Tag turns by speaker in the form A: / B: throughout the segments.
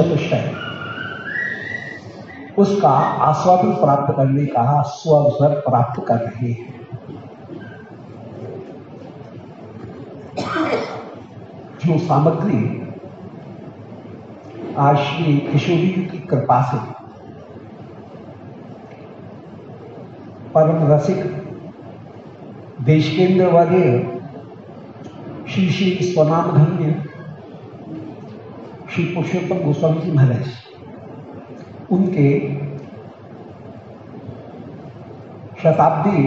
A: चतुष्टय उसका आस्वादन प्राप्त करने का स्वर प्राप्त कर रहे हैं। जो सामग्री आज श्री किशोरी की कृपा से परम रसिक देश केंद्र वाले श्री श्री स्वनाम धन्य श्री पुरुषोत्तम गोस्वामी जी महाराज, उनके शताब्दी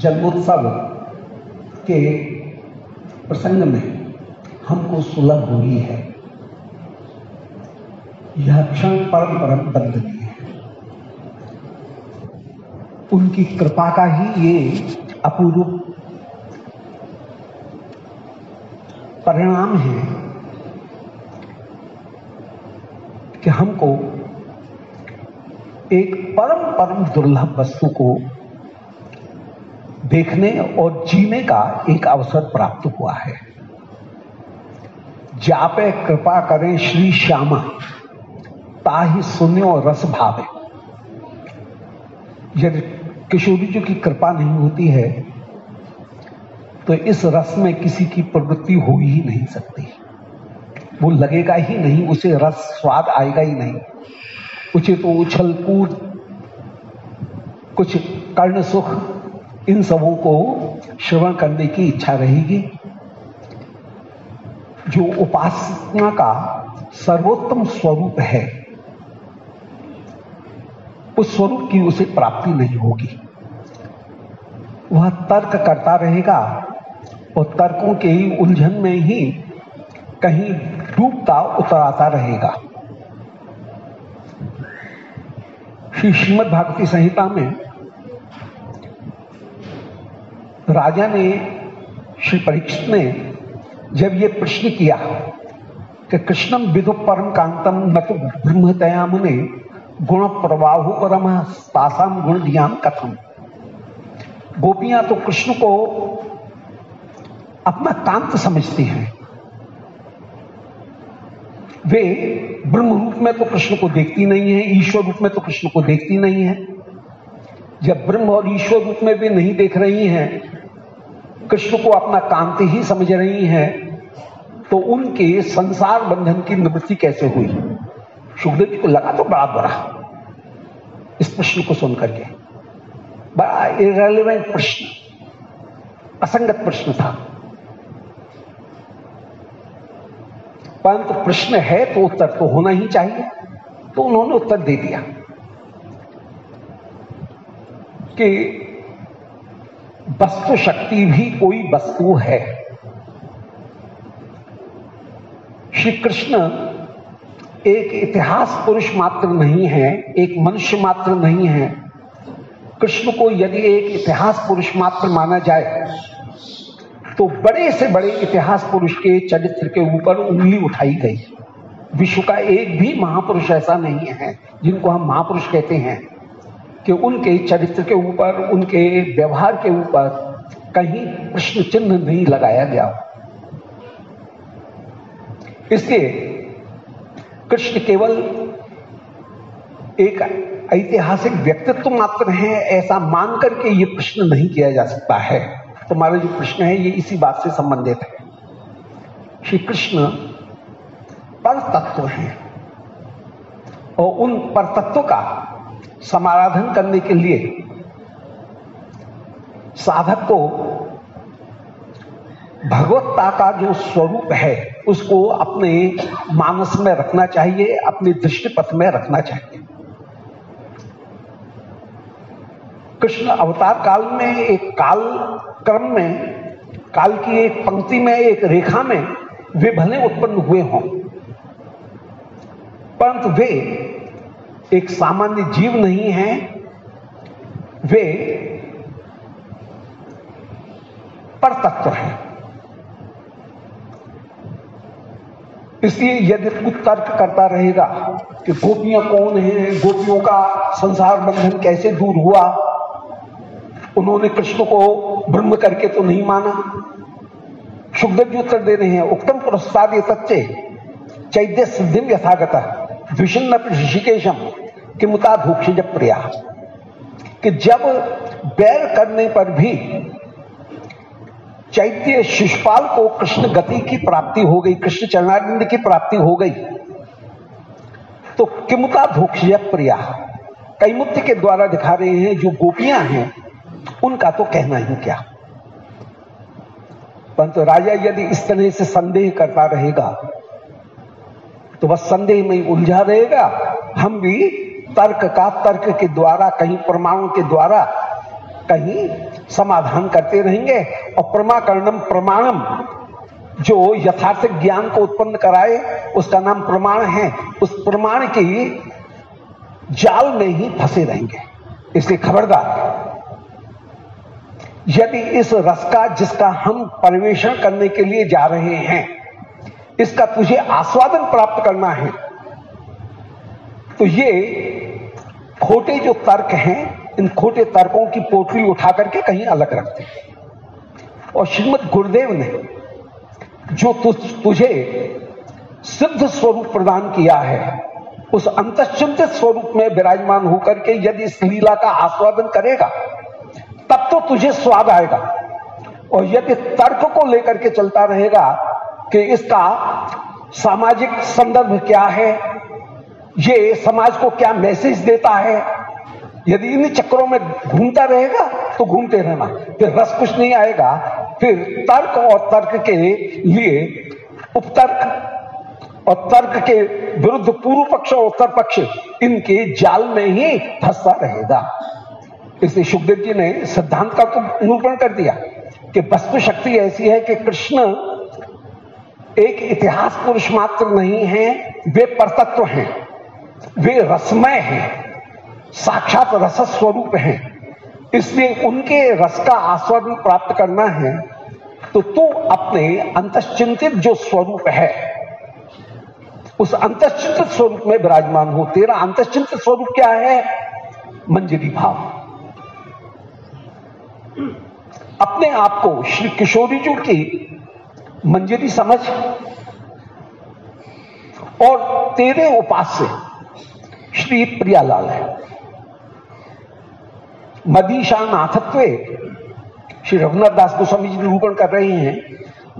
A: जन्मोत्सव के प्रसंग में हमको सुलभ हुई है। यह क्षण परम परम बंदनीय है। उनकी कृपा का ही ये अपूर्व परिणाम है कि हमको एक परम परम दुर्लभ वस्तु को देखने और जीने का एक अवसर प्राप्त हुआ है। जापे कृपा करें श्री श्यामा, ताही सुन्यो रस भावे। यदि किशोरी जी की कृपा नहीं होती है तो इस रस में किसी की प्रवृत्ति हो ही नहीं सकती। वो लगेगा ही नहीं, उसे रस, स्वाद आएगा ही नहीं। उसे तो उछल कूद, कुछ कर्ण सुख, इन सबों को श्रवण करने की इच्छा रहेगी। जो उपासना का सर्वोत्तम स्वरूप है, उस स्वरूप की उसे प्राप्ति नहीं होगी। वह तर्क करता रहेगा और तर्कों के ही उलझन में ही कहीं डूबता उतराता रहेगा। श्री श्रीमद भागवती संहिता में राजा ने श्री परीक्षित ने जब ये प्रश्न किया कि कृष्णम विदु परम कांतम न तो ब्रह्मतया मुने गुण प्रवाहु परम तासाम गुण ज्ञान कथम। गोपियाँ तो कृष्ण को अपना कांत समझती हैं। वे ब्रह्म रूप में तो कृष्ण को देखती नहीं है, ईश्वर रूप में तो कृष्ण को देखती नहीं है। जब ब्रह्म और ईश्वर रूप में भी नहीं देख रही हैं, कृष्ण को अपना कांति ही समझ रही हैं तो उनके संसार बंधन की निवृत्ति कैसे हुई? सुखदेव जी को लगा तो बड़ा बड़ा इस प्रश्न को सुनकर के। बड़ा इरेलीवेंट प्रश्न, असंगत प्रश्न था। परंतु प्रश्न है तो उत्तर तो होना ही चाहिए। तो उन्होंने उत्तर दे दिया कि वस्तु शक्ति भी कोई वस्तु है। श्री कृष्ण एक इतिहास पुरुष मात्र नहीं है, एक मनुष्य मात्र नहीं है। कृष्ण को यदि एक इतिहास पुरुष मात्र माना जाए तो बड़े से बड़े इतिहास पुरुष के चरित्र के ऊपर उंगली उठाई गई। विश्व का एक भी महापुरुष ऐसा नहीं है, जिनको हम महापुरुष कहते हैं, कि उनके चरित्र के ऊपर, उनके व्यवहार के ऊपर कहीं प्रश्न चिन्ह नहीं लगाया गया इसलिए कृष्ण केवल एक ऐतिहासिक व्यक्तित्व मात्र है, ऐसा मान करके ये प्रश्न नहीं किया जा सकता है। तुम्हारा जो प्रश्न है, ये इसी बात से संबंधित है। श्री कृष्ण पर तत्व हैं और उन पर तत्व का समाराधन करने के लिए साधक को भगवत्ता का जो स्वरूप है, उसको अपने मानस में रखना चाहिए, अपने दृष्टिपथ में रखना चाहिए। कृष्ण अवतार काल में एक काल क्रम में, काल की एक पंक्ति में, एक रेखा में वे भले उत्पन्न हुए हों, परंतु वे एक सामान्य जीव नहीं है। वे पर तत्व है। इसलिए यदि कुछ तर्क करता रहेगा कि गोपियाँ कौन हैं, गोपियों का संसार बंधन कैसे दूर हुआ उन्होंने कृष्ण को ब्रह्म करके तो नहीं माना। सुखदेव जी उत्तर दे रहे हैं, उत्तम पुरस्कार ये सच्चे चैद्य सिद्धिम यथागत। विषन्न ऋषिकेशम कि मुता भूक्षिज प्रिया कि जब बैर करने पर भी चैत्य शिषपाल को कृष्ण गति की प्राप्ति हो गई, कृष्ण चरणारिंद की प्राप्ति हो गई तो किमुता भूक्षिज प्रिया कैमुत्य के द्वारा दिखा रहे हैं, जो गोपियाँ हैं उनका तो कहना ही क्या? परंतु राजा यदि इस तरह से संदेह करता रहेगा तो बस संदेह में उलझा रहेगा। हम भी तर्क का तर्क के द्वारा, कहीं प्रमाणों के द्वारा, कहीं समाधान करते रहेंगे। और प्रमाकरणम प्रमाणम, जो यथार्थ ज्ञान को उत्पन्न कराए, उसका नाम प्रमाण है। उस प्रमाण की जाल में ही फंसे रहेंगे। इसलिए खबरदार यदि इस रस का, जिसका हम परिवेषण करने के लिए जा रहे हैं, इसका तुझे आस्वादन प्राप्त करना है तो ये खोटे जो तर्क हैं, इन खोटे तर्कों की पोटली उठा करके कहीं अलग रखते हैं और श्रीमद गुरुदेव ने जो तुझे सिद्ध स्वरूप प्रदान किया है, उस अंतचिंतित स्वरूप में विराजमान होकर के यदि इस लीला का आस्वादन करेगा तब तो तुझे स्वाद आएगा। और यदि तर्क को लेकर के चलता रहेगा कि इसका सामाजिक संदर्भ क्या है, ये समाज को क्या मैसेज देता है, यदि इन चक्रों में घूमता रहेगा तो घूमते रहना। फिर रस कुछ नहीं आएगा। फिर तर्क और तर्क के लिए उपतर्क और तर्क के विरुद्ध पूर्व पक्ष और उत्तर पक्ष, इनके जाल में ही फंसता रहेगा। इसलिए सुखदेव जी ने सिद्धांत का तो निरूपण कर दिया कि वस्तु शक्ति ऐसी है कि कृष्ण एक इतिहास पुरुष मात्र नहीं है, वे परतत्व हैं, वे रसमय हैं, साक्षात रस स्वरूप हैं। इसलिए उनके रस का आस्वादन प्राप्त करना है तो तू अपने अंतश्चिंतित जो स्वरूप है, उस अंतश्चिंतित स्वरूप में विराजमान हो। तेरा अंतश्चिंतित स्वरूप क्या है? मंजरी भाव। अपने आप को श्री किशोरी जी की मंजरी समझ और तेरे उपास्य श्री प्रियालाल है। मदीशा नाथत्व श्री रघुनाथ दास गोस्वामी जी निरूपण कर रहे हैं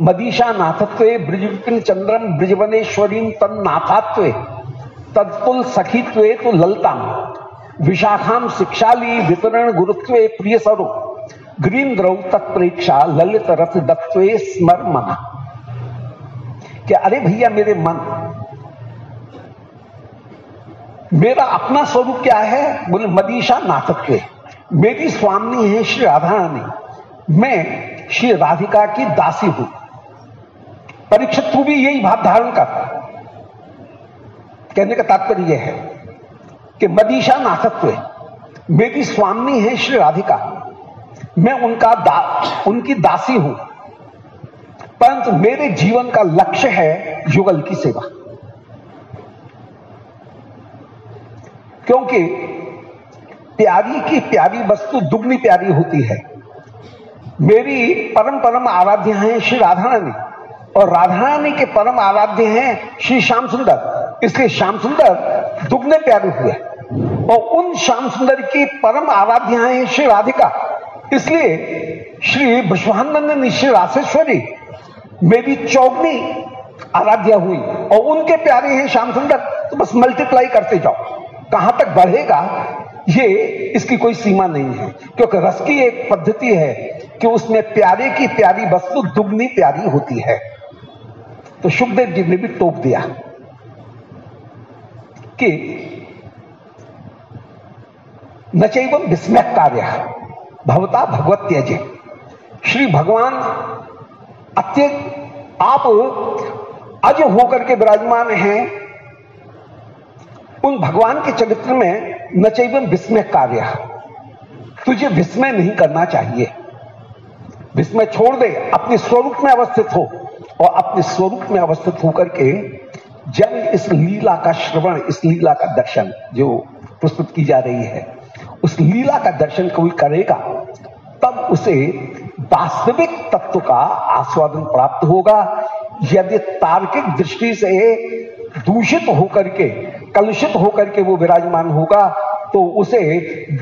A: मदीशा नाथत्व ब्रजविपिन चंद्रम ब्रजवनेश्वरी तन नाथात्व, तत्पुल सखीत्व तो ललताम, विशाखाम शिक्षाली, वितरण गुरुत्व प्रिय स्वरूप ग्रीन द्रव तत्प्रेक्षा ललित रथ दत्वे स्मर मना कि अरे भैया मेरे मन, मेरा अपना स्वरूप क्या है? बोले, मदीशा नाथत्व मेरी स्वामी है श्री राधा रानी मैं श्री राधिका की दासी हूँ। परीक्षित तू भी यही भाव धारण कर। कहने का तात्पर्य यह है कि मदीशा नाथत्व मेरी स्वामी है श्री राधिका। मैं उनका दा, उनकी दासी हूँ। परंतु मेरे जीवन का लक्ष्य है युगल की सेवा। क्योंकि प्यारी की प्यारी वस्तु दुगनी प्यारी होती है। मेरी परम परम आराध्य हैं श्री राधा रानी और राधा रानी के परम आराध्य हैं श्री श्याम सुंदर। इसलिए श्याम सुंदर दुगने प्यारे हुए। और उन श्याम सुंदर की परम आराध्य हैं श्री राधिका। इसलिए श्री विश्वानंद श्री राशेश्वरी मेरी चौगनी आराध्या हुई और उनके प्यारे हैं श्याम सुंदर तो बस मल्टीप्लाई करते जाओ। कहाँ तक बढ़ेगा, ये इसकी कोई सीमा नहीं है। क्योंकि रस की एक पद्धति है कि उसमें प्यारे की प्यारी वस्तु दुगनी प्यारी होती है। तो सुखदेव जी ने भी टोक दिया कि नचैव विस्मय कार्य। भवता भगवत त्यज। श्री भगवान अत्य आप अज होकर के विराजमान हैं। उन भगवान के चरित्र में न चाहिए विस्मय कार्य तुझे विस्मय नहीं करना चाहिए। विस्मय छोड़ दे, अपने स्वरूप में अवस्थित हो और अपने स्वरूप में अवस्थित होकर के जब इस लीला का श्रवण, इस लीला का दर्शन जो प्रस्तुत की जा रही है। उस लीला का दर्शन कोई करेगा, तब उसे वास्तविक तत्व का आस्वादन प्राप्त होगा। यदि तार्किक दृष्टि से दूषित होकर के, कलुषित होकर के वो विराजमान होगा तो उसे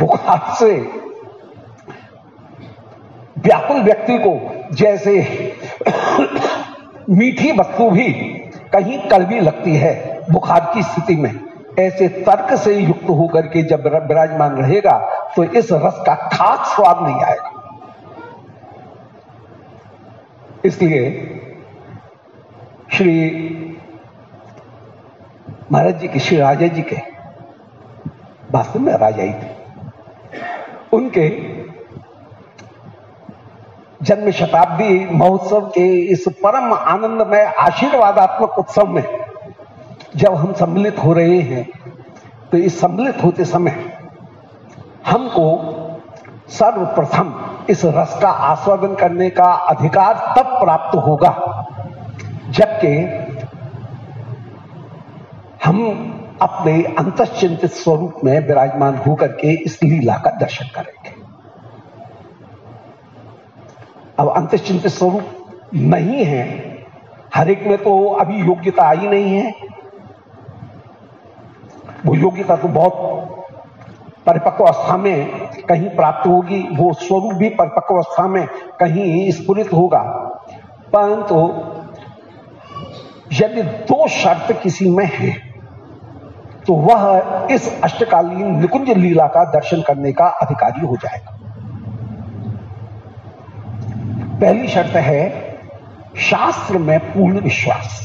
A: बुखार से व्याकुल व्यक्ति को जैसे मीठी वस्तु भी कहीं कड़वी लगती है बुखार की स्थिति में। ऐसे तर्क से युक्त होकर के जब विराजमान रहेगा तो इस रस का खास स्वाद नहीं आएगा। इसलिए श्री महाराज जी के, श्री राजा जी के, वास्तव में राजा ही थे। उनके जन्म शताब्दी महोत्सव के इस परम आनंदमय, आशीर्वादात्मक उत्सव में जब हम सम्मिलित हो रहे हैं तो इस सम्मिलित होते समय हमको सर्वप्रथम इस रस का आस्वादन करने का अधिकार तब प्राप्त होगा, जबकि हम अपने अंतश्चिंतित स्वरूप में विराजमान होकर के इस लीला का दर्शन करेंगे। अब अंतश्चिंतित स्वरूप नहीं है, हर एक में तो अभी योग्यता आई नहीं है वो योग्यता तो बहुत परिपक्व अवस्था में कहीं प्राप्त होगी, वो स्वरूप भी परिपक्व अवस्था में कहीं स्फुरित होगा। परंतु यदि दो शर्त किसी में है तो वह इस अष्टकालीन निकुंज लीला का दर्शन करने का अधिकारी हो जाएगा। पहली शर्त है शास्त्र में पूर्ण विश्वास।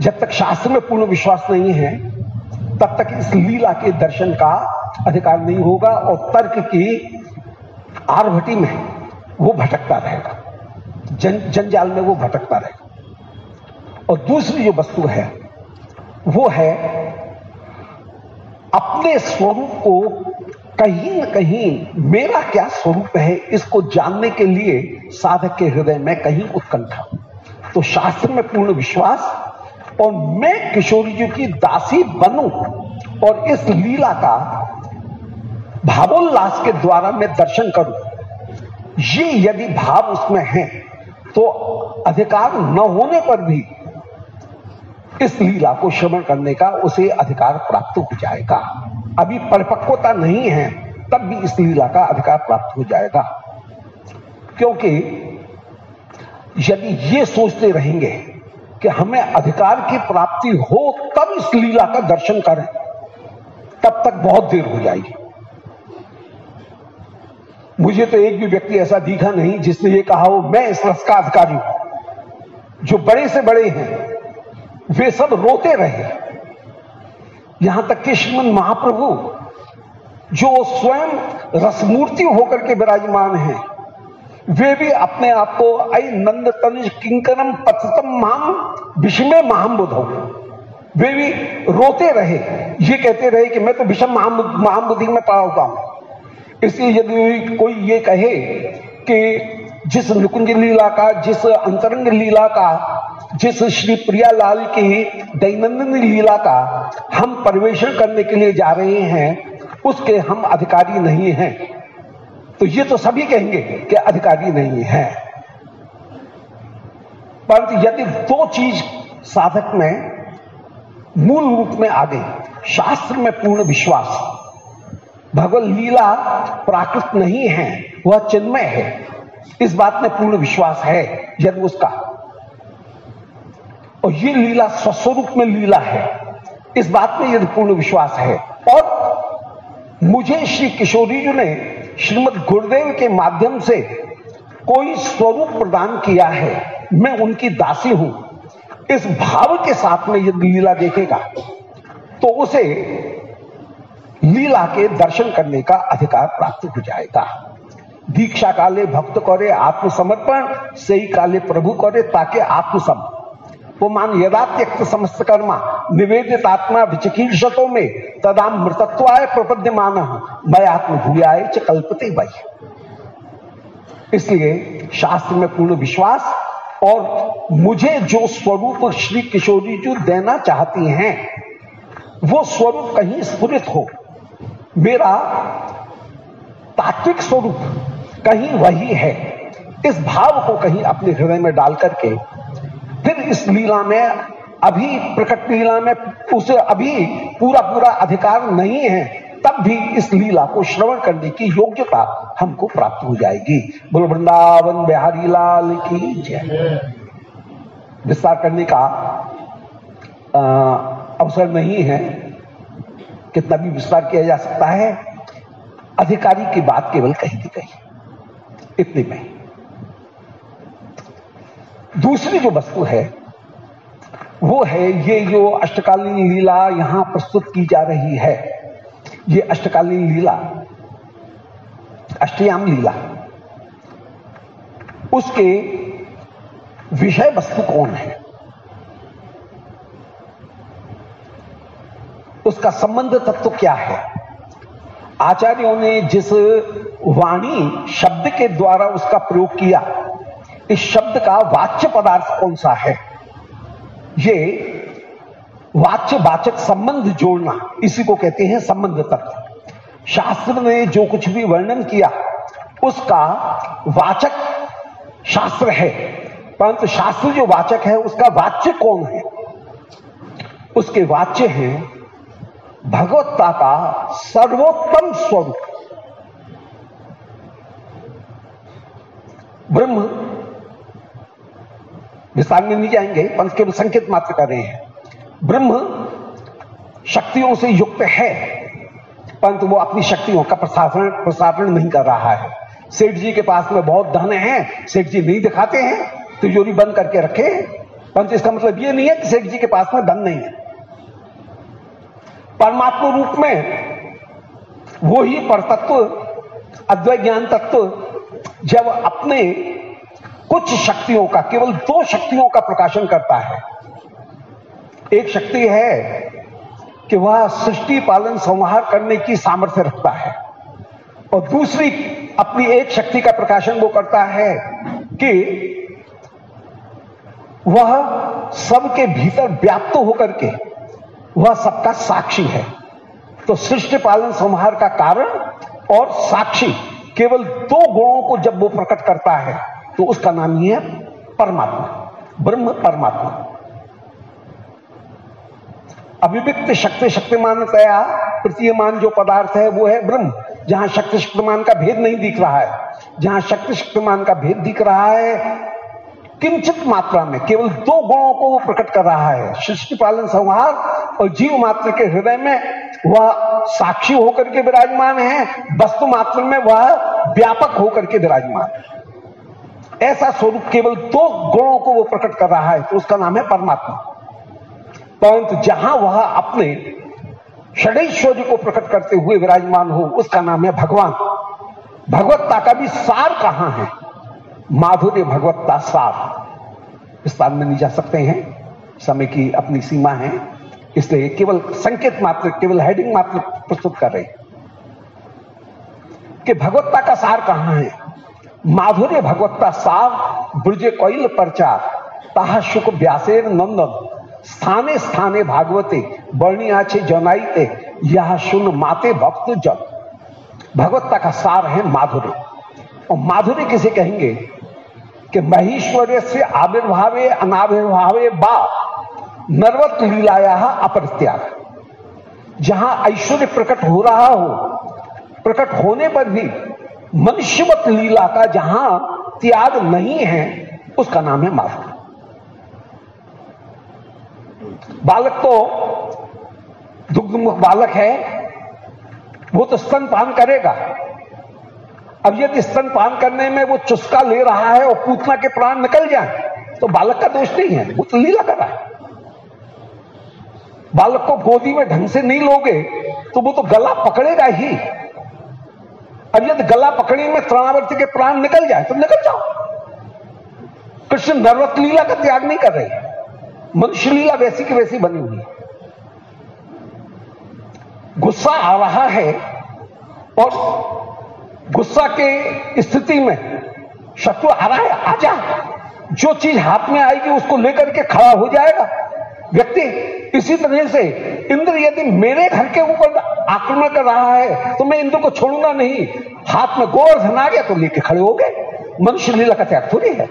A: जब तक शास्त्र में पूर्ण विश्वास नहीं है, तब तक इस लीला के दर्शन का अधिकार नहीं होगा और तर्क की आरभटी में वो भटकता रहेगा। जन, जंजाल में वो भटकता रहेगा। और दूसरी जो वस्तु है, वो है अपने स्वरूप को कहीं न कहीं मेरा क्या स्वरूप है, इसको जानने के लिए साधक के हृदय में कहीं उत्कंठा। तो शास्त्र में पूर्ण विश्वास और मैं किशोरी जी की दासी बनूं और इस लीला का भावोल्लास के द्वारा मैं दर्शन करूँ, ये यदि भाव उसमें है तो अधिकार न होने पर भी इस लीला को श्रवण करने का उसे अधिकार प्राप्त हो जाएगा। अभी परिपक्वता नहीं है, तब भी इस लीला का अधिकार प्राप्त हो जाएगा। क्योंकि यदि ये सोचते रहेंगे कि हमें अधिकार की प्राप्ति हो तब इस लीला का दर्शन करें। तब तक बहुत देर हो जाएगी। मुझे तो एक भी व्यक्ति ऐसा दिखा नहीं जिसने ये कहा हो, मैं इस रस का अधिकारी हूँ। जो बड़े से बड़े हैं, वे सब रोते रहे। यहाँ तक कि श्रीमन महाप्रभु, जो स्वयं रसमूर्ति होकर के विराजमान हैं वे भी अपने आप को, आई नंद तनुज किंकरम पथतम महाम विषमे महाम वे भी रोते रहे, ये कहते रहे कि मैं तो विषम महाम बुद्धि में पड़ा होता हूँ। इसलिए यदि कोई ये कहे कि जिस नुकुंज लीला का, जिस अंतरंग लीला का, जिस श्री प्रियालाल की दैनंदिन लीला का हम परिवेशन करने के लिए जा रहे हैं, उसके हम अधिकारी नहीं हैं। तो ये तो सभी कहेंगे कि अधिकारी नहीं है। परंतु यदि दो चीज़ साधक में मूल रूप में आ गई, शास्त्र में पूर्ण विश्वास, भगवत लीला प्राकृत नहीं है, वह चिन्मय है, इस बात में पूर्ण विश्वास है, यदि उसका। और ये लीला स्वस्वरूप में लीला है, इस बात में यदि पूर्ण विश्वास है। और मुझे श्री किशोरी जी ने श्रीमद गुरुदेव के माध्यम से कोई स्वरूप प्रदान किया है, मैं उनकी दासी हूँ। इस भाव के साथ में यदि लीला देखेगा तो उसे लीला के दर्शन करने का अधिकार प्राप्त हो जाएगा। दीक्षा काले भक्त करे आत्मसमर्पण सही काले प्रभु करे ताकि आत्मसम वो मान यदा त्यक्त समस्त कर्मा, निवेदित आत्मा विचिकीर्षतों में तदा मृतत्वाय प्रपद्यमान मैं आत्म भूयाय च कल्पते भाई इसलिए शास्त्र में पूर्ण विश्वास और मुझे जो स्वरूप श्री किशोरी जी देना चाहती हैं, वो स्वरूप कहीं स्फुरित हो। मेरा तात्विक स्वरूप कहीं वही है। इस भाव को कहीं अपने हृदय में डाल करके फिर इस लीला में, अभी प्रकट लीला में, उसे अभी पूरा पूरा अधिकार नहीं है, तब भी इस लीला को श्रवण करने की योग्यता हमको प्राप्त हो जाएगी। बोल, वृंदावन बिहारी लाल की जय। विस्तार करने का अवसर नहीं है, कितना भी विस्तार किया जा सकता है। अधिकारी की बात केवल कही दी गई। इतनी में। दूसरी जो वस्तु है, वो है ये जो अष्टकालीन लीला यहाँ प्रस्तुत की जा रही है। ये अष्टकालीन लीला, अष्टयाम लीला। उसके विषय वस्तु कौन है? उसका संबंध तत्व क्या है? आचार्यों ने जिस वाणी, शब्द के द्वारा उसका प्रयोग किया इस शब्द का वाच्य पदार्थ कौन सा है? ये वाच्य वाचक संबंध जोड़ना, इसी को कहते हैं संबंध तत्व। शास्त्र ने जो कुछ भी वर्णन किया, उसका वाचक शास्त्र है। परंतु शास्त्र जो वाचक है, उसका वाच्य कौन है? उसके वाच्य है भगवत्ता का सर्वोत्तम स्वरूप। ब्रह्म विस्तार में नहीं जाएँगे पंथ केवल संकेत मात्र कर रहे हैं। ब्रह्म शक्तियों से युक्त है, परंतु वो अपनी शक्तियों का प्रसारण प्रसारण नहीं कर रहा है। सेठ जी के पास में बहुत धन है, सेठ जी नहीं दिखाते हैं तिजोरी तो बंद करके रखे परंतु इसका मतलब ये नहीं है कि सेठ जी के पास में धन नहीं है। परमात्मा रूप में वो ही परतत्व, अद्वैत ज्ञान तत्व, जब अपने कुछ शक्तियों का, केवल दो शक्तियों का प्रकाशन करता है। एक शक्ति है कि वह सृष्टि, पालन, संहार करने की सामर्थ्य रखता है। और दूसरी अपनी एक शक्ति का प्रकाशन वो करता है कि वह सबके भीतर व्याप्त होकर के वह सबका साक्षी है। तो सृष्टि, पालन, संहार का कारण और साक्षी केवल दो गुणों को जब वो प्रकट करता है तो उसका नाम ही है परमात्मा, ब्रह्म परमात्मा। अभिव्यक्त शक्ति शक्तिमान तया, प्रतीयमान जो पदार्थ है वो है ब्रह्म। जहाँ शक्ति शक्तिमान का भेद नहीं दिख रहा है, जहाँ शक्ति शक्तिमान का भेद दिख रहा है, किंचित मात्रा में, केवल दो गुणों को वो प्रकट कर रहा है, सृष्टि, पालन, संहार, और जीव मात्र के हृदय में वह साक्षी होकर के विराजमान है, वस्तु मात्र में वह व्यापक होकर के विराजमान। है ऐसा स्वरूप केवल दो गुणों को वो प्रकट कर रहा है तो उसका नाम है परमात्मा। परंतु जहाँ वह अपने षडैश्वर्य को प्रकट करते हुए विराजमान हो, उसका नाम है भगवान। भगवत्ता का भी सार कहाँ है? माधुर्य भगवत्ता सार। विस्तार में नहीं जा सकते हैं। समय की अपनी सीमा है। इसलिए केवल संकेत मात्र, केवल हेडिंग मात्र प्रस्तुत कर रहे कि भगवत्ता का सार कहाँ है? माधुर्य भगवत्ता सार ब्रज कोयल प्रचार, ताहा शुक व्यासेर नंदन, स्थाने स्थाने भागवते वर्णियाचे जनाईते, यह सुन माते भक्त जन। भगवत्ता का सार है माधुर्य। और माधुर्य किसे कहेंगे? कि महेश्वर्य से आविर्भावे, अनाविर्भावे बा, नर्वत लीलाया अपरित्याग जहाँ ऐश्वर्य प्रकट हो रहा हो, प्रकट होने पर भी मनुष्यवत लीला का जहाँ त्याग नहीं है, उसका नाम है माधुर्य बालक तो दुग्धमुख बालक है, वो तो स्तनपान करेगा। अब यदि स्तनपान करने में वो चुस्का ले रहा है और पूतना के प्राण निकल जाए तो बालक का दोष नहीं है, वो तो लीला कर रहा है। बालक को गोदी में ढंग से नहीं लोगे तो वो तो गला पकड़ेगा ही। अब यदि गला पकड़ी में त्रणावर्ती के प्राण निकल जाए तो निकल जाओ। कृष्ण नर्वत लीला का त्याग नहीं कर रहे। मनुष्य लीला वैसी की वैसी बनी हुई है। गुस्सा आ रहा है और गुस्सा के स्थिति में शत्रु आ रहा है आ जा जो चीज़ हाथ में आएगी उसको लेकर के खड़ा हो जाएगा। व्यक्ति इसी तरह से इंद्र यदि मेरे घर के ऊपर आक्रमण कर रहा है तो मैं इंद्र को छोड़ूँगा नहीं। हाथ में गोवर्धन आ गया तो लेके खड़े हो गए। मनुष्य लीला का त्याग थोड़ी है।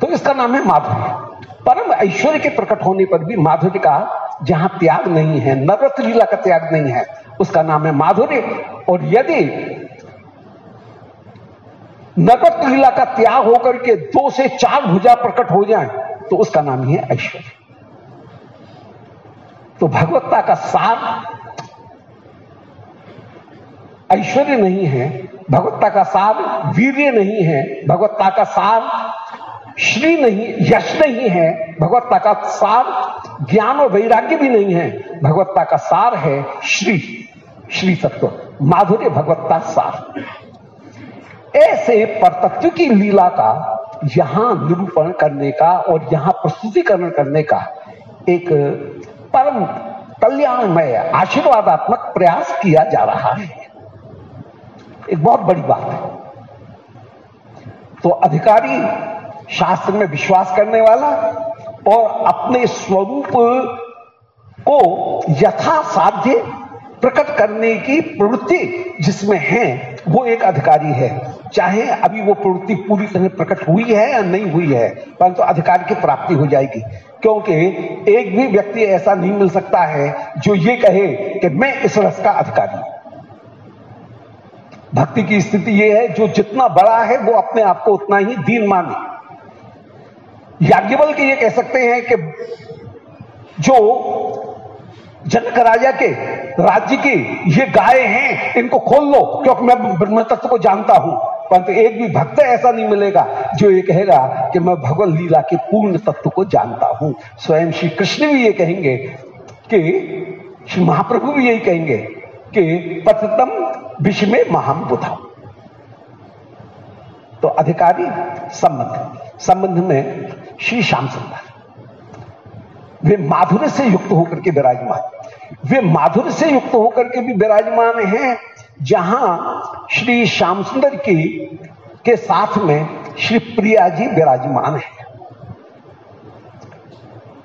A: तो इसका नाम है माधुर्य परम ऐश्वर्य के प्रकट होने पर भी माधुर्य का जहाँ त्याग नहीं है नवरत लीला का त्याग नहीं है, उसका नाम है माधुर्य और यदि नगत लीला का त्याग होकर के दो से चार भुजा प्रकट हो जाए तो उसका नाम ही है ऐश्वर्य। तो भगवत्ता का सार ऐश्वर्य नहीं है, भगवत्ता का सार वीर्य नहीं है, भगवत्ता का सार श्री नहीं, यश नहीं है, भगवत्ता का सार ज्ञान और वैराग्य भी नहीं है, भगवत्ता का सार है श्री श्री तत्व, माधुर्य भगवत्ता सार। ऐसे परतत्व की लीला का, यहाँ निरूपण करने का और यहाँ प्रस्तुतिकरण करने का एक परम कल्याणमय, आशीर्वादात्मक प्रयास किया जा रहा है। एक बहुत बड़ी बात है। तो अधिकारी शास्त्र में विश्वास करने वाला और अपने स्वरूप को यथा साध्य प्रकट करने की प्रवृत्ति जिसमें है, वो एक अधिकारी है। चाहे अभी वो प्रवृत्ति पूरी तरह प्रकट हुई है या नहीं हुई है, परंतु तो अधिकार की प्राप्ति हो जाएगी। क्योंकि एक भी व्यक्ति ऐसा नहीं मिल सकता है जो ये कहे कि मैं इस रस का अधिकारी भक्ति की स्थिति यह है, जो जितना बड़ा है, वो अपने आप को उतना ही दीन माने। याज्ञवल के ये कह सकते हैं कि जो जनक राजा के राज्य की ये गाय हैं, इनको खोल लो, क्योंकि मैं ब्रह्म तत्व को जानता हूँ। परंतु एक भी भक्त ऐसा नहीं मिलेगा जो ये कहेगा कि मैं भगवत लीला के पूर्ण तत्व को जानता हूँ। स्वयं श्री कृष्ण भी ये कहेंगे कि, श्री महाप्रभु भी यही कहेंगे कि पतितम विश्व में महाम बुधा। तो अधिकारी संबंध संबंध में श्री श्याम सुंदर। वे माधुर्य से युक्त होकर के विराजमान। वे माधुर्य से युक्त होकर के भी विराजमान हैं। जहाँ श्री श्याम सुंदर की, के साथ में श्री प्रिया जी विराजमान है।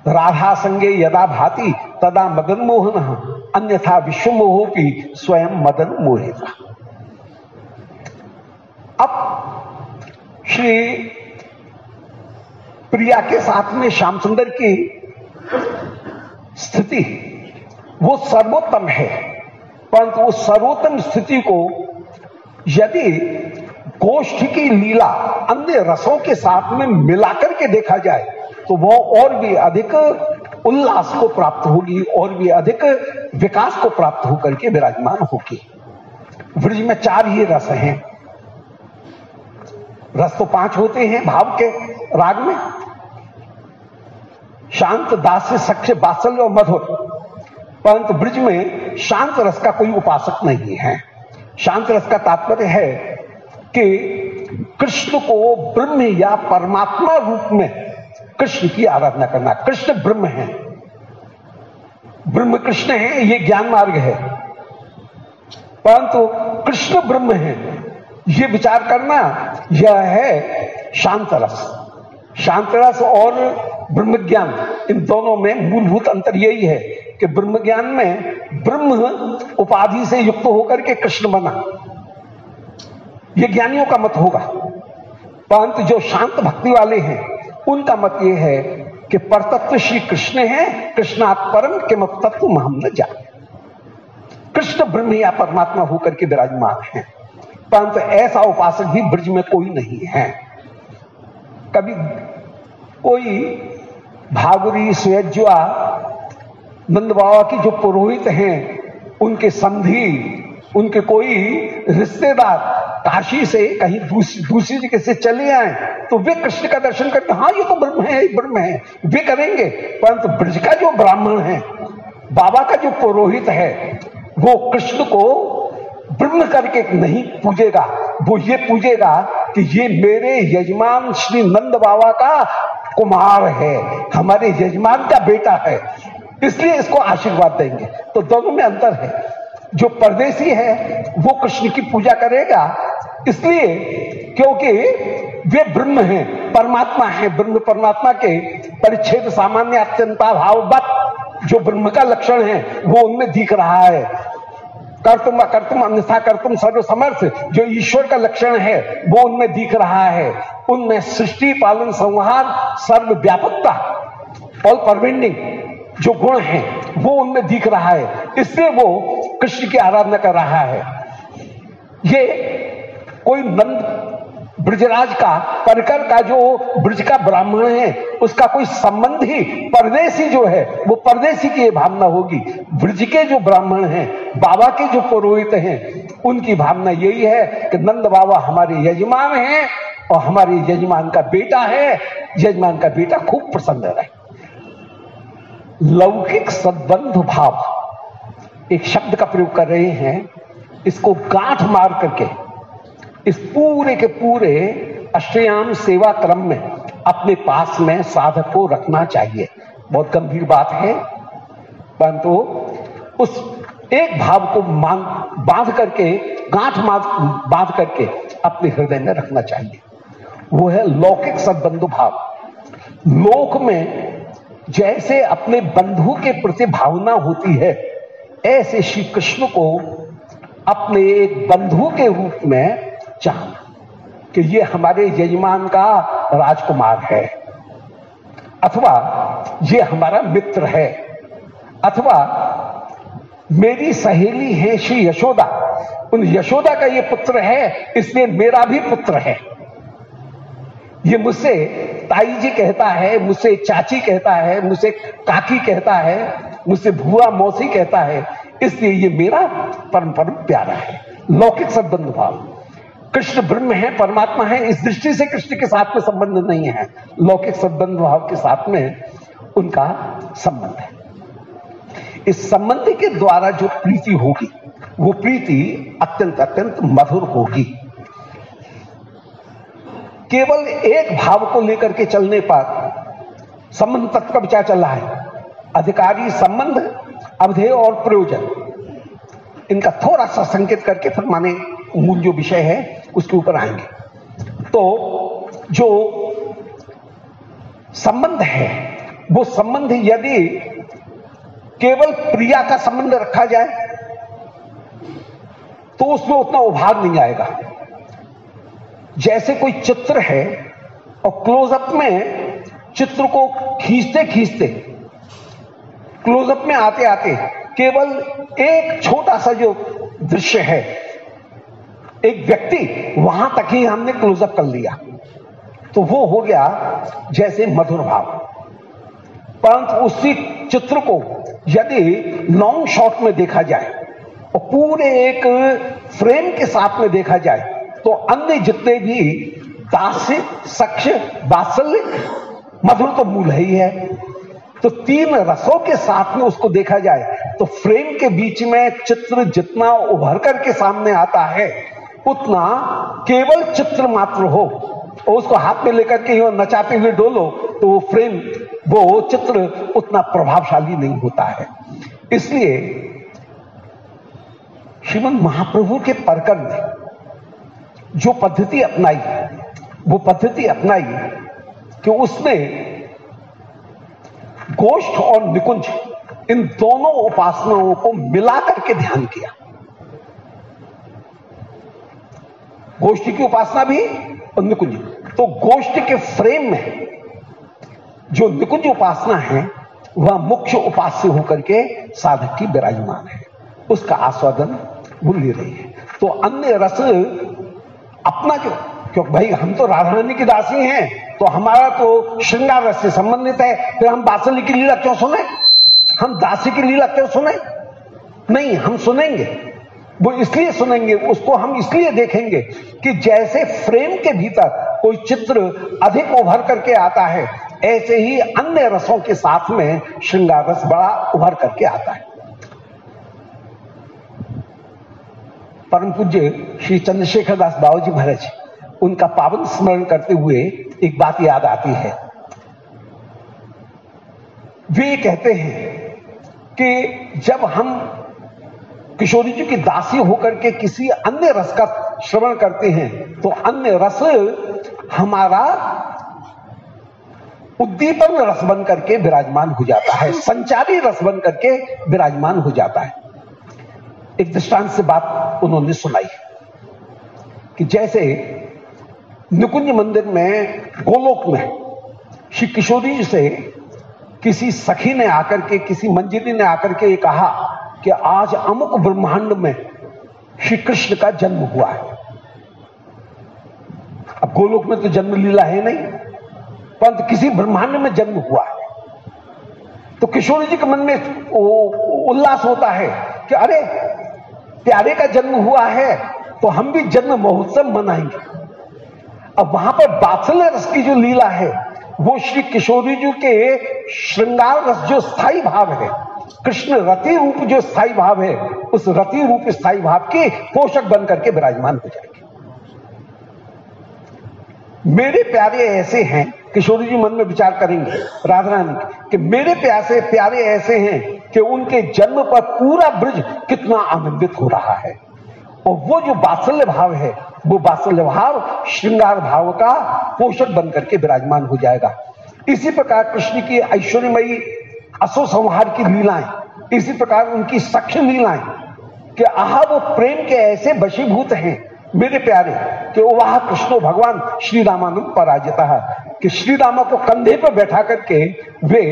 A: राधा संगे यदा भाती, तदा मदन मोहन, अन्यथा विश्व मोह की स्वयं मदन मोहेगा अब श्री प्रिया के साथ में श्याम सुंदर की स्थिति वो सर्वोत्तम है। परंतु उस सर्वोत्तम स्थिति को यदि गोष्ठ की लीला अन्य रसों के साथ में मिलाकर के देखा जाए तो वो और भी अधिक उल्लास को प्राप्त होगी, और भी अधिक विकास को प्राप्त होकर के विराजमान होगी। ब्रज में चार ही रस हैं। रस तो पाँच होते हैं भाव के राग में। शांत दास सख्य, बात्सल्य और मधुर। परंतु ब्रिज में शांत रस का कोई उपासक नहीं है। शांत रस का तात्पर्य है कि कृष्ण को ब्रह्म या परमात्मा रूप में कृष्ण की आराधना करना। कृष्ण ब्रह्म है। ब्रह्म कृष्ण है, ये ज्ञान मार्ग है। परंतु कृष्ण ब्रह्म है, ये विचार करना यह है शांत रस। शांत रस और ब्रह्म ज्ञान, इन दोनों में मूलभूत अंतर यही है कि ब्रह्म ज्ञान में ब्रह्म उपाधि से युक्त होकर के कृष्ण बना। यह ज्ञानियों का मत होगा। परंतु जो शांत भक्ति वाले हैं, उनका मत यह है कि परतत्व श्री कृष्ण है, कृष्णात् परम के मत तत्व हम न जाए। कृष्ण ब्रह्म या परमात्मा होकर के विराजमान है। परंतु ऐसा उपासक भी ब्रज में कोई नहीं है। कभी कोई भागुरी, सुयज्वा नंद बाबा की जो पुरोहित हैं, उनके संधि, उनके कोई रिश्तेदार काशी से कहीं दूसरी दूसरी जगह से चले आए तो वे कृष्ण का दर्शन करते हाँ। ये तो ब्रह्म है ब्रह्म है। वे करेंगे, परंतु तो ब्रज का जो ब्राह्मण है, बाबा का जो पुरोहित है, वो कृष्ण को ब्रह्म करके नहीं पूजेगा। वो ये पूजेगा कि ये मेरे यजमान श्री नंद बाबा का कुमार है, हमारे यजमान का बेटा है। इसलिए इसको आशीर्वाद देंगे। तो दोनों में अंतर है। जो परदेसी है, वो कृष्ण की पूजा करेगा। इसलिए क्योंकि वे ब्रह्म हैं, परमात्मा है, ब्रह्म परमात्मा के परिच्छेद सामान्य अत्यंता भाववत जो ब्रह्म का लक्षण है, वो उनमें दिख रहा है। कर्तुम कर्तुम अन्यथा कर्तुम सर्व समर्थ जो ईश्वर का लक्षण है, वो उनमें दिख रहा है। उनमें सृष्टि, पालन, संहार सर्व व्यापकता ऑल परवेंडिंग जो गुण है, वो उनमें दिख रहा है। इससे वो कृष्ण की आराधना कर रहा है। ये कोई नंद ब्रजराज का परकर का जो ब्रज का ब्राह्मण है, उसका कोई संबंध ही परदेसी जो है, वो परदेसी की भावना होगी। ब्रज के जो ब्राह्मण हैं, बाबा के जो पुरोहित हैं, उनकी भावना यही है कि नंद बाबा हमारे यजमान हैं और हमारे यजमान का बेटा है। यजमान का बेटा खूब प्रसन्न रहे। लौकिक सद्बंध भाव, एक शब्द का प्रयोग कर रहे हैं, इसको गांठ मार करके, इस पूरे के पूरे अष्टयाम सेवा क्रम में, अपने पास में साधक को रखना चाहिए। बहुत गंभीर बात है। परंतु उस एक भाव को मांग बाँध करके, गांठ मार, बाँध करके अपने हृदय में रखना चाहिए। वो है लौकिक सदबंधु भाव। लोक में जैसे अपने बंधु के प्रति भावना होती है, ऐसे श्री कृष्ण को अपने एक बंधु के रूप में चाहना कि ये हमारे यजमान का राजकुमार है, अथवा ये हमारा मित्र है, अथवा मेरी सहेली है श्री यशोदा। उन यशोदा का ये पुत्र है, इसलिए मेरा भी पुत्र है। ये मुझसे ताई जी कहता है, मुझसे चाची कहता है, मुझसे काकी कहता है, मुझसे भुआ मौसी कहता है। इसलिए ये मेरा परम परम प्यारा है। लौकिक संबंध भाव। कृष्ण ब्रह्म है, परमात्मा है, इस दृष्टि से कृष्ण के साथ में संबंध नहीं है। लौकिक संबंध भाव के साथ में उनका संबंध है। इस संबंध के द्वारा जो प्रीति होगी, वो प्रीति अत्यंत अत्यंत मधुर होगी। केवल एक भाव को लेकर के चलने पर संबंध तत्व का विचार चल रहा है? अधिकारी संबंध, अवधेय और प्रयोजन। इनका थोड़ा सा संकेत करके फिर माने मूल जो विषय है, उसके ऊपर आएँगे। तो जो संबंध है, वो संबंध यदि केवल प्रिया का संबंध रखा जाए तो उसमें उतना उभार नहीं आएगा। जैसे कोई चित्र है और क्लोजअप में चित्र को खींचते खींचते क्लोजअप में आते आते केवल एक छोटा सा जो दृश्य है, एक व्यक्ति वहाँ तक ही हमने क्लोजअप कर लिया। तो वो हो गया जैसे मधुर भाव। परंतु उसी चित्र को यदि लॉन्ग शॉट में देखा जाए और पूरे एक फ्रेम के साथ में देखा जाए तो अन्य जितने भी दास्य सक्ष बात्सल्य मधुर तो मूल ही है तो तीन रसों के साथ में उसको देखा जाए तो फ्रेम के बीच में चित्र जितना उभर करके सामने आता है, उतना केवल चित्र मात्र हो। और उसको हाथ में लेकर के नचाते हुए डोलो तो वो फ्रेम, वो चित्र उतना प्रभावशाली नहीं होता है। इसलिए श्रीमद महाप्रभु के परकर ने जो पद्धति अपनाई वो पद्धति अपनाई कि उसने गोष्ठ और निकुंज इन दोनों उपासनाओं को मिला करके ध्यान किया। गोष्ठी की उपासना भी और निकुंज। तो गोष्ठ के फ्रेम में जो निकुंज उपासना है, वह मुख्य उपास्य होकर के साधक की विराजमान है। उसका आस्वादन भूल रही है। तो अन्य रस अपना क्यों? क्योंकि भाई, हम तो राधा रानी की दासी हैं तो हमारा तो श्रृंगार रस से संबंधित है। फिर हम बासली की लीला क्यों सुने? हम दासी की लीला क्यों सुने? नहीं, हम सुनेंगे। वो इसलिए सुनेंगे, उसको हम इसलिए देखेंगे कि जैसे फ्रेम के भीतर कोई चित्र अधिक उभर करके आता है, ऐसे ही अन्य रसों के साथ में श्रृंगार रस बड़ा उभर करके आता है। परम पूज्य श्री चंद्रशेखर दास बाबू जी महाराज, उनका पावन स्मरण करते हुए एक बात याद आती है। वे कहते हैं कि जब हम किशोरी जी की दासी होकर के किसी अन्य रस का श्रवण करते हैं तो अन्य रस हमारा उद्दीपन रस बन करके विराजमान हो जाता है, संचारी रस बन करके विराजमान हो जाता है। एक दृष्टांत से बात उन्होंने सुनाई कि जैसे निकुंज मंदिर में गोलोक में श्री किशोरी जी से किसी सखी ने आकर के, किसी मंजिली ने आकर के ये कहा कि आज अमुक ब्रह्मांड में श्री कृष्ण का जन्म हुआ है। अब गोलोक में तो जन्म लीला है नहीं, परंतु किसी ब्रह्मांड में जन्म हुआ है। तो किशोरी जी के मन में उल्लास होता है कि अरे प्यारे का जन्म हुआ है तो हम भी जन्म महोत्सव मनाएँगे। अब वहाँ पर बात्सल्य रस की जो लीला है, वो श्री किशोरी जी के श्रृंगार रस जो स्थायी भाव है, कृष्ण रति रूप जो स्थायी भाव है, उस रति रूप स्थायी भाव के पोषक बन करके विराजमान हो जाएँगे। मेरे प्यारे ऐसे हैं किशोरी जी मन में विचार करेंगे राधा रानी कि मेरे प्यासे, प्यारे ऐसे हैं कि उनके जन्म पर पूरा ब्रज कितना आनंदित हो रहा है। और वो जो बात्सल्य भाव है, वो बात्सल्य भाव, श्रृंगार भाव का पोषक बनकर के विराजमान हो जाएगा। इसी प्रकार कृष्ण की ऐश्वर्यमयी असो संहार की लीलाएँ, इसी प्रकार उनकी सख्य लीलाएँ, कि आह, वो प्रेम के ऐसे बशीभूत हैं मेरे प्यारे, कि वहाँ कृष्ण भगवान श्री रामानंद पराजिता है, कि श्री रामा को कंधे पर बैठा करके वे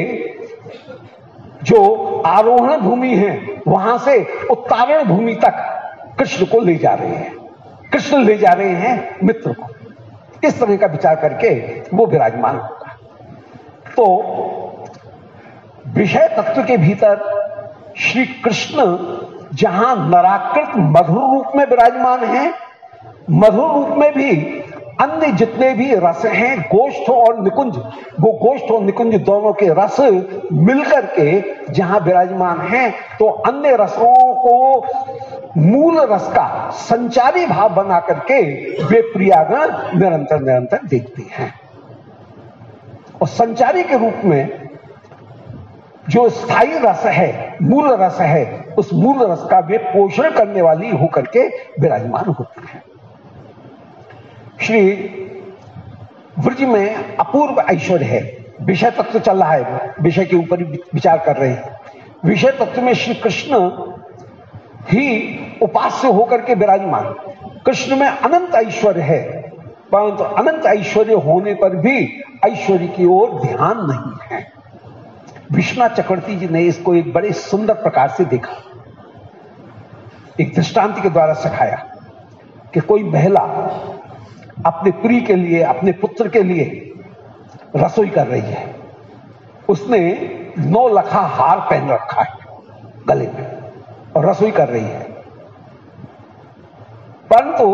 A: जो आरोहण भूमि है, वहाँ से उत्तारण भूमि तक कृष्ण को ले जा रहे हैं। कृष्ण ले जा रहे हैं मित्र को। इस तरह का विचार करके वो विराजमान होगा तो विषय तत्व के भीतर श्री कृष्ण जहाँ नराकृत मधुर रूप में विराजमान है मधुर रूप में भी अन्य जितने भी रस हैं, गोष्ठ और निकुंज, वो गोष्ठ और निकुंज दोनों के रस मिलकर के जहाँ विराजमान हैं तो अन्य रसों को मूल रस का संचारी भाव बना करके वे प्रियागण निरंतर निरंतर देखते हैं। और संचारी के रूप में जो स्थायी रस है, मूल रस है, उस मूल रस का वे पोषण करने वाली होकर के विराजमान होती है। श्री ब्रज में अपूर्व ऐश्वर्य है। विषय तत्व चल रहा है। विषय के ऊपर विचार कर रहे हैं। विषय तत्व में श्री कृष्ण ही उपास्य होकर के विराजमान। कृष्ण में अनंत ऐश्वर्य है। परंतु अनंत ऐश्वर्य होने पर भी ऐश्वर्य की ओर ध्यान नहीं है। विष्णा चक्रवर्ती जी ने इसको एक बड़े सुंदर प्रकार से देखा। एक दृष्टांत के द्वारा सिखाया कि कोई महिला अपने प्री के लिए, अपने पुत्र के लिए रसोई कर रही है। उसने नौ लखा हार पहन रखा है गले में और रसोई कर रही है। परंतु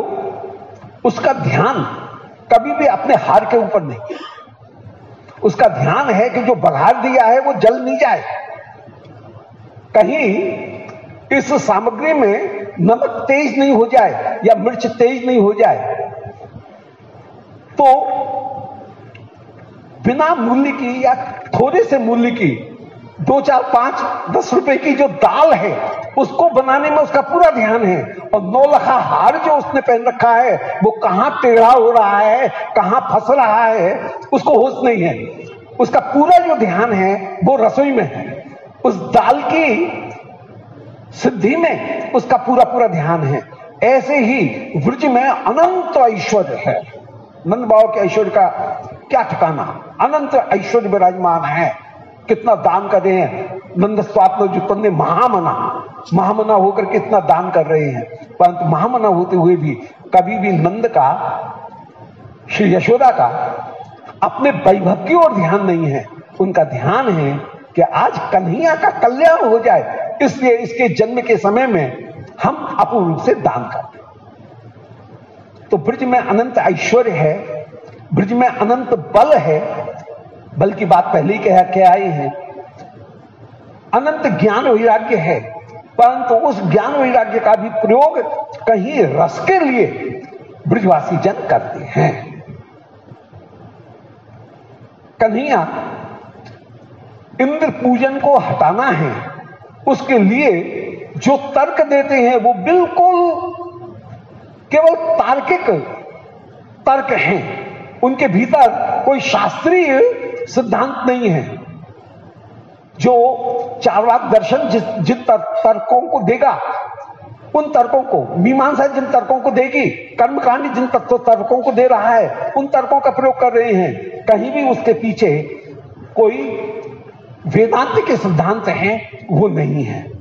A: उसका ध्यान कभी भी अपने हार के ऊपर नहीं उसका ध्यान है कि जो बघार दिया है वो जल नहीं जाए। कहीं इस सामग्री में नमक तेज नहीं हो जाए या मिर्च तेज नहीं हो जाए तो बिना मूल्य की या थोड़े से मूल्य की, दो चार पाँच दस रुपए की जो दाल है, उसको बनाने में उसका पूरा ध्यान है। और नौ लखा हार जो उसने पहन रखा है, वो कहाँ टेढ़ा हो रहा है, कहाँ फंस रहा है, उसको होश नहीं है। उसका पूरा जो ध्यान है, वो रसोई में है। उस दाल की सिद्धि में उसका पूरा पूरा ध्यान है। ऐसे ही वृज में अनंत ऐश्वर्य है। नंद बाबा के ऐश्वर्य का क्या ठिकाना? अनंत ऐश्वर्य विराजमान है। कितना दान कर रहे हैं। नंद स्वात्म जुत्पन्न महामना महामना होकर कितना दान कर रहे हैं। परंतु महामना होते हुए भी, कभी भी नंद का, श्री यशोदा का अपने वैभव की ओर ध्यान नहीं है। उनका ध्यान है कि आज कन्हैया का कल्याण हो जाए। इसलिए इसके जन्म के समय में हम अपूर्ण रूप से दान करते तो ब्रज में अनंत ऐश्वर्य है, ब्रज में अनंत बल है, बल की बात पहले ही कह के आए हैं। अनंत ज्ञान वैराग्य है, परंतु उस ज्ञान वैराग्य का भी प्रयोग कहीं रस के लिए ब्रजवासी जन करते हैं। कन्हैया, इंद्र पूजन को हटाना है, उसके लिए जो तर्क देते हैं वो बिल्कुल केवल तार्किक तर्क हैं। उनके भीतर कोई शास्त्रीय सिद्धांत नहीं है। जो चारवाक दर्शन जिस जिन तर्कों को देगा, उन तर्कों को, मीमांसा जिन तर्कों को देगी, कर्मकांड जिन तत्व तर्कों को दे रहा है, उन तर्कों का प्रयोग कर रहे हैं। कहीं भी उसके पीछे कोई वेदांत के सिद्धांत हैं, वो नहीं है।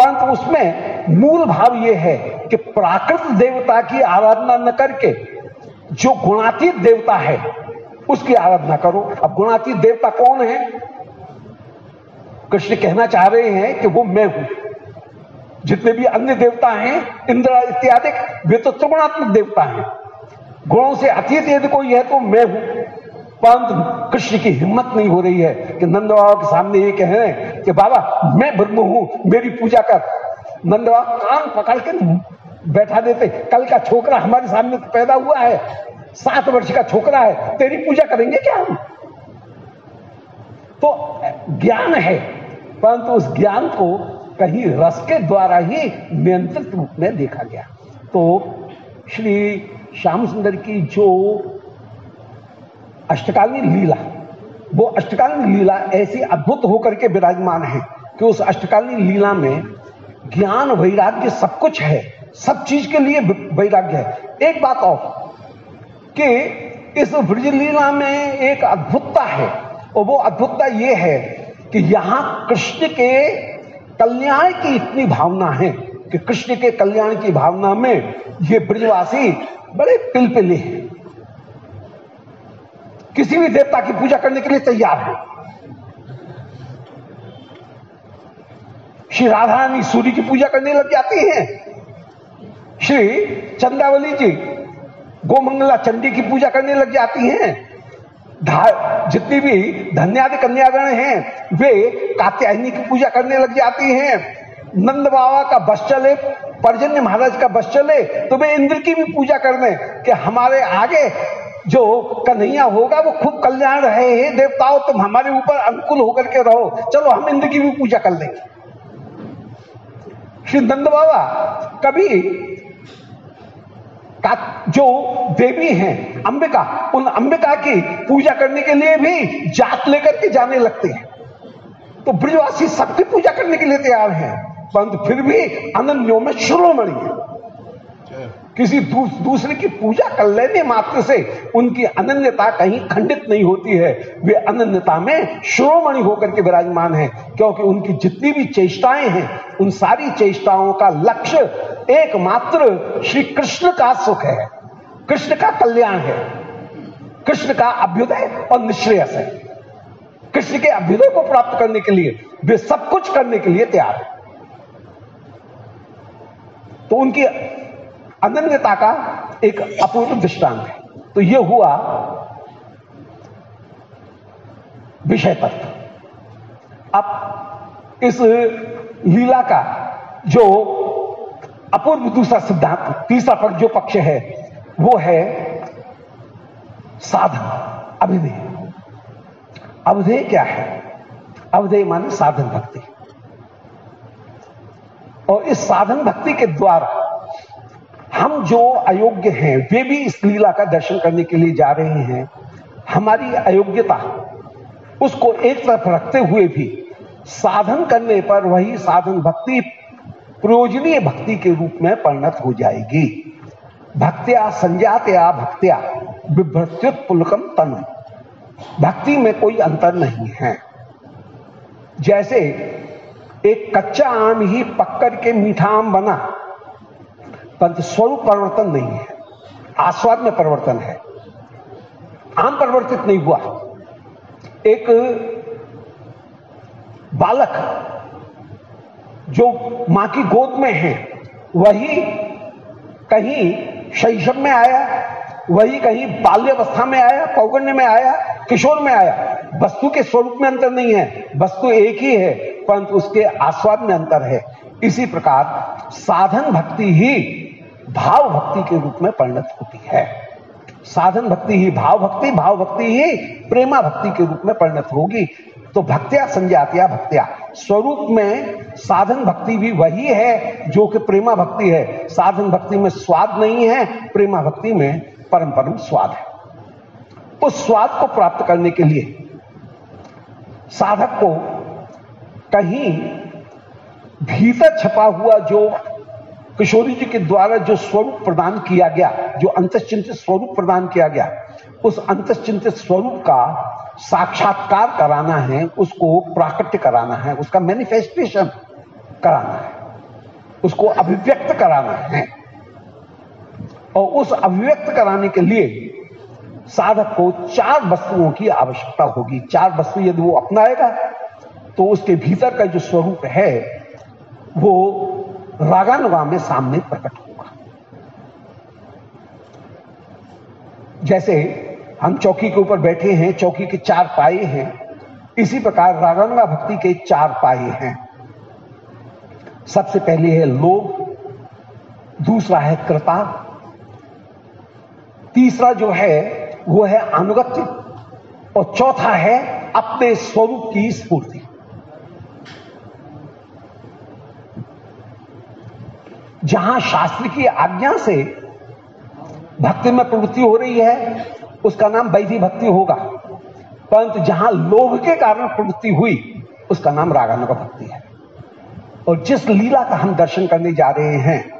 A: परंतु उसमें मूल भाव यह है कि प्राकृत देवता की आराधना न करके जो गुणातीत देवता है, उसकी आराधना करो। अब गुणातीत देवता कौन है? कृष्ण कहना चाह रहे हैं कि वो मैं हूँ। जितने भी अन्य देवता हैं, इंद्र इत्यादि, वे तो त्रिगुणात्मक देवता हैं। गुणों से अतीत यदि कोई है तो मैं हूँ। परंतु कृष्ण की हिम्मत नहीं हो रही है कि नंद बाबा के सामने ये कहें कि बाबा, मैं ब्रह्म हूँ, मेरी पूजा कर। नंद बाबा कान पकड़ के बैठा देते, कल का छोकरा हमारे सामने पैदा हुआ है, सात वर्ष का छोकरा है, तेरी पूजा करेंगे क्या हम? तो ज्ञान है, परंतु उस ज्ञान को कहीं रस के द्वारा ही नियंत्रित रूप में देखा गया। तो श्री श्याम सुंदर की जो अष्टकालीन लीला। वो अष्टकालीन लीला ऐसी अद्भुत होकर के विराजमान है कि उस अष्टकालीन लीला में ज्ञान, वैराग्य सब कुछ है। सब चीज़ के लिए वैराग्य है। एक बात और, कि इस ब्रज लीला में एक अद्भुतता है। और वो अद्भुतता ये है कि यहाँ कृष्ण के कल्याण की इतनी भावना है कि कृष्ण के कल्याण की भावना में ये ब्रजवासी बड़े पिलपिले हैं। किसी भी देवता की पूजा करने के लिए तैयार है। श्री राधा रानी सूर्य की पूजा करने लग जाती हैं। श्री चंद्रावली जी गोमंगला चंडी की पूजा करने लग जाती हैं। जितनी भी धन्यादि कन्यागण हैं, वे कात्यायनी की पूजा करने लग जाती हैं। नंद बाबा का बस चले, परजन्य महाराज का बस चले तो वे इंद्र की भी पूजा करने, कि हमारे आगे जो कन्हैया होगा वो खूब कल्याण रहे हे। देवताओं, तुम हमारे ऊपर अनुकूल होकर के रहो। चलो, हम इंद्र की भी पूजा कर लेंगे। श्री नंद बाबा, कभी जो देवी हैं, अंबिका, उन अंबिका की पूजा करने के लिए भी जात लेकर के जाने लगते हैं। तो ब्रजवासी सबकी पूजा करने के लिए तैयार हैं। परंतु फिर भी अनन्यों में श्रोमणी है। किसी दूस, दूसरे की पूजा कर लेने मात्र से उनकी अनन्यता कहीं खंडित नहीं होती है। वे अनन्यता में श्रोमणि होकर के विराजमान है क्योंकि उनकी जितनी भी चेष्टाएँ हैं उन सारी चेष्टाओं का लक्ष्य एकमात्र श्री कृष्ण का सुख है। कृष्ण का कल्याण है। कृष्ण का अभ्युदय और निश्रेयस है। कृष्ण के अभ्युदय को प्राप्त करने के लिए वे सब कुछ करने के लिए तैयार है। तो उनकी अनन्यता का एक अपूर्व दृष्टांत है। तो यह हुआ विषय तत्व अब इस लीला का जो अपूर्व दूसरा सिद्धांत, तीसरा पक्ष जो पक्ष है, वो है साधन, अभिधेय। अवधेय क्या है? अवधेय माने साधन भक्ति। और इस साधन भक्ति के द्वारा हम जो अयोग्य हैं, वे भी इस लीला का दर्शन करने के लिए जा रहे हैं। हमारी अयोग्यता उसको एक तरफ़ रखते हुए भी साधन करने पर वही साधन भक्ति, प्रयोजनीय भक्ति के रूप में परिणत हो जाएगी। भक्त्या संजातया भक्त्या विभ्रत्युत्पुलकम तन भक्ति में कोई अंतर नहीं है। जैसे एक कच्चा आम ही पक्कर के मीठा आम बना परंतु स्वरूप परिवर्तन नहीं है। आस्वाद में परिवर्तन है। आम परिवर्तित नहीं हुआ। एक बालक जो माँ की गोद में है, वही कहीं शैशव में आया, वही कहीं बाल्यावस्था में आया पौगण्य में आया, किशोर में आया। वस्तु के स्वरूप में अंतर नहीं है, वस्तु एक ही है, परंतु उसके आस्वाद में अंतर है। इसी प्रकार साधन भक्ति ही भाव भक्ति के रूप में परिणत होती है। साधन भक्ति ही भाव भक्ति भाव भक्ति ही प्रेमा भक्ति के रूप में परिणत होगी। तो भक्तिया संजातिया भक्तिया। स्वरूप में साधन भक्ति भी वही है जो कि प्रेमा भक्ति है। साधन भक्ति में स्वाद नहीं है, प्रेमा भक्ति में परम परम स्वाद है। उस स्वाद को प्राप्त करने के लिए साधक को कहीं भीतर छपा हुआ जो किशोरी जी के द्वारा जो स्वरूप प्रदान किया गया, जो अंतश्चिंतित स्वरूप प्रदान किया गया, उस अंतश्चिंतित स्वरूप का साक्षात्कार कराना है, उसको प्राकट्य कराना है, उसका मैनिफेस्टेशन कराना है, उसको अभिव्यक्त कराना है। और उस अभिव्यक्त कराने के लिए साधक को चार वस्तुओं की आवश्यकता होगी। चार वस्तु यदि वो अपनाएगा तो उसके भीतर का जो स्वरूप है, वो रागानुगा में सामने प्रकट होगा। जैसे हम चौकी के ऊपर बैठे हैं, चौकी के चार पाए हैं, इसी प्रकार रागानुगा भक्ति के चार पाए हैं। सबसे पहले है लोभ, दूसरा है कृपा, तीसरा जो है, वो है अनुगत्य, और चौथा है अपने स्वरूप की स्फूर्ति। जहाँ शास्त्र की आज्ञा से भक्ति में प्रवृत्ति हो रही है, उसका नाम वैधि भक्ति होगा। परंतु जहाँ लोभ के कारण प्रवृत्ति हुई, उसका नाम रागानुग भक्ति है। और जिस लीला का हम दर्शन करने जा रहे हैं,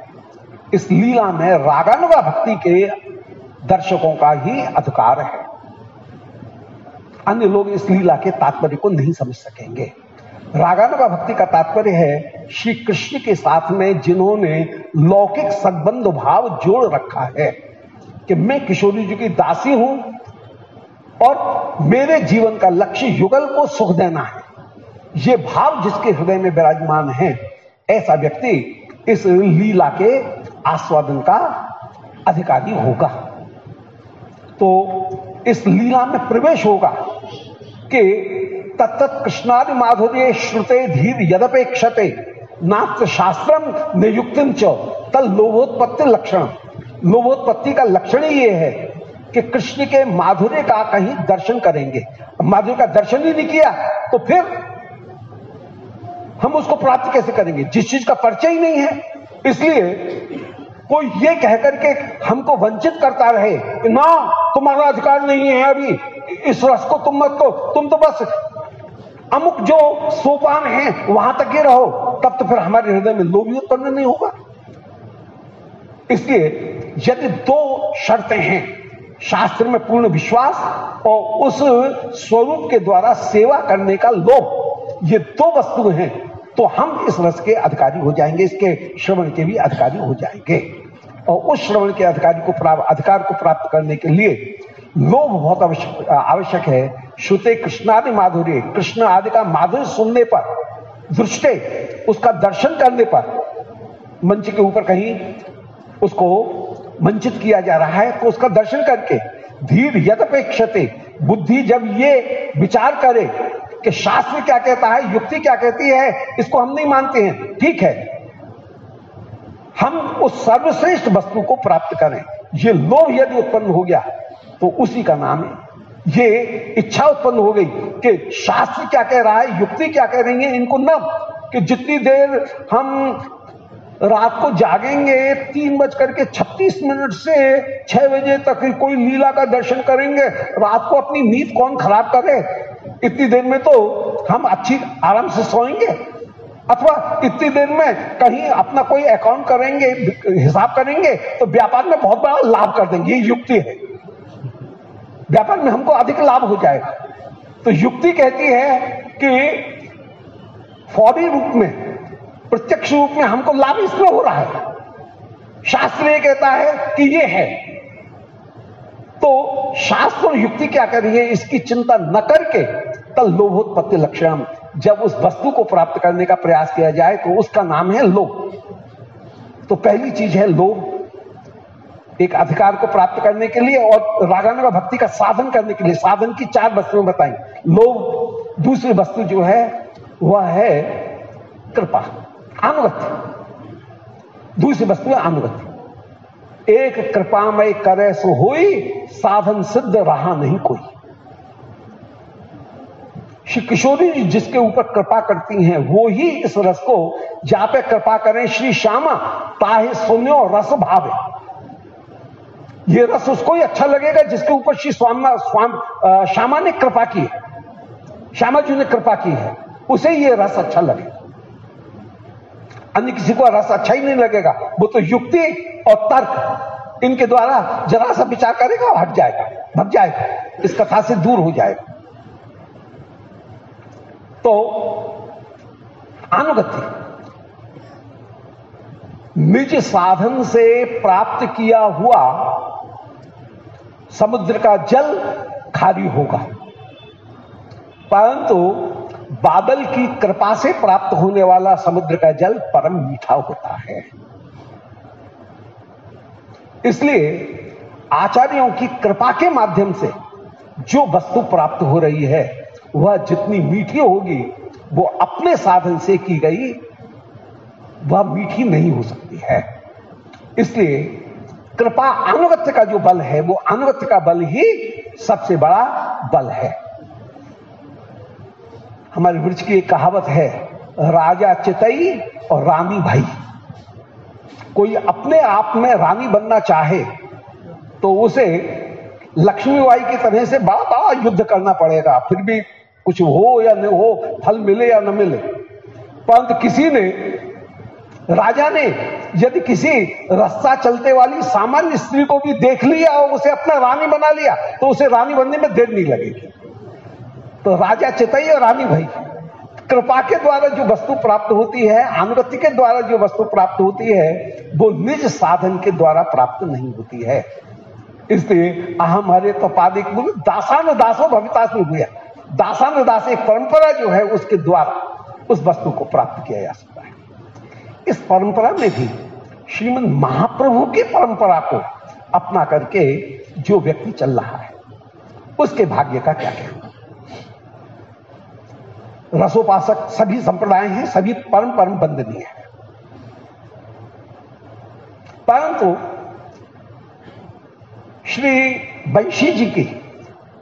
A: इस लीला में रागानुगा भक्ति के दर्शकों का ही अधिकार है। अन्य लोग इस लीला के तात्पर्य को नहीं समझ सकेंगे। रागानुगा भक्ति का तात्पर्य है, श्री कृष्ण के साथ में जिन्होंने लौकिक संबंध भाव जोड़ रखा है, कि मैं किशोरी जी की दासी हूँ और मेरे जीवन का लक्ष्य युगल को सुख देना है। ये भाव जिसके हृदय में विराजमान है, ऐसा व्यक्ति इस लीला के आस्वादन का अधिकारी होगा। तो इस लीला में प्रवेश होगा। कि तत्त कृष्णादि माधुर्य श्रुते धीर यदपेक्षते, नात्र शास्त्रम नियुक्तिम च, तल लोभोत्पत्ति लक्षण। लोभोत्पत्ति का लक्षण ही ये है कि कृष्ण के माधुर्य का कहीं दर्शन करेंगे। माधुर्य का दर्शन ही नहीं किया तो फिर हम उसको प्राप्त कैसे करेंगे? जिस चीज़ का परिचय ही नहीं है। इसलिए कोई ये कहकर के हमको वंचित करता रहे कि ना, तुम्हारा अधिकार नहीं है अभी। इस रस को तुम मत को तुम तो बस अमुक जो सोपान है, वहाँ तक ही रहो, तब तो फिर हमारे हृदय में लोभी उत्पन्न नहीं होगा। इसलिए यदि दो शर्तें हैं, शास्त्र में पूर्ण विश्वास और उस स्वरूप के द्वारा सेवा करने का लोभ, ये दो वस्तु हैं तो हम इस रस के अधिकारी हो जाएँगे, इसके श्रवण के भी अधिकारी हो जाएँगे। और उस श्रवण के अधिकारी को अधिकार को प्राप्त करने के लिए लोभ बहुत आवश्यक आवश्यक है। श्रुते कृष्णादि माधुर्य कृष्ण आदि का माधुर्य सुनने पर, दृष्टे, उसका दर्शन करने पर, मंच के ऊपर कहीं उसको मंचित किया जा रहा है तो उसका दर्शन करके धीर यदपेक्षते, बुद्धि जब ये विचार करे कि शास्त्र क्या कहता है, युक्ति क्या कहती है, इसको हम नहीं मानते हैं। ठीक है। हम उस सर्वश्रेष्ठ वस्तु को प्राप्त करें। ये लोभ यदि उत्पन्न हो गया तो उसी का नाम है। ये इच्छा उत्पन्न हो गई कि शास्त्र क्या कह रहा है, युक्ति क्या कह रही है, इनको न कि जितनी देर हम रात को जागेंगे, तीन बज करके छत्तीस मिनट से छह बजे तक कोई लीला का दर्शन करेंगे, रात को अपनी नींद कौन खराब करे? इतनी देर में तो हम अच्छी आराम से सोएँगे। अथवा इतनी देर में कहीं अपना कोई अकाउंट करेंगे, हिसाब करेंगे तो व्यापार में बहुत बड़ा लाभ कर देंगे। ये युक्ति है। व्यापार में हमको अधिक लाभ हो जाएगा। तो युक्ति कहती है कि फौरी रूप में, प्रत्यक्ष रूप में हमको लाभ इसमें हो रहा है। शास्त्र ये कहता है कि ये है। तो शास्त्र और युक्ति क्या कर रही है? इसकी चिंता न करके तल लोभोत्पत्ति लक्षण जब उस वस्तु को प्राप्त करने का प्रयास किया जाए तो उसका नाम है लोभ। तो पहली चीज़ है लोभ। एक अधिकार को प्राप्त करने के लिए और रागान का भक्ति का साधन करने के लिए, साधन की चार वस्तुएँ बताई। लोग, दूसरी वस्तु जो है, वह है कृपा अनुगत्य दूसरी वस्तु है अनुगत्य एक कृपामय करे सो हुई, साधन सिद्ध रहा नहीं कोई। श्री किशोरी जी जिसके ऊपर कृपा करती हैं, वो ही इस रस को जहाँ पे कृपा करें श्री श्यामा, ताहे सुन्यो रस भावे। ये रस उसको ही अच्छा लगेगा, जिसके ऊपर श्री स्वामा, स्वाम श्यामा ने कृपा की है। श्यामा जी ने कृपा की है। उसे ये रस अच्छा लगेगा अन्य किसी को रस अच्छा ही नहीं लगेगा। वो तो युक्ति और तर्क, इनके द्वारा जरा सा विचार करेगा हट जाएगा, भग जाएगा। इस कथा से दूर हो जाएगा। तो अनुगति निज साधन से प्राप्त किया हुआ समुद्र का जल खारी होगा। परंतु बादल की कृपा से प्राप्त होने वाला समुद्र का जल परम मीठा होता है। इसलिए आचार्यों की कृपा के माध्यम से जो वस्तु प्राप्त हो रही है, वह जितनी मीठी होगी, वो अपने साधन से की गई, वह मीठी नहीं हो सकती है। इसलिए कृपा अनुगत्य का जो बल है, वो अनुगत्य का बल ही सबसे बड़ा बल है। हमारे वृक्ष की एक कहावत है, राजा चितई और रानी भाई। कोई अपने आप में रानी बनना चाहे तो उसे लक्ष्मीबाई की तरह से बड़ा बड़ा युद्ध करना पड़ेगा। फिर भी कुछ हो या न हो, फल मिले या न मिले। परंतु किसी ने राजा ने यदि किसी रास्ता चलते वाली सामान्य स्त्री को भी देख लिया और उसे अपना रानी बना लिया तो उसे रानी बनने में देर नहीं लगेगी। तो राजा चितई और रानी भाई, कृपा के द्वारा जो वस्तु प्राप्त होती है अनुगति के द्वारा जो वस्तु प्राप्त होती है, वो निज साधन के द्वारा प्राप्त नहीं होती है। इसलिए अहम हरे तो बोले दासान दासो भवितास में हुआ दासान दास एक परंपरा जो है, उसके द्वारा उस वस्तु को प्राप्त किया जा सकता इस परंपरा में भी श्रीमद महाप्रभु की परंपरा को अपना करके जो व्यक्ति चल रहा है, उसके भाग्य का क्या कहना रसोपासक सभी संप्रदाय हैं, सभी परम परम बंदनीय है। परंतु श्री बंशी जी की,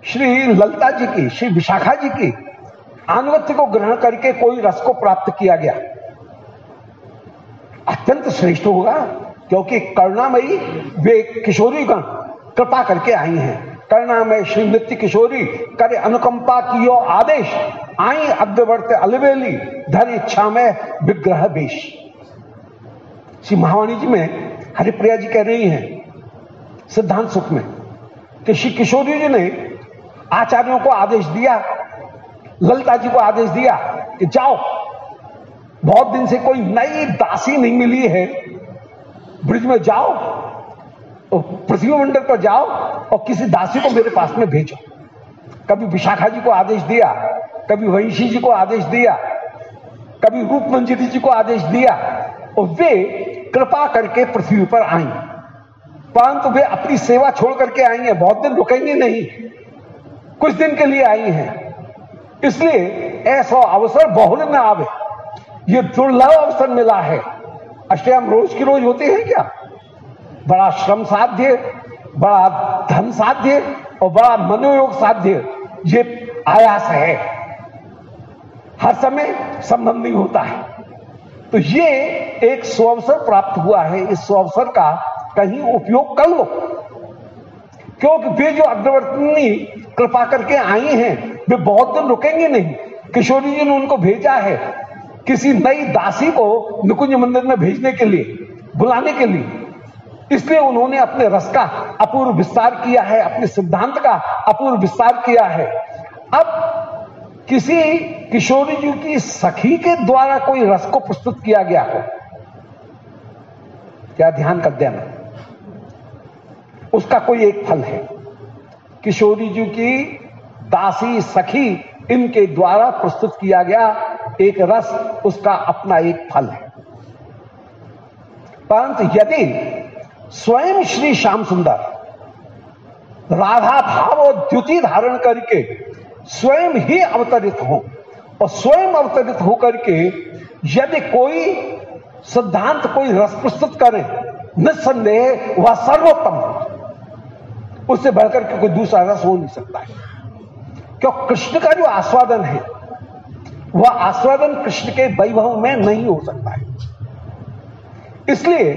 A: श्री ललिता जी की, श्री विशाखा जी की आनुगत्य को ग्रहण करके कोई रस को प्राप्त किया गया अत्यंत श्रेष्ठ होगा, क्योंकि करुणामयी वे किशोरी गण कृपा करके आई हैं। करुणामय श्री नृत्य किशोरी, करे अनुकंपा की आदेश, आई अग्रवर्त अलवेली, धर इच्छा में विग्रह बेश। श्री महावाणी जी में हरिप्रिया जी कह रही हैं, सिद्धांत सुख में, कि श्री किशोरी जी ने आचार्यों को आदेश दिया, ललिता जी को आदेश दिया कि जाओ बहुत दिन से कोई नई दासी नहीं मिली है। ब्रिज में जाओ पृथ्वी मंडल पर जाओ, और किसी दासी को मेरे पास में भेजो। कभी विशाखा जी को आदेश दिया, कभी वंशी जी को आदेश दिया, कभी रूप मंजिरी जी को आदेश दिया, और वे कृपा करके पृथ्वी पर आई। परंतु वे अपनी सेवा छोड़ करके आई हैं, बहुत दिन रुकेंगे नहीं। कुछ दिन के लिए आई हैं। इसलिए ऐसा अवसर बहुल न आवे। ये दुर्लभ अवसर मिला है। अष्टयाम रोज की रोज होते हैं क्या? बड़ा श्रम साध्य, बड़ा धन साध्य और बड़ा मनोयोग साध्य, ये आयास है। हर समय नहीं होता है। तो ये एक सुअवसर प्राप्त हुआ है। इस सुअवसर का कहीं उपयोग कर लो। क्योंकि वे जो अग्रवर्तनी कृपा करके आई हैं, वे बहुत दिन रुकेंगे नहीं। किशोरी जी ने उनको भेजा है। किसी नई दासी को निकुंज मंदिर में भेजने के लिए, बुलाने के लिए। इसलिए उन्होंने अपने रस का अपूर्व विस्तार किया है, अपने सिद्धांत का अपूर्व विस्तार किया है। अब किसी किशोरी जी की सखी के द्वारा कोई रस को प्रस्तुत किया गया हो, क्या ध्यान कर देना। उसका कोई एक फल है। किशोरी जी की दासी सखी इनके द्वारा प्रस्तुत किया गया एक रस उसका अपना एक फल है। परंतु यदि स्वयं श्री श्याम सुंदर राधा भाव और द्युति धारण करके स्वयं ही अवतरित हो और स्वयं अवतरित होकर के यदि कोई सिद्धांत कोई रस प्रस्तुत करे, निस्संदेह वह सर्वोत्तम उससे बढ़कर के कोई दूसरा रस हो नहीं सकता है। क्यों? कृष्ण का जो आस्वादन है वह आस्वादन कृष्ण के वैभव में नहीं हो सकता है। इसलिए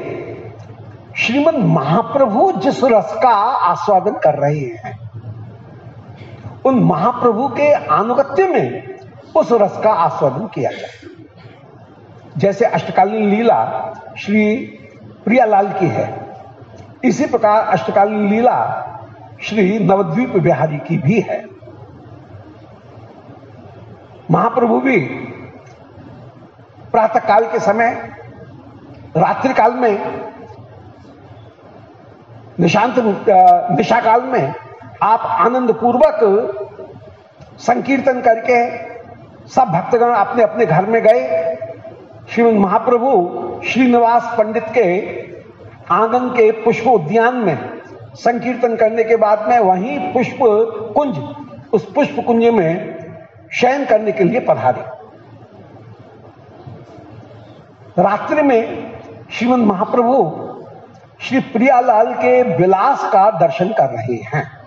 A: श्रीमद महाप्रभु जिस रस का आस्वादन कर रहे हैं, उन महाप्रभु के आनुगत्य में उस रस का आस्वादन किया जाए। जैसे अष्टकालीन लीला श्री प्रियालाल की है, इसी प्रकार अष्टकालीन लीला श्री नवद्वीप बिहारी की भी है। महाप्रभु भी प्रातः काल के समय रात्रि काल में, निशांत निशा काल में आप आनंद पूर्वक संकीर्तन करके सब भक्तगण अपने अपने घर में गए। श्रीमद महाप्रभु श्रीनिवास पंडित के आँगन के पुष्प उद्यान में संकीर्तन करने के बाद में वहीं पुष्प कुंज, उस पुष्प कुंज में शयन करने के लिए पधारे। रात्रि में श्रीमद महाप्रभु श्री प्रियालाल के विलास का दर्शन कर रहे हैं।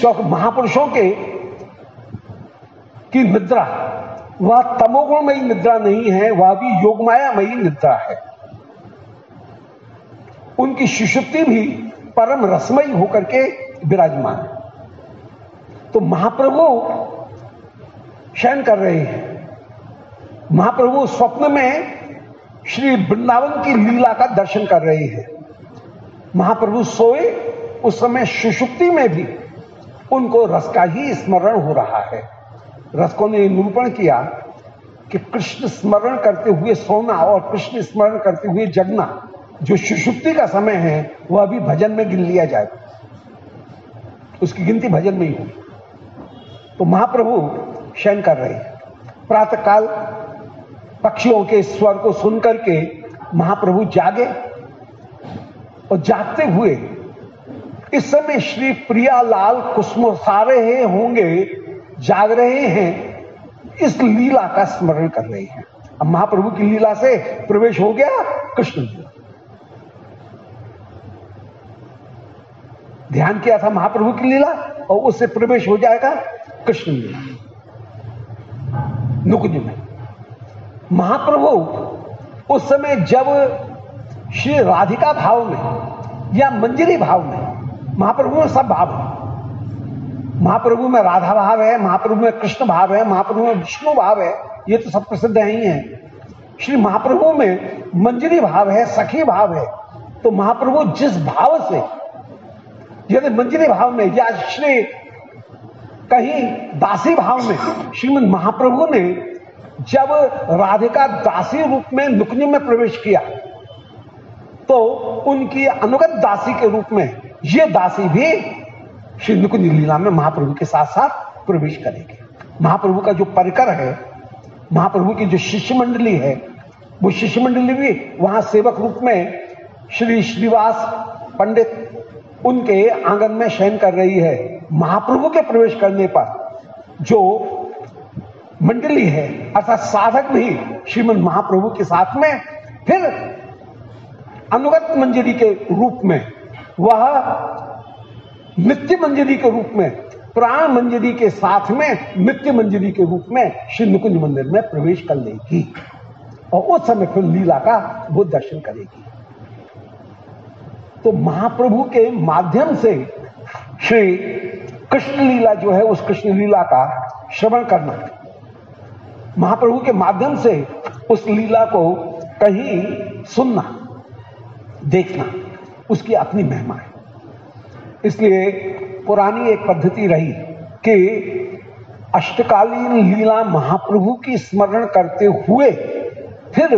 A: क्योंकि महापुरुषों के की निद्रा, वह तमोगुणमयी निद्रा नहीं है, वह भी योगमायामयी निद्रा है। उनकी सुषुप्ति भी परम रसमयी होकर के विराजमान तो महाप्रभु शयन कर रहे हैं। महाप्रभु स्वप्न में श्री वृंदावन की लीला का दर्शन कर रहे हैं। महाप्रभु सोए, उस समय सुषुप्ति में भी उनको रस का ही स्मरण हो रहा है। रसकों ने निरूपण किया कि कृष्ण स्मरण करते हुए सोना और कृष्ण स्मरण करते हुए जगना, जो सुषुप्ति का समय है, वह अभी भजन में गिन लिया जाए। उसकी गिनती भजन में ही होगी। तो महाप्रभु शयन कर रहे प्रातः काल पक्षियों के स्वर को सुनकर के महाप्रभु जागे और जागते हुए इस समय श्री प्रियालाल कुसुमसा हैं, होंगे, जाग रहे हैं, इस लीला का स्मरण कर रहे हैं। अब महाप्रभु की लीला से प्रवेश हो गया कृष्ण लीला ध्यान किया था महाप्रभु की लीला और उससे प्रवेश हो जाएगा कृष्ण लीला नुकुंज में। महाप्रभु, उस समय जब श्री राधिका भाव में या मंजरी भाव में महाप्रभु में सब भाव है। महाप्रभु में राधा भाव है, महाप्रभु में कृष्ण भाव है, महाप्रभु में विष्णु भाव है, ये तो सब प्रसिद्ध है ही है। श्री महाप्रभु में मंजरी भाव है, सखी भाव है तो महाप्रभु जिस भाव से, यदि मंजरी भाव में या श्री कहीं दासी भाव में, श्रीमद महाप्रभु ने जब राधिका दासी रूप में नुकनी में प्रवेश किया तो उनकी अनुगत दासी के रूप में ये दासी भी श्री नुकुंज लीला में महाप्रभु के साथ साथ प्रवेश करेगी। महाप्रभु का जो परिकर है, महाप्रभु की जो शिष्य मंडली है, वो शिष्य मंडली भी वहाँ सेवक रूप में श्री श्रीवास पंडित उनके आँगन में शयन कर रही है। महाप्रभु के प्रवेश करने पर जो मंडली है, अर्थात साधक भी श्रीमद महाप्रभु के साथ में, फिर अनुगत मंजरी के रूप में, वह नित्य मंजरी के रूप में, प्राण मंजरी के साथ में, नित्य मंजरी के रूप में श्री नुकुंज मंदिर में प्रवेश कर लेगी। और उस समय फिर लीला का वो दर्शन करेगी। तो महाप्रभु के माध्यम से श्री कृष्ण लीला जो है, उस कृष्ण लीला का श्रवण करना। महाप्रभु के माध्यम से उस लीला को कहीं सुनना, देखना, उसकी अपनी महिमा है। इसलिए पुरानी एक पद्धति रही कि अष्टकालीन लीला महाप्रभु की स्मरण करते हुए फिर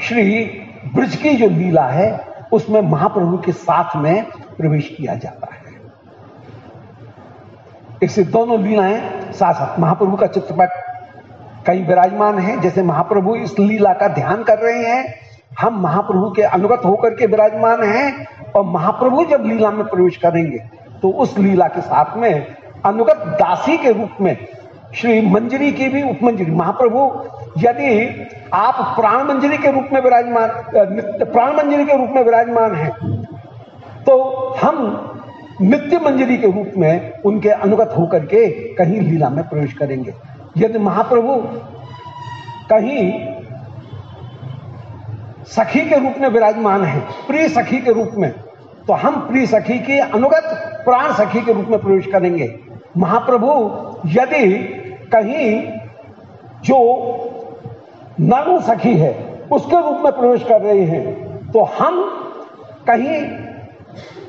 A: श्री ब्रज की जो लीला है, उसमें महाप्रभु के साथ में प्रवेश किया जाता है। इससे दोनों लीलाएँ साथ साथ महाप्रभु का चित्रपट कहीं विराजमान है, जैसे महाप्रभु इस लीला का ध्यान कर रहे हैं, हम महाप्रभु के अनुगत होकर के विराजमान हैं और महाप्रभु जब लीला में प्रवेश करेंगे तो उस लीला के साथ में अनुगत दासी के रूप में श्री मंजरी की भी उपमंजरी, महाप्रभु, यदि आप प्राण मंजरी के रूप में विराजमान प्राण मंजरी के रूप में विराजमान हैं तो हम नित्य मंजरी के रूप में उनके अनुगत होकर के कहीं लीला में प्रवेश करेंगे। यदि महाप्रभु कहीं सखी के रूप में विराजमान है, प्रिय सखी के रूप में तो हम प्रिय सखी के अनुगत प्राण सखी के रूप में प्रवेश करेंगे। महाप्रभु, यदि कहीं जो नर्म सखी है, उसके रूप में प्रवेश कर रहे हैं तो हम कहीं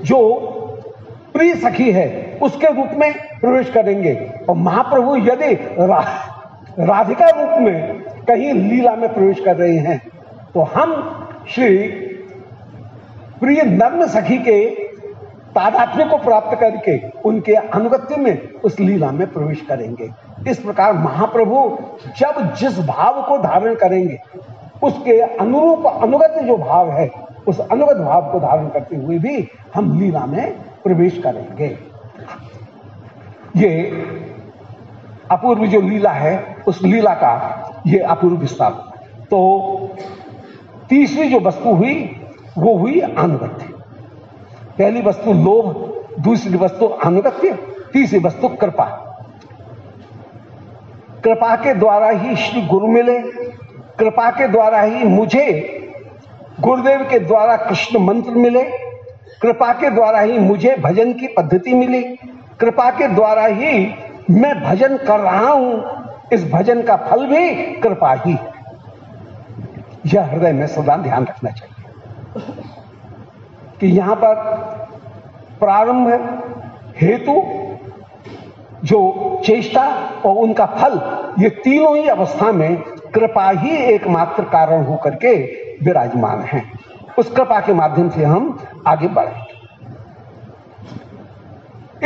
A: जो प्रिय सखी है उसके रूप में प्रवेश करेंगे। और महाप्रभु यदि रा, राधिका रूप में कहीं लीला में प्रवेश कर रहे हैं तो हम श्री प्रिय नर्म सखी के तादात्म्य को प्राप्त करके उनके अनुगत्य में उस लीला में प्रवेश करेंगे। इस प्रकार महाप्रभु जब जिस भाव को धारण करेंगे उसके अनुरूप अनुगत जो भाव है उस अनुगत भाव को धारण करते हुए भी हम लीला में प्रवेश करेंगे। ये अपूर्व जो लीला है, उस लीला का ये अपूर्व विस्तार। तो तीसरी जो वस्तु हुई, वो हुई अनुगत्य पहली वस्तु लोभ, दूसरी वस्तु अनुगत्य तीसरी वस्तु कृपा। कृपा के द्वारा ही श्री गुरु मिले, कृपा के द्वारा ही मुझे गुरुदेव के द्वारा कृष्ण मंत्र मिले कृपा के द्वारा ही मुझे भजन की पद्धति मिली। कृपा के द्वारा ही मैं भजन कर रहा हूँ। इस भजन का फल भी कृपा ही है। यह हृदय में सदा ध्यान रखना चाहिए कि यहाँ पर प्रारंभ हेतु, जो चेष्टा और उनका फल, ये तीनों ही अवस्था में कृपा ही एकमात्र कारण होकर के विराजमान है। उस कृपा के माध्यम से हम आगे बढ़ेंगे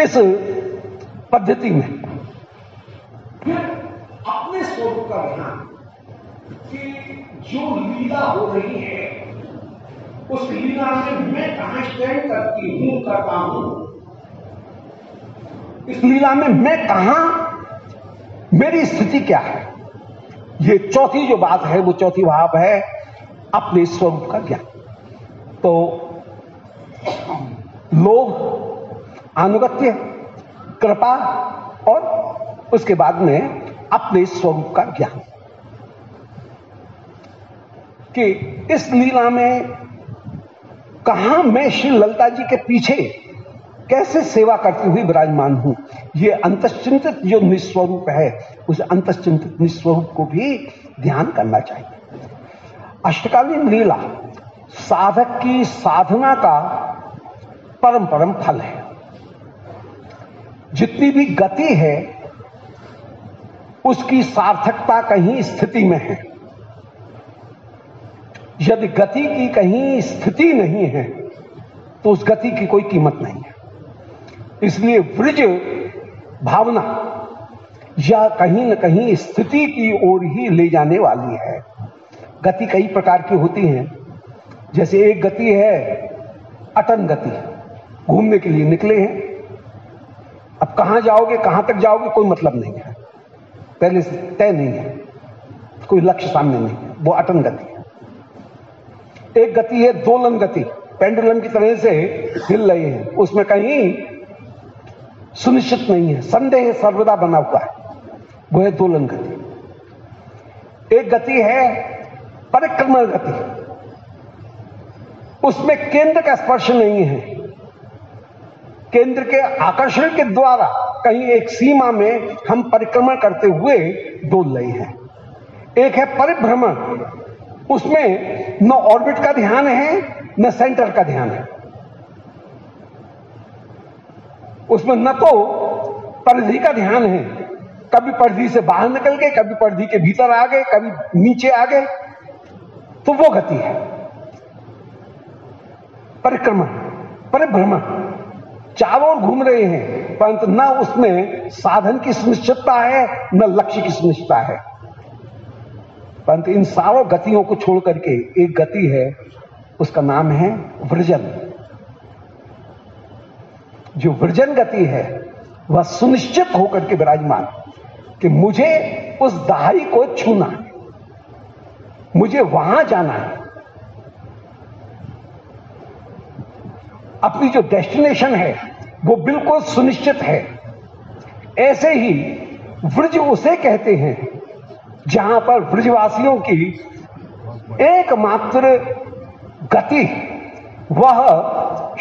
A: इस पद्धति में अपने स्वरूप का ध्यान कि जो लीला हो रही है, उस लीला में मैं कहा स्टैंड करती हूँ, करता हूँ। इस लीला में मैं कहा, मेरी स्थिति क्या है? ये चौथी जो बात है, वो चौथी भाव है, अपने स्वरूप का ज्ञान। तो लोभ अनुगत्य कृपा और उसके बाद में अपने स्वरूप का ज्ञान। कि इस लीला में कहा मैं श्री ललिता जी के पीछे कैसे सेवा करती हुई विराजमान हूँ, ये अंतश्चिंतित जो निस्वरूप है, उस अंतश्चिंतित निस्वरूप को भी ध्यान करना चाहिए। अष्टकालीन लीला साधक की साधना का परम परम फल है। जितनी भी गति है, उसकी सार्थकता कहीं स्थिति में है। यदि गति की कहीं स्थिति नहीं है तो उस गति की कोई कीमत नहीं है। इसलिए ब्रिज भावना या कहीं न कहीं स्थिति की ओर ही ले जाने वाली है। गति कई प्रकार की होती हैं। जैसे एक गति है, अटन गति घूमने के लिए निकले हैं। अब कहाँ जाओगे, कहाँ तक जाओगे, कोई मतलब नहीं है। पहले से तय नहीं है। कोई लक्ष्य सामने नहीं है। वो अटन गति है। एक गति है, दोलन गति। पेंडुलम की तरह से हिल रहे हैं। उसमें कहीं सुनिश्चित नहीं है। संदेह सर्वदा बना हुआ है। वो है दोलन गति। एक गति है, परिक्रमण गति। उसमें केंद्र का स्पर्श नहीं है। केंद्र के आकर्षण के द्वारा कहीं एक सीमा में हम परिक्रमण करते हुए डोल रहे हैं। एक है परिभ्रमण। उसमें न ऑर्बिट का ध्यान है, न सेंटर का ध्यान है। उसमें न तो परिधि का ध्यान है। कभी परिधि से बाहर निकल गए, कभी परिधि के भीतर आ गए, कभी नीचे आ गए तो वो गति है। परिक्रमण परिभ्रमण चारों घूम रहे हैं, परंतु न उसमें साधन की सुनिश्चितता है, न लक्ष्य की सुनिश्चितता है। परंतु इन सारों गतियों को छोड़ करके एक गति है, उसका नाम है वृजन। जो वृजन गति है, वह सुनिश्चित होकर के विराजमान, कि मुझे उस दहाई को छूना है, मुझे वहाँ जाना है। अपनी जो डेस्टिनेशन है, वो बिल्कुल सुनिश्चित है। ऐसे ही व्रज उसे कहते हैं, जहाँ पर ब्रजवासियों की एकमात्र गति, वह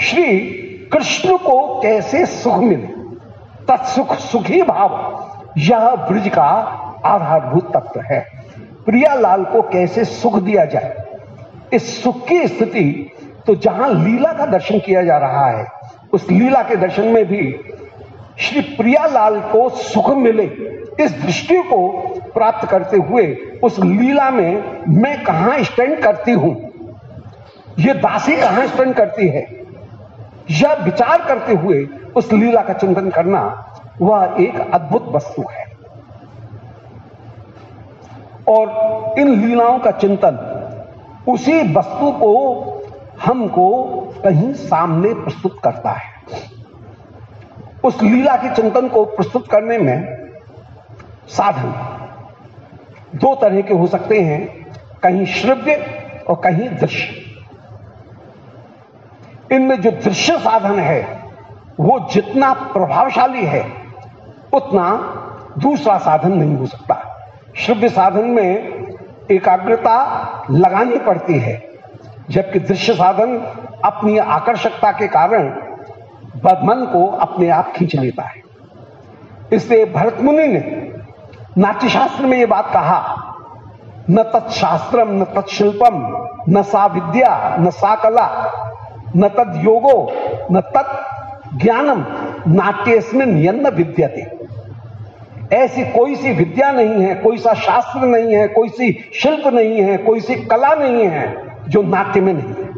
A: श्री कृष्ण को कैसे सुख मिले? तत्सुख सुखी भाव, यह ब्रज का आधारभूत तत्व है। प्रियालाल को कैसे सुख दिया जाए? इस सुख की स्थिति तो जहाँ लीला का दर्शन किया जा रहा है, उस लीला के दर्शन में भी श्री प्रियालाल को सुख मिले। इस दृष्टि को प्राप्त करते हुए उस लीला में मैं कहा स्टैंड करती हूँ? ये दासी कहाँ स्टैंड करती है? यह विचार करते हुए उस लीला का चिंतन करना, वह एक अद्भुत वस्तु है। और इन लीलाओं का चिंतन, उसी वस्तु को हमको कहीं सामने प्रस्तुत करता है। उस लीला के चिंतन को प्रस्तुत करने में साधन दो तरह के हो सकते हैं, कहीं श्रव्य और कहीं दृश्य। इनमें जो दृश्य साधन है, वो जितना प्रभावशाली है, उतना दूसरा साधन नहीं हो सकता। श्रव्य साधन में एकाग्रता लगानी पड़ती है। जबकि दृश्य साधन अपनी आकर्षकता के कारण मन को अपने आप खींच लेता है। इसलिए भरत मुनि ने नाट्यशास्त्र में यह बात कहा, न तत्शास्त्रम, न तत्शिल्पम, न सा विद्या, न सा कला, न तद योगो, न तत् ज्ञानम, नाट्यस्मिन यन्न विद्यते। ऐसी कोई सी विद्या नहीं है, कोई सा शास्त्र नहीं है, कोई सी शिल्प नहीं है, कोई सी कला नहीं है जो नाट्य में नहीं है।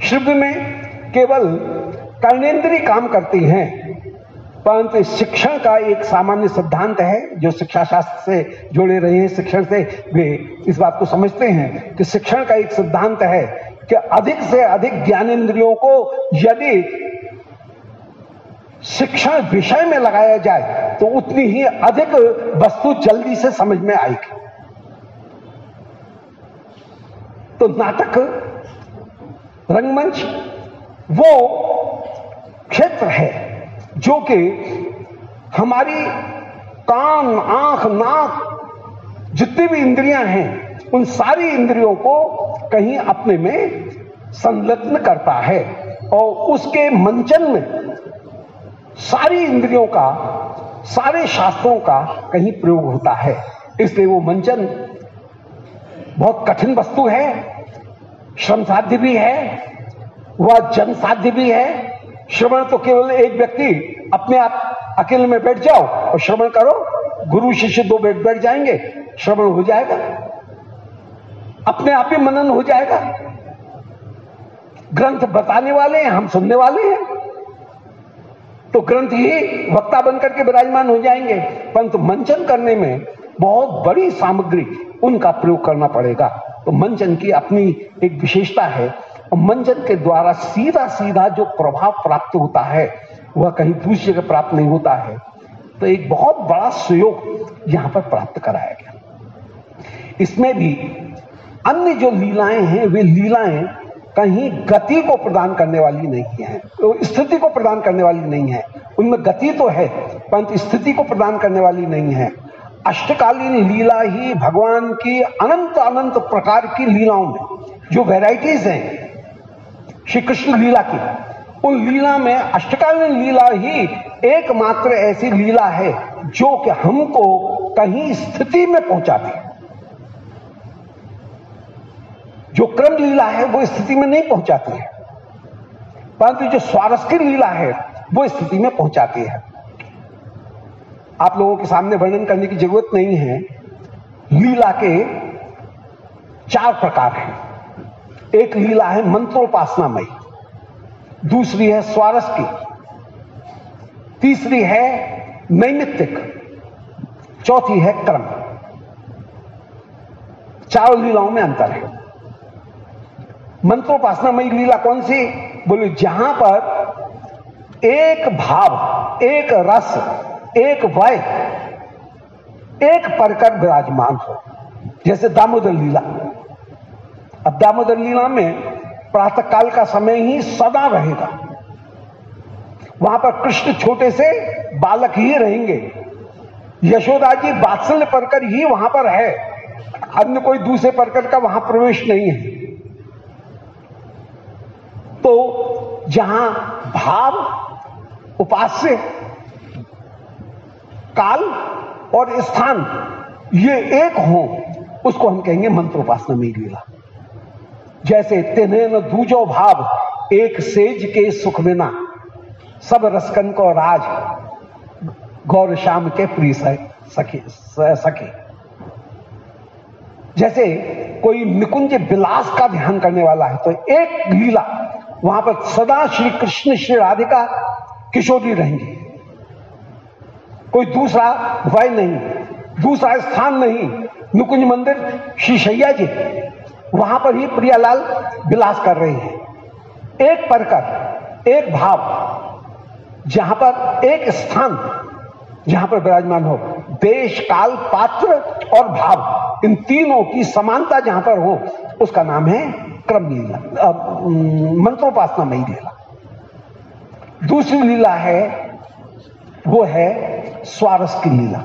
A: शिल्प में केवल कर्णेंद्री काम करती हैं, परंतु शिक्षण का एक सामान्य सिद्धांत है, जो शिक्षा शास्त्र से जुड़े रहे हैं, शिक्षण से वे इस बात को समझते हैं कि शिक्षण का एक सिद्धांत है कि अधिक से अधिक ज्ञानेन्द्रियों को यदि शिक्षण विषय में लगाया जाए तो उतनी ही अधिक वस्तु जल्दी से समझ में आएगी। तो नाटक, रंगमंच, वो क्षेत्र है जो कि हमारी कान, आँख, नाक, जितनी भी इंद्रियाँ हैं, उन सारी इंद्रियों को कहीं अपने में संलग्न करता है। और उसके मंचन में सारी इंद्रियों का, सारे शास्त्रों का कहीं प्रयोग होता है। इसलिए वो मंचन बहुत कठिन वस्तु है। श्रम साध्य भी है, वह जन साध्य भी है। श्रवण तो केवल एक व्यक्ति अपने आप अकेले में बैठ जाओ और श्रवण करो, गुरु शिष्य दो बैठ बैठ जाएँगे, श्रवण हो जाएगा। अपने आप ही मनन हो जाएगा। ग्रंथ बताने वाले हैं, हम सुनने वाले हैं। तो ग्रंथ ही वक्ता बनकर के विराजमान हो जाएँगे, परंतु मंचन करने में बहुत बड़ी सामग्री उनका प्रयोग करना पड़ेगा। तो मंचन की अपनी एक विशेषता है, मंचन के द्वारा सीधा सीधा जो प्रभाव प्राप्त होता है, वह कहीं दूसरी जगह प्राप्त नहीं होता है। तो एक बहुत बड़ा सुयोग यहाँ पर प्राप्त कराया गया। इसमें भी अन्य जो लीलाएँ हैं, वे लीलाएँ कहीं गति को प्रदान करने वाली नहीं है। तो स्थिति को प्रदान करने वाली नहीं है। उनमें गति तो है, परंतु स्थिति को प्रदान करने वाली नहीं है। अष्टकालीन लीला ही भगवान की अनंत अनंत प्रकार की लीलाओं में, जो वेराइटीज हैं श्री कृष्ण लीला की। उन लीला में अष्टकालीन लीला ही एकमात्र ऐसी लीला है, जो कि हमको कहीं स्थिति में पहुंचाती है। जो क्रम लीला है, वो स्थिति में नहीं पहुंचाती है। परंतु जो स्वारस की लीला है, वो स्थिति में पहुंचाती है। आप लोगों के सामने वर्णन करने की ज़रूरत नहीं है। लीला के चार प्रकार हैं। एक लीला है मंत्रोपासनामयी, दूसरी है स्वारस की तीसरी है नैमित्तिक, चौथी है कर्म। चारों लीलाओं में अंतर है। मंत्रोपासनामयी लीला कौन सी? बोले, जहाँ पर एक भाव, एक रस एक वय, एक परकर विराजमान हो। जैसे दामोदर लीला। अब दामोदर लीला में प्रातः काल का समय ही सदा रहेगा। वहाँ पर कृष्ण छोटे से बालक ही रहेंगे। यशोदा जी बात्सल्य परकर ही वहाँ पर है। अन्य कोई दूसरे परकर का वहाँ प्रवेश नहीं है। तो जहाँ भाव, उपास्य काल और स्थान, ये एक हो, उसको हम कहेंगे मंत्रोपासना में लीला। जैसे तेने न दूजो भाव, एक सेज के सुख बिना। सब रसकन को राज, गौर श्याम के प्रिय सखी सखी। जैसे कोई निकुंज विलास का ध्यान करने वाला है तो एक लीला, वहाँ पर सदा श्री कृष्ण, श्री राधिका किशोरी रहेंगी। कोई दूसरा वय नहीं, दूसरा स्थान नहीं। नुकुंज मंदिर, श्री शैया जी, वहाँ पर ही प्रियालाल विलास कर रहे हैं। एक परकर, एक भाव, जहाँ पर एक स्थान, जहाँ पर विराजमान हो। देश, काल, पात्र और भाव, इन तीनों की समानता जहाँ पर हो, उसका नाम है क्रम लीला मंत्रोपासना मई लीला। दूसरी लीला है वो है स्वारस की लीला।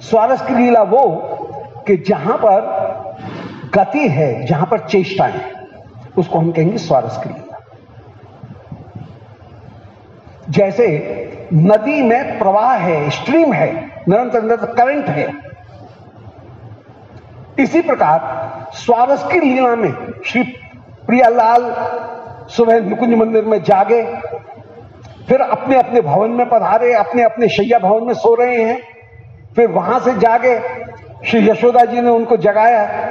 A: स्वारस की लीला वो कि जहाँ पर गति है, जहाँ पर चेष्टा है, उसको हम कहेंगे स्वारस की लीला। जैसे नदी में प्रवाह है, स्ट्रीम है, निरंतर निरंतर करंट है, इसी प्रकार स्वारस की लीला में श्री प्रियालाल सुबह निकुंज मंदिर में जागे फिर अपने अपने भवन में पधारे, अपने अपने शैया भवन में सो रहे हैं। फिर वहाँ से जागे, श्री यशोदा जी ने उनको जगाया।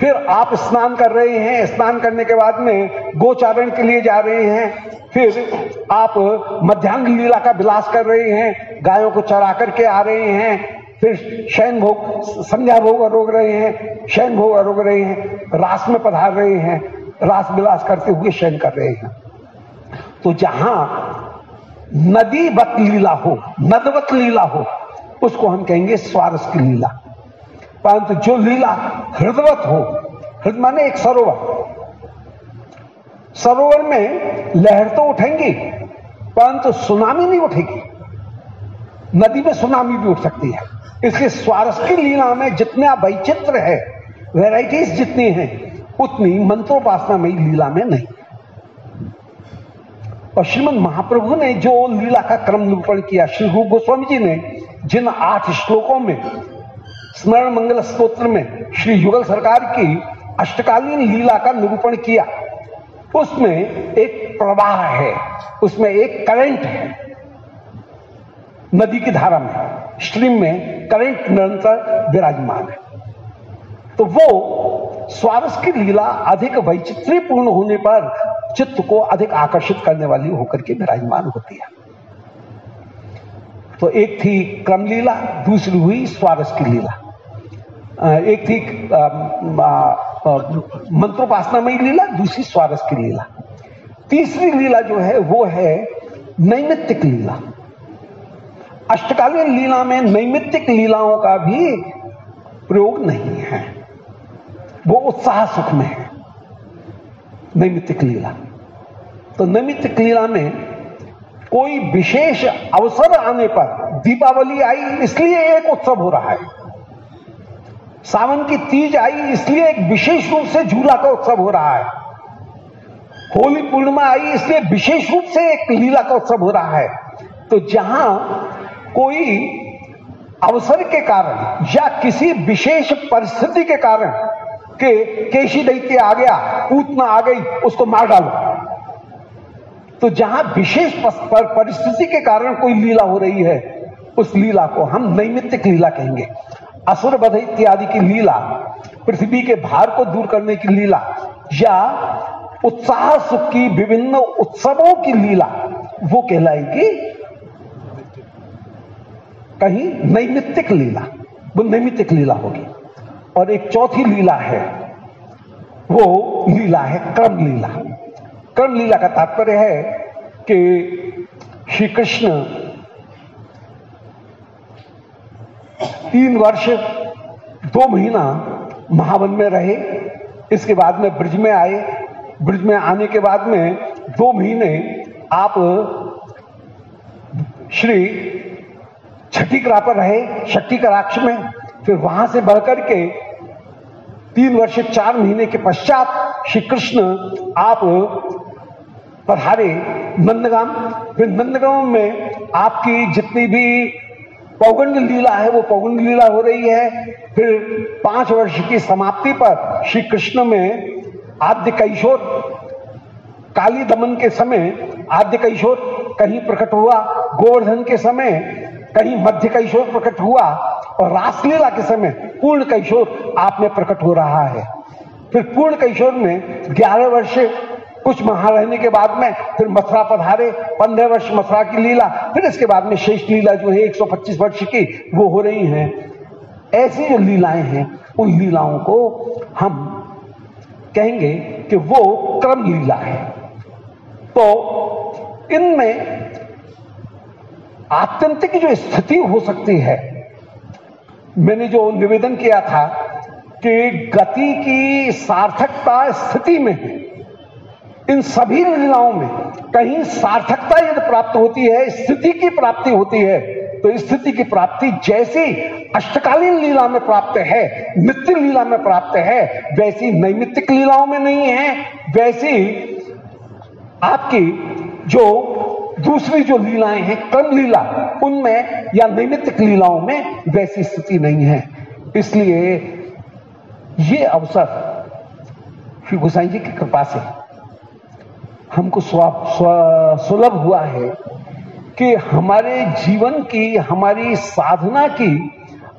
A: फिर आप स्नान कर रहे हैं। स्नान करने के बाद में गोचारण के लिए जा रहे हैं। फिर आप मध्यांग लीला का विलास कर रहे हैं। गायों को चरा करके आ रहे हैं। फिर शयन भोग, संध्या भोग रोक रहे हैं। शयन भोग रोक रहे हैं। रास में पधार रहे हैं। रास विलास करते हुए शयन कर रहे हैं। तो जहाँ नदीवत लीला हो, नदवत लीला हो, उसको हम कहेंगे स्वारस की लीला। परंतु जो लीला हृदवत हो हृदय माने एक सरोवर। सरोवर में लहर तो उठेंगी, परंतु सुनामी नहीं उठेगी। नदी में सुनामी भी उठ सकती है। इसलिए स्वारस की लीला में जितना वैचित्र है वेराइटीज जितनी हैं, उतनी मंत्रोपासना में लीला में नहीं। और श्रीमद महाप्रभु ने जो लीला का क्रम निरूपण किया, श्री रूप गोस्वामी जी ने जिन आठ श्लोकों में, स्मरण मंगल स्त्रोत्र में श्री युगल सरकार की अष्टकालीन लीला का निरूपण किया, उसमें एक प्रवाह है, उसमें एक करंट है। नदी की धारा में स्ट्रीम में करंट निरंतर विराजमान है। तो वो स्वारस की लीला अधिक वैचित्र्यपूर्ण होने पर चित्त को अधिक आकर्षित करने वाली होकर के विराजमान होती है। तो एक थी क्रम लीला दूसरी हुई स्वारस की लीला। एक थी मंत्रोपासनामयी लीला, दूसरी स्वारस की लीला। तीसरी लीला जो है, वो है नैमित्तिक लीला। अष्टकालीन लीला में नैमित्तिक लीलाओं का भी प्रयोग नहीं है। वो उत्साह सुख में है। नैमित्तिक लीला तो नैमित्तिक लीला में कोई विशेष अवसर आने पर दीपावली आई, इसलिए एक उत्सव हो रहा है। सावन की तीज आई, इसलिए एक विशेष रूप से झूला का उत्सव हो रहा है। होली पूर्णिमा आई, इसलिए विशेष रूप से एक लीला का उत्सव हो रहा है। तो जहाँ कोई अवसर के कारण या किसी विशेष परिस्थिति के कारण के, केशी दैत्य आ गया पूतना आ गई, उसको मार डालो। तो जहाँ विशेष परिस्थिति के कारण कोई लीला हो रही है, उस लीला को हम नैमित्तिक लीला कहेंगे। असुर बध इत्यादि की लीला, पृथ्वी के भार को दूर करने की लीला, या उत्साह सुख की विभिन्न उत्सवों की लीला, वो कहलाएगी कहीं नैमित्तिक लीला। वो नैमित्तिक लीला होगी। और एक चौथी लीला है, वो लीला है क्रम लीला क्रम लीला का तात्पर्य है कि श्री कृष्ण तीन वर्ष, दो महीना महावन में रहे, इसके बाद में ब्रिज में आए। ब्रिज में आने के बाद में दो महीने आप श्री छठी करा पर रहे शक्ति कराक्ष में। फिर वहाँ से बढ़कर के तीन वर्ष, चार महीने के पश्चात श्री कृष्ण आप पधारे नंदगाम। फिर नंदगाम में आपकी जितनी भी पौगंड लीला है, वो पौगंड लीला हो रही है। फिर पाँच वर्ष की समाप्ति पर श्री कृष्ण में आद्य कैशोर काली दमन के समय आद्य कैशोर कहीं प्रकट हुआ। गोवर्धन के समय कहीं मध्य कैशोर प्रकट हुआ। रासलीला के समय पूर्ण कैशोर आप में प्रकट हो रहा है। फिर पूर्ण कैशोर में ग्यारह वर्ष, कुछ महा रहने के बाद में फिर मथुरा पधारे, पंद्रह वर्ष मथुरा की लीला, फिर इसके बाद में शेष लीला जो है 125 वर्ष की, वो हो रही हैं। ऐसी जो लीलाएँ हैं, उन लीलाओं को हम कहेंगे कि वो क्रम लीला है। तो इनमें आत्यंतिक जो स्थिति हो सकती है मैंने जो निवेदन किया था कि गति की सार्थकता स्थिति में है। इन सभी लीलाओं में कहीं सार्थकता यदि प्राप्त होती है, स्थिति की प्राप्ति होती है तो स्थिति की प्राप्ति जैसी अष्टकालीन लीला में प्राप्त है, नित्य लीला में प्राप्त है, वैसी नैमित्तिक लीलाओं में नहीं है, वैसी आपकी जो दूसरी जो लीलाएँ हैं, क्रम लीला, उनमें या नैमित्तिक लीलाओं में वैसी स्थिति नहीं है। इसलिए ये अवसर श्री गोसाई जी की कृपा से हमको सुलभ हुआ है कि हमारे जीवन की, हमारी साधना की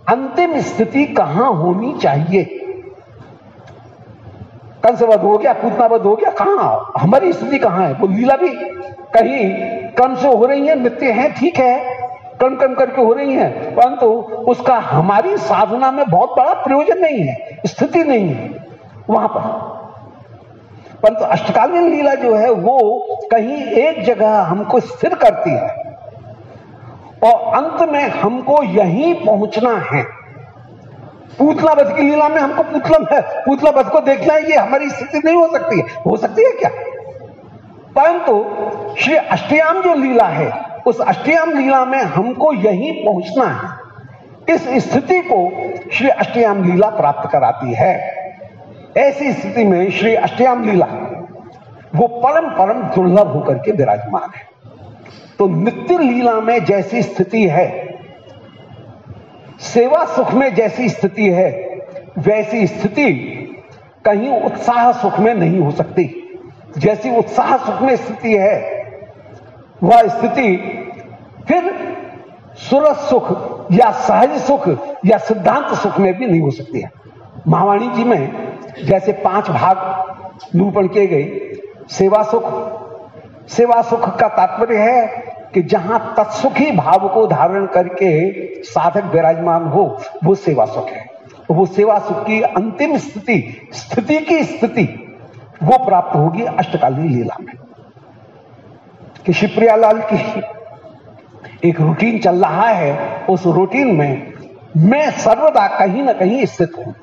A: अंतिम स्थिति कहाँ होनी चाहिए। कंसवध हो गया पूतनावध हो गया, कहाँ? हमारी स्थिति कहाँ है? वो लीला भी कहीं कम से हो रही है, नित्य है, ठीक है। कम कम करके हो रही है, परंतु उसका हमारी साधना में बहुत बड़ा प्रयोजन नहीं है, स्थिति नहीं है, वहाँ पर। परंतु अष्टकालीन लीला जो है, वो कहीं एक जगह हमको स्थिर करती है, और अंत में हमको यहीं पहुँचना है। पुतला बध की लीला में हमको पुतलम है। पुतला बध को देखना है ये हमारी स्थिति नहीं हो सकती। है हो सकती है क्या? परंतु श्री अष्टयाम जो लीला है, उस अष्टयाम लीला में हमको यही पहुँचना है। इस स्थिति को श्री अष्टयाम लीला प्राप्त कराती है। ऐसी स्थिति में श्री अष्टयाम लीला, वो परम परम दुर्लभ होकर के विराजमान है। तो नित्य लीला में जैसी स्थिति है सेवा सुख में जैसी स्थिति है, वैसी स्थिति कहीं उत्साह सुख में नहीं हो सकती। जैसी उत्साह सुख में स्थिति है, वह स्थिति फिर सुरत सुख या सहज सुख या सिद्धांत सुख में भी नहीं हो सकती है। महावाणी जी में जैसे पाँच भाग निरूपण किए गए, सेवा सुख सेवा सुख का तात्पर्य है कि जहाँ तत्सुखी भाव को धारण करके साधक विराजमान हो, वो सेवा सुख है। वो सेवा सुख की अंतिम स्थिति स्थिति की स्थिति, वो प्राप्त होगी अष्टकालीन लीला में। कि शिवप्रियालाल की एक रूटीन चल रहा है, उस रूटीन में मैं सर्वदा कहीं ना कहीं स्थित हूँ।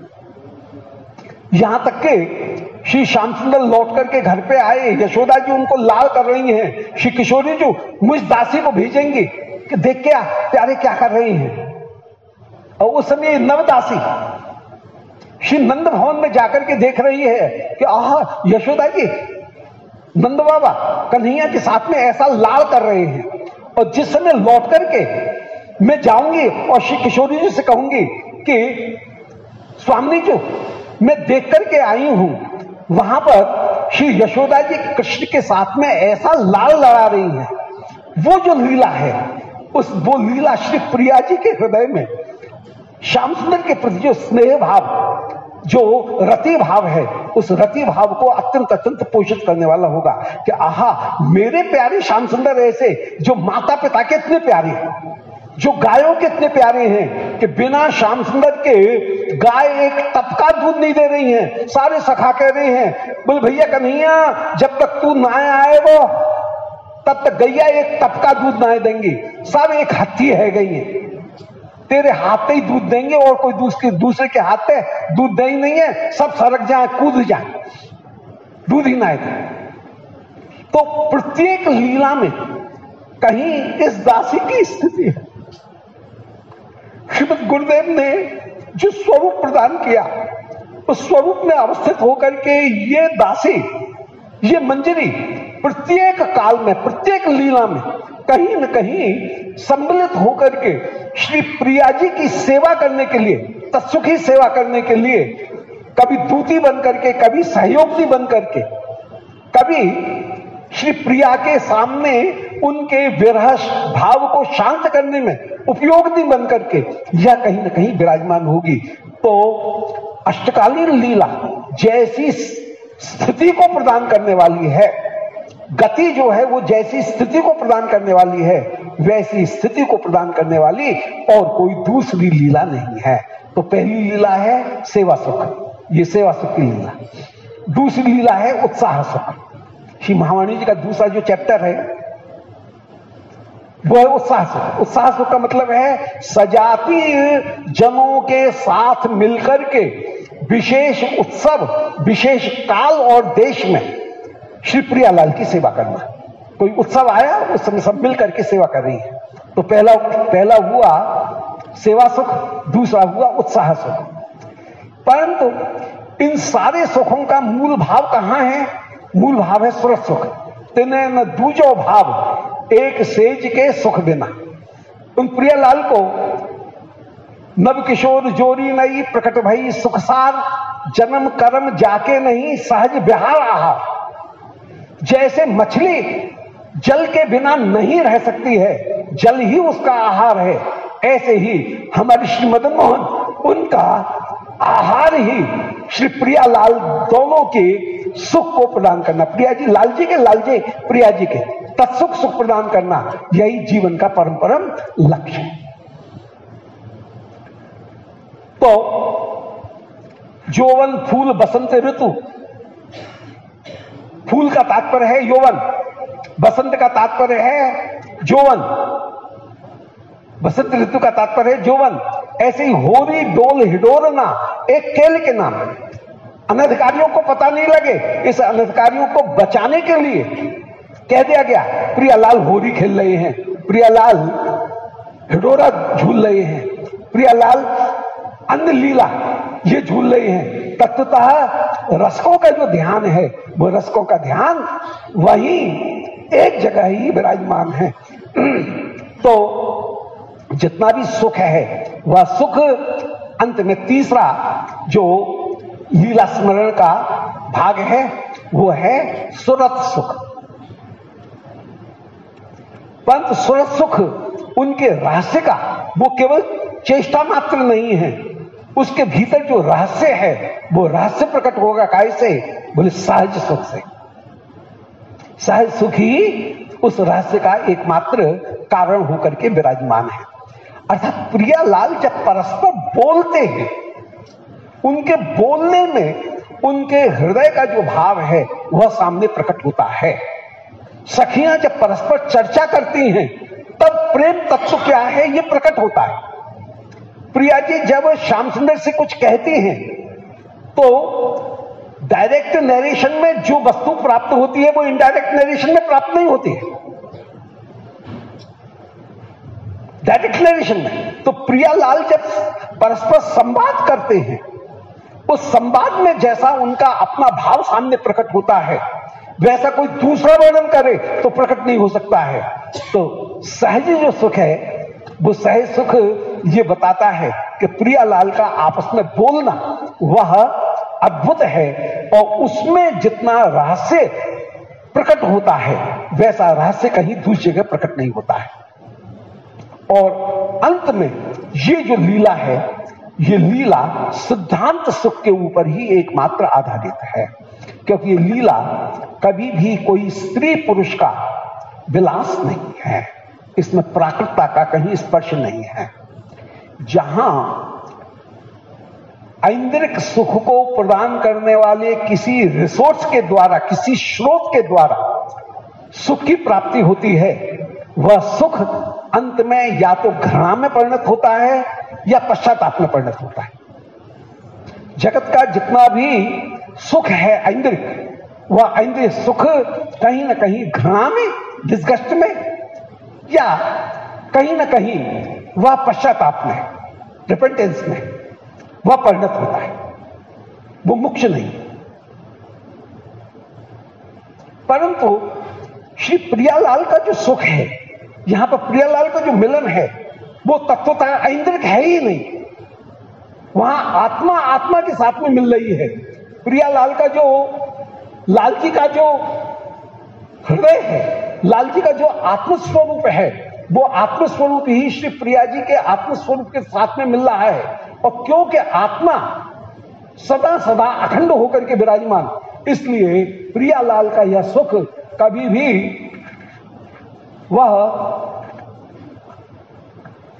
A: यहाँ तक के श्री श्याम सुंदर लौट करके घर पे आए, यशोदा जी उनको लाल कर रही हैं, श्री किशोरी जी मुझ दासी को भेजेंगे, कि देख क्या, प्यारे क्या कर रही हैं? और उस समय नवदासी श्री नंद भवन में जाकर के देख रही है, कि आह, यशोदा जी, नंद बाबा, कन्हैया के साथ में ऐसा लाल कर रहे हैं। और जिस समय लौट करके मैं जाऊँगी और श्री किशोरी जी से कहूँगी कि, स्वामी जी, मैं देख करके आई हूँ वहाँ पर श्री यशोदा जी कृष्ण के साथ में ऐसा लाल लड़ा रही है। वो जो लीला है, उस वो लीला श्री प्रिया जी के हृदय में, श्याम सुंदर के प्रति जो स्नेह भाव, जो रति भाव है, उस रति भाव को अत्यंत अत्यंत पोषित करने वाला होगा कि आहा, मेरे प्यारे श्याम सुंदर ऐसे, जो माता पिता के इतने प्यारे हैं। जो गायों के इतने प्यारे हैं कि बिना श्याम सुंदर के गाय एक तपका दूध नहीं दे रही हैं, सारे सखा कह रहे हैं, बोल भैया कन्हैया, जब तक तू ना आए वो तब तक गैया एक तपका दूध ना देंगी। सब एक हत्ती है गई है। तेरे हाथ ही दूध देंगे और कोई दूसरे दूसरे के हाथ पे दूध दे नहीं है, सब सड़क जाए, कूद जाए। दूध ही ना दे। तो प्रत्येक लीला में कहीं इस दासी की स्थिति है। श्रीमद गुरुदेव ने जो स्वरूप प्रदान किया, उस स्वरूप में अवस्थित होकर के ये दासी, ये मंजरी प्रत्येक काल में, प्रत्येक लीला में कहीं न कहीं सम्मिलित होकर के श्री प्रिया जी की सेवा करने के लिए, तत्सुखी सेवा करने के लिए, कभी दूती बन करके कभी सहयोगी बन करके कभी श्री प्रिया के सामने उनके विरह भाव को शांत करने में उपयोगी बन करके यह कहीं ना कहीं विराजमान होगी। तो अष्टकालीन लीला जैसी स्थिति को प्रदान करने वाली है, गति जो है वो जैसी स्थिति को प्रदान करने वाली है, वैसी स्थिति को प्रदान करने वाली और कोई दूसरी लीला नहीं है। तो पहली लीला है सेवा सुख। ये सेवा सुख की लीला। दूसरी लीला है उत्साह सुख। श्री महावाणी जी का दूसरा जो चैप्टर है वो है उत्साह उत्साह का मतलब है सजाती जनों के साथ मिलकर के विशेष उत्सव, विशेष काल और देश में श्री प्रियालाल की सेवा करना। कोई उत्सव आया, उस समय सब मिलकर के सेवा कर रही है। तो पहला पहला हुआ सेवा सुख, दूसरा हुआ उत्साह सुख। परंतु इन सारे सुखों का मूल भाव कहाँ है? मूल भाव है सुरत सुख। तिने न दूजो भाव एक सेज के सुख बिना। उन प्रियालाल को नव किशोर जोरी नई प्रकट भई सुखसार जन्म कर्म जाके नहीं सहज बिहार आहार जैसे मछली जल के बिना नहीं रह सकती है, जल ही उसका आहार है। ऐसे ही हमारे श्री मदन मोहन, उनका आहार ही श्री प्रियालाल दोनों के सुख को प्रदान करना। प्रिया जी लाल जी के लाल जी प्रिया जी के। तत्सुख सुख प्रदान करना, यही जीवन का परम परम लक्ष्य। तो जोवन फूल, बसंत ऋतु। फूल का तात्पर्य है यौवन। बसंत का तात्पर्य है जोवन बसंत ऋतु का तात्पर्य है जोवन ऐसे ही होरी, डोल हिडोरना एक केल के नाम अनधिकारियों को पता नहीं लगे इस अनधिकारियों को बचाने के लिए। कह दिया गया, प्रियालाल होली खेल रहे हैं, प्रियालाल हिडोरा झूल रहे हैं, प्रियालाल अन्य लीला ये झूल रहे हैं। तत्वतः रसकों का जो ध्यान है, वो रसकों का ध्यान वही एक जगह ही विराजमान है। तो जितना भी सुख है, वह सुख अंत में तीसरा जो लीला स्मरण का भाग है, वो है सुरत सुख। पंत सुरत सुख उनके रहस्य का, वो केवल चेष्टा मात्र नहीं है। उसके भीतर जो रहस्य है, वो रहस्य प्रकट होगा कैसे बोले, सहज सुख से। सहज सुख ही उस रहस्य का एकमात्र कारण होकर के विराजमान है। अर्थात प्रियालाल जब परस्पर बोलते हैं उनके बोलने में, उनके हृदय का जो भाव है, वह सामने प्रकट होता है। सखियाँ जब परस्पर चर्चा करती हैं, तब प्रेम तत्व क्या है यह प्रकट होता है। प्रिया जी जब श्याम सुंदर से कुछ कहती हैं तो डायरेक्ट नरेशन में जो वस्तु प्राप्त होती है, वो इनडायरेक्ट नरेशन में प्राप्त नहीं होती है। डायरेक्ट नरेशन में। तो प्रियालाल जब परस्पर संवाद करते हैं उस संवाद में जैसा उनका अपना भाव सामने प्रकट होता है, वैसा कोई दूसरा वर्णन करे तो प्रकट नहीं हो सकता है। तो सहज जो सुख है, वो सहज सुख ये बताता है कि प्रियालाल का आपस में बोलना वह अद्भुत है और उसमें जितना रहस्य प्रकट होता है, वैसा रहस्य कहीं दूसरी जगह प्रकट नहीं होता है। और अंत में ये जो लीला है ये लीला सिद्धांत सुख के ऊपर ही एकमात्र आधारित है। क्योंकि ये लीला कभी भी कोई स्त्री पुरुष का विलास नहीं है। इसमें प्राकृतता का कहीं स्पर्श नहीं है। जहाँ ऐन्द्रिक सुख को प्रदान करने वाले किसी रिसोर्स के द्वारा, किसी स्रोत के द्वारा सुख की प्राप्ति होती है, वह सुख अंत में या तो घृणा में परिणत होता है या पश्चाताप में परिणत होता है। जगत का जितना भी सुख है ऐन्द्रिक वह ऐन्द्रिय सुख कहीं ना कहीं घृणा में डिस्गस्ट में, या कहीं ना कहीं वह पश्चाताप में रिपेंटेंस में वह परिणत होता है। वो मुख्य नहीं। परंतु श्री प्रियालाल का जो सुख है यहाँ पर प्रियालाल का जो मिलन है, वो तत्वता ऐन्द्रिक है ही नहीं। वहाँ आत्मा आत्मा के साथ में मिल रही है। प्रियालाल का जो लालची का जो हृदय है लालची का जो आत्मस्वरूप है, वो आत्मस्वरूप ही श्री प्रिया जी के आत्मस्वरूप के साथ में मिल रहा है। और क्योंकि आत्मा सदा सदा अखंड होकर के विराजमान, इसलिए प्रियालाल का यह सुख कभी भी वह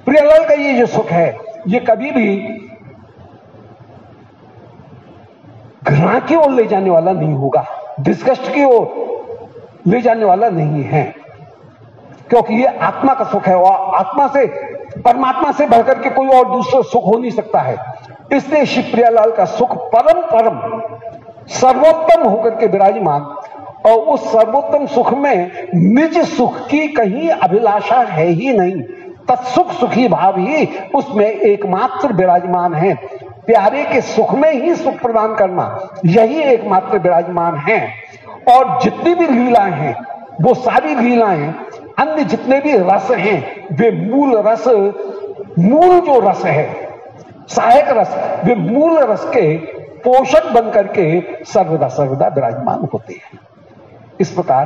A: प्रियालाल का ये जो सुख है, ये कभी भी घृणा की ओर ले जाने वाला नहीं होगा डिस्कस्ट की ओर ले जाने वाला नहीं है। क्योंकि ये आत्मा का सुख है और आत्मा से, परमात्मा से बढ़कर के कोई और दूसरा सुख हो नहीं सकता है। इसलिए श्री प्रियालाल का सुख परम परम, सर्वोत्तम होकर के विराजमान और उस सर्वोत्तम सुख में निज सुख की कहीं अभिलाषा है ही नहीं। तत्सुख सुखी भाव ही उसमें एकमात्र विराजमान है। प्यारे के सुख में ही सुख प्रदान करना, यही एकमात्र विराजमान है। और जितनी भी लीलाएँ हैं, वो सारी लीलाएँ, अन्य जितने भी रस हैं, वे मूल रस, मूल जो रस है, सहायक रस, वे मूल रस के पोषक बन करके सर्वदा सर्वदा विराजमान होते हैं। इस प्रकार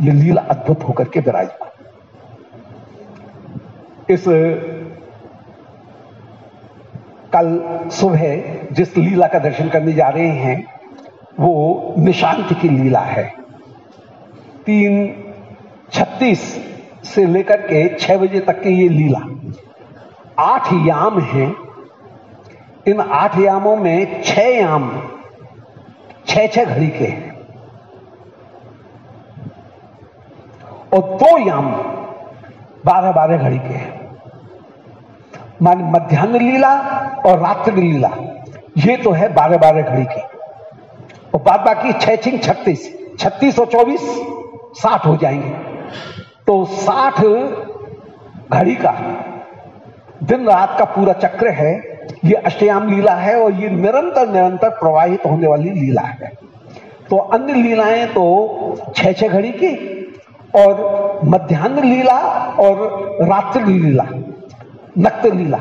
A: ये लीला अद्भुत होकर के विराजमान इस कल सुबह जिस लीला का दर्शन करने जा रहे हैं, वो निशांत की लीला है। तीन छत्तीस से लेकर के छह बजे तक की ये लीला। आठ याम हैं। इन आठ यामों में छह याम छह छह घड़ी के हैं। और दो याम बारह बारह घड़ी के हैं। मान मध्यान्ह लीला और रात्रि लीला, ये तो है बारह बारह घड़ी की। और बाद बाकी छह छिंग छत्तीस छत्तीस और चौबीस साठ हो जाएँगे। तो साठ घड़ी का दिन रात का पूरा चक्र है, ये अष्टयाम लीला है और ये निरंतर निरंतर प्रवाहित होने वाली लीला है। तो अन्य लीलाएँ तो छह छह घड़ी की और मध्यान्ह लीला और रात्रि लीला नक्त लीला,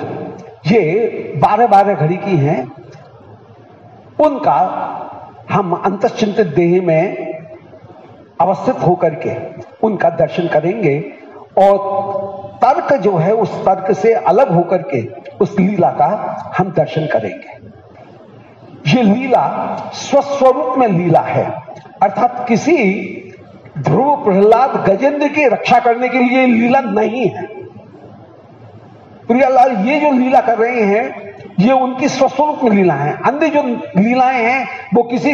A: ये बारह बारह घड़ी की हैं। उनका हम अंतश्चिंतित देह में अवस्थित होकर के उनका दर्शन करेंगे और तर्क जो है उस तर्क से अलग होकर के उस लीला का हम दर्शन करेंगे। ये लीला स्वस्वरूप में लीला है, अर्थात किसी ध्रुव प्रहलाद गजेंद्र की रक्षा करने के लिए लीला नहीं है। प्रियालाल, ये जो लीला कर रहे हैं, ये उनकी स्वस्वरूप लीला है। अन्य जो लीलाएँ हैं, वो किसी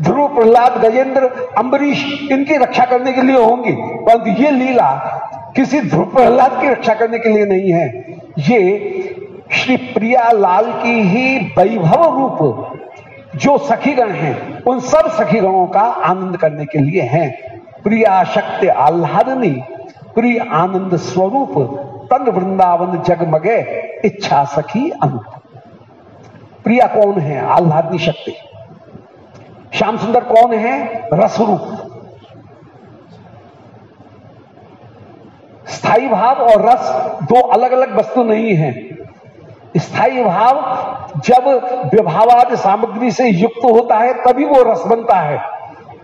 A: ध्रुव प्रहलाद गजेंद्र अम्बरीश इनकी रक्षा करने के लिए होंगी। परंतु ये लीला किसी ध्रुव प्रहलाद की रक्षा करने के लिए नहीं है। ये श्री प्रिया लाल की ही वैभव रूप जो सखीगण हैं, उन सब सखीगणों का आनंद करने के लिए हैं। प्रिया शक्ति आह्लादनी, प्रिय आनंद स्वरूप, तन वृंदावन जगमगे, इच्छा सखी अनुप प्रिया कौन है? आह्लादनी शक्ति। श्याम सुंदर कौन है? रसरूप। स्थायी भाव और रस दो अलग अलग वस्तु नहीं है। स्थायी भाव जब विभावाद सामग्री से युक्त होता है, तभी वो रस बनता है।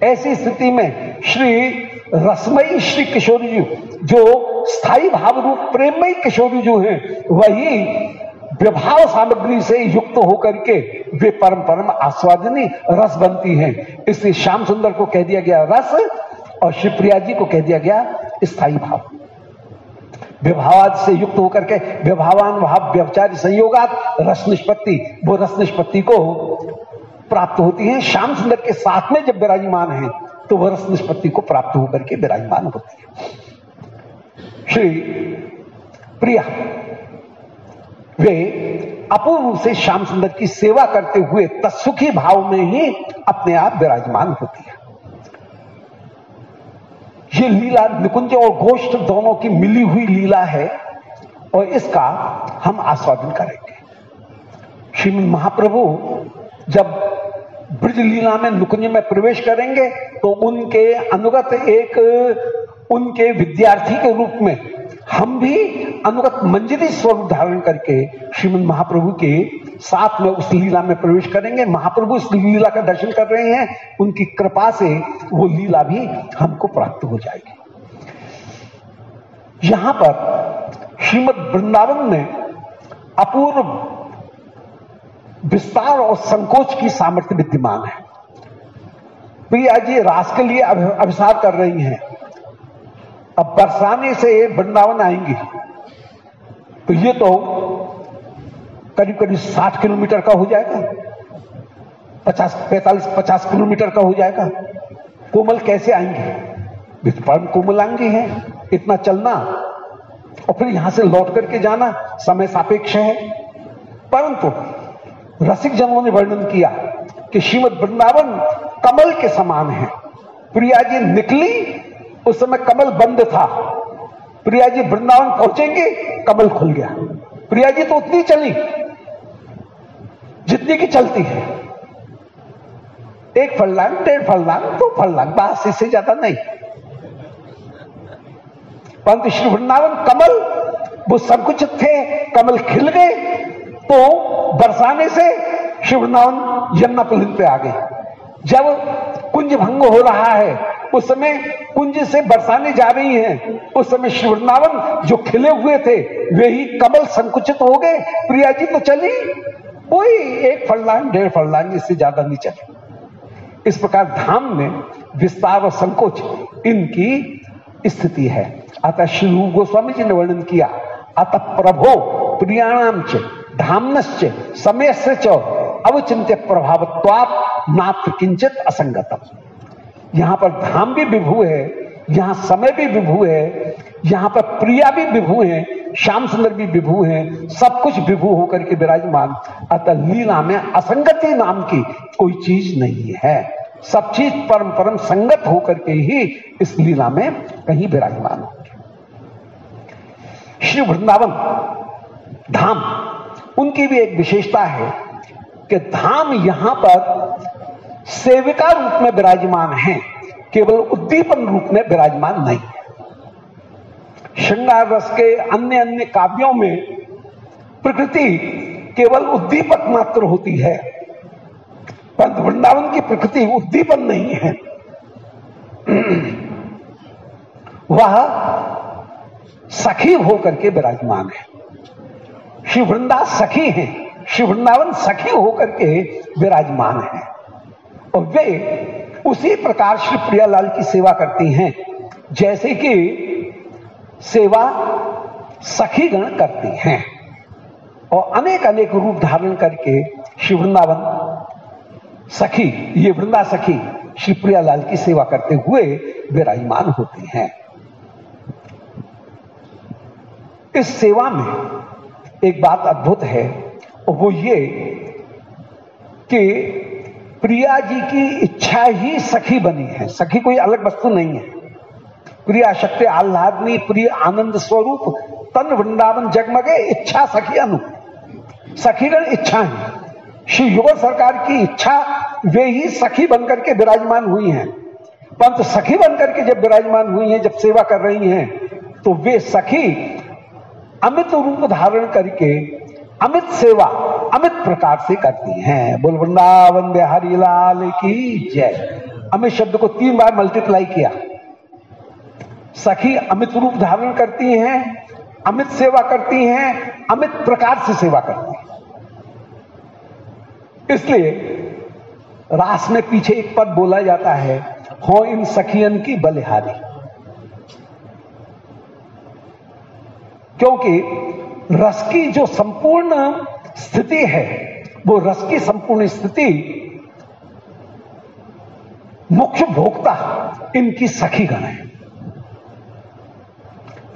A: ऐसी स्थिति में श्री रसमयी श्री किशोरी जी जो स्थायी भाव रूप प्रेमयी किशोरी जो है, वही विभाव सामग्री से युक्त होकर के वे परम परम आस्वादनी रस बनती हैं। इसलिए श्याम सुंदर को कह दिया गया रस और शिवप्रिया जी को कह दिया गया स्थायी भाव। विभावाद से युक्त होकर के विभावान भाव व्यवचारी संयोगात रस निष्पत्ति, वो रस निष्पत्ति को प्राप्त होती है। श्याम सुंदर के साथ में जब विराजमान है तो वह रस निष्पत्ति को प्राप्त होकर के विराजमान होती है। श्री प्रिया, वे अपूर्व से श्याम सुंदर की सेवा करते हुए तत्सुखी भाव में ही अपने आप विराजमान होती है। ये लीला निकुंज और गोष्ठ दोनों की मिली हुई लीला है और इसका हम आस्वादन करेंगे। श्रीमद महाप्रभु जब ब्रज लीला में नुकुंज में प्रवेश करेंगे तो उनके अनुगत एक उनके विद्यार्थी के रूप में हम भी अनुगत मंजरी स्वरूप धारण करके श्रीमद महाप्रभु के साथ में उस लीला में प्रवेश करेंगे। महाप्रभु इस लीला का दर्शन कर रहे हैं। उनकी कृपा से वो लीला भी हमको प्राप्त हो जाएगी। यहाँ पर श्रीमद वृंदावन में अपूर्व विस्तार और संकोच की सामर्थ्य विद्यमान है। प्रिया जी रास के लिए अभिसार कर रही हैं। अब बरसाने से वृंदावन आएँगी। तो ये तो करीब करीब साठ किलोमीटर का हो जाएगा। पचास, पैंतालीस, पचास किलोमीटर का हो जाएगा। कोमल कैसे आएँगे? परम कोमल आएँगे हैं। इतना चलना और फिर यहाँ से लौट करके जाना समय सापेक्ष है। परंतु रसिक जनों ने वर्णन किया कि श्रीमद वृंदावन कमल के समान है। प्रिया जी निकली उस समय कमल बंद था। प्रिया जी वृंदावन पहुँचेंगे, कमल खुल गया। प्रिया जी तो उतनी चली, जितनी की चलती है। एक फलदान डेढ़ फलदान दो फलदान बस इससे ज़्यादा नहीं। परंतु श्री वृंदावन कमल, वो संकुचित थे, कमल खिल गए तो बरसाने से श्री वृंदावन यमुना पुलिन पे आ गए। जब कुंज भंग हो रहा है। उस समय कुंज से बरसाने जा रही हैं। उस समय श्री जो खिले हुए थे, वे ही कमल संकुचित हो गए। प्रिया जी तो चली। कोई एक फलदान, डेढ़ फलदान इससे ज़्यादा नहीं चले। इस प्रकार धाम में विस्तार और संकोच इनकी स्थिति है। अतः श्री गोस्वामी जी ने वर्णन किया, अतः प्रभो प्रियाणाम च, धामनश्च, समय से च अवचिंत्य प्रभावत्वात मात्र किंचित असंगतम। यहाँ पर धाम भी विभू है, यहाँ समय भी विभू है, यहाँ पर प्रिया भी विभू है, श्याम सुंदर भी विभू है, सब कुछ विभू होकर के विराजमान। अतः लीला में असंगति नाम की कोई चीज़ नहीं है। सब चीज़ परम परम संगत होकर के ही इस लीला में कहीं विराजमान। होगी श्री वृंदावन, धाम, उनकी भी एक विशेषता है कि धाम यहाँ पर सेविका रूप में विराजमान है, केवल उद्दीपन रूप में विराजमान नहीं है। श्रृंगार रस के अन्य अन्य काव्यों में प्रकृति केवल उद्दीपक मात्र होती है, परंतु वृंदावन की प्रकृति उद्दीपन नहीं है। वह सखी होकर के विराजमान है। श्री वृंदा सखी है। श्री वृंदावन सखी होकर के विराजमान है। और वे उसी प्रकार श्री प्रियालाल की सेवा करती हैं, जैसे कि सेवा सखी गण करती हैं। और अनेक अनेक रूप धारण करके श्री वृंदावन सखी, ये वृंदा सखी श्री प्रियालाल की सेवा करते हुए विराजमान होती हैं। इस सेवा में एक बात अद्भुत है वो ये कि प्रिया जी की इच्छा ही सखी बनी है। सखी कोई अलग वस्तु नहीं है। प्रिया शक्ति आह्लादनी, प्रिय आनंद स्वरूप, तन वृंदावन जगमगे, इच्छा सखी अनु। सखीगण इच्छा है। श्री युग सरकार की इच्छा, वे ही सखी बनकर के विराजमान हुई हैं। परंतु सखी बनकर के जब विराजमान हुई हैं, जब सेवा कर रही हैं तो वे सखी अमित रूप धारण करके अमित सेवा अमित प्रकार से करती हैं। बोल वृंदावन बिहारी लाल की जय। अमित शब्द को तीन बार मल्टीप्लाई किया। सखी अमित रूप धारण करती हैं, अमित सेवा करती हैं, अमित प्रकार से सेवा करती हैं। इसलिए रास में पीछे एक पद बोला जाता है, हो इन सखियन की बलिहारी। क्योंकि रस की जो संपूर्ण स्थिति है, वो रस की संपूर्ण स्थिति मुख्य भोक्ता इनकी सखी गण है।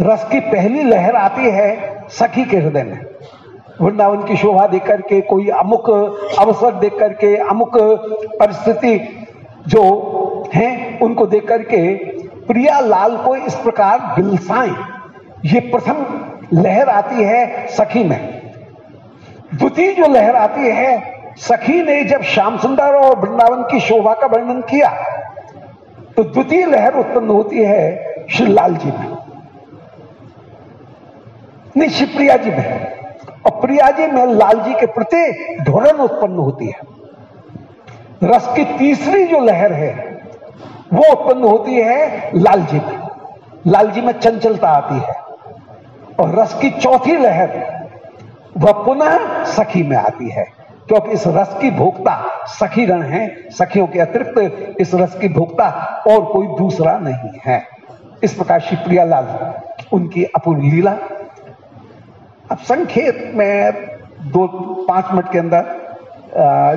A: रस की पहली लहर आती है सखी के हृदय में। वृंदावन की शोभा देख करके, कोई अमुक अवसर देख करके, अमुक परिस्थिति जो है, उनको देख करके प्रिया लाल को इस प्रकार बिलसाएँ। ये प्रथम लहर आती है, सखी में। द्वितीय जो लहर आती है, सखी ने जब श्याम सुंदर और वृंदावन की शोभा का वर्णन किया तो द्वितीय लहर उत्पन्न होती है श्री लाल जी में। नहीं शिवप्रिया जी में। और प्रिया जी में लाल जी के प्रति ढोरन उत्पन्न होती है। रस की तीसरी जो लहर है, वो उत्पन्न होती है लाल जी में। लाल जी में चंचलता आती है। और रस की चौथी लहर वह पुनः सखी में आती है। क्योंकि इस रस की भोक्ता सखी गण है, सखियों के अतिरिक्त इस रस की भोक्ता और कोई दूसरा नहीं है। इस प्रकार श्री प्रियालाल, उनकी अपूर्व लीला। अब संक्षेप में दो, पाँच मिनट के अंदर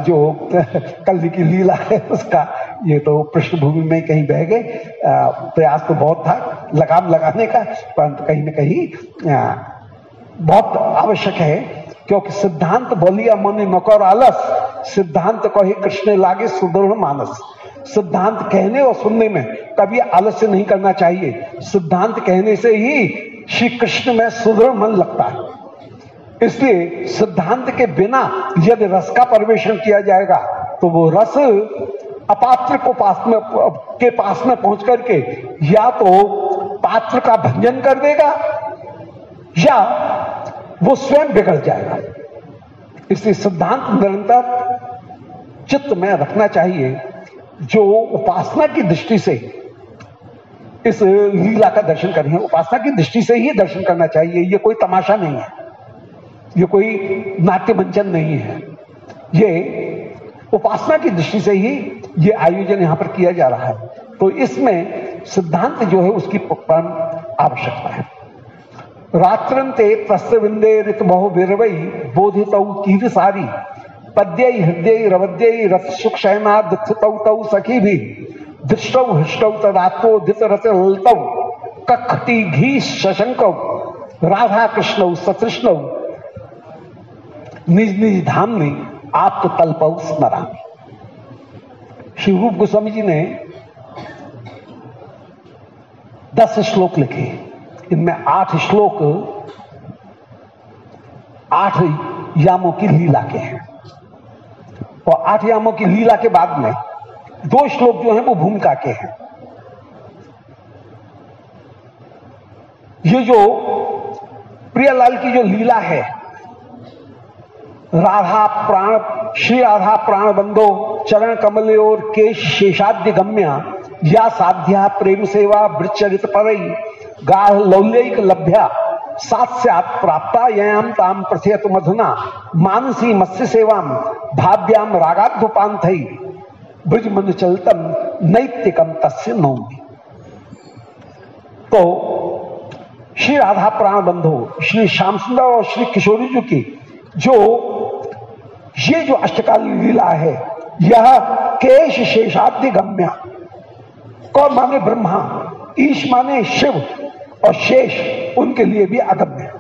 A: जो कल की लीला है, उसका ये तो पृष्ठभूमि में कहीं बह गए। प्रयास तो बहुत था, लगाम लगाने का, परंतु कहीं ना कहीं बहुत आवश्यक है, क्योंकि सिद्धांत बोलिया मनि नौकर आलस, सिद्धांत को ही कृष्ण लागे सुदृढ़ मानस। सिद्धांत कहने और सुनने में कभी आलस्य नहीं करना चाहिए। सिद्धांत कहने से ही श्री कृष्ण में सुदृढ़ मन लगता है। इसलिए सिद्धांत के बिना यदि रस का परवेशन किया जाएगा तो वो रस अपात्र को पास में, के पास में पहुँच करके या तो पात्र का भंजन कर देगा या वो स्वयं बिगड़ जाएगा। इसलिए सिद्धांत निरंतर चित्त में रखना चाहिए, जो उपासना की दृष्टि से इस लीला का दर्शन करें उपासना की दृष्टि से ही दर्शन करना चाहिए यह कोई तमाशा नहीं है। ये कोई नाट्य मंचन नहीं है। ये उपासना की दृष्टि से ही ये आयोजन यहाँ पर किया जा रहा है। तो इसमें सिद्धांत जो है उसकी परम आवश्यकता है। रात्रंते प्रस्तविंदे ऋत बहु बिरवई बोधित सारी पद्य हृदय रवद्य रथ सुख शयना तौ सखी भी दृष्टौ हृष्टौ तदात्मो दित रत ललतौ कखटी घी शशंक राधा कृष्ण सतृष्ण निज निज धाम में आपको तलपऊ स्मरा श्री रूप गोस्वामी जी ने दस श्लोक लिखे। इनमें आठ श्लोक आठ यामों की लीला के हैं। और आठ यामों की लीला के बाद में दो श्लोक जो हैं वो भूमिका के हैं। ये जो प्रियालाल की जो लीला है राधा प्राण, श्री राधा प्राण बंधो, चरण कमल और के शेषाद्य गम्या, या साध्या प्रेम सेवा वृचरित पर गाढ़ लौल्यक लभ्या, सात्स्यात प्राप्ता यम ताम प्रथयत मधुना, मानसी मत्स्य सेवाम भाव्याम रागाध्युपांथ ब्रज मन चलतम नैतिकम तस्य नौमी। तो श्री राधा प्राण बंधो, श्री श्याम सुंदर और श्री किशोरी जी की, जो ये जो अष्टकाल लीला है, यह केश शेषाद्य गम्य। कौन माने ब्रह्मा? ईश माने शिव और शेष उनके लिए भी अगम्य।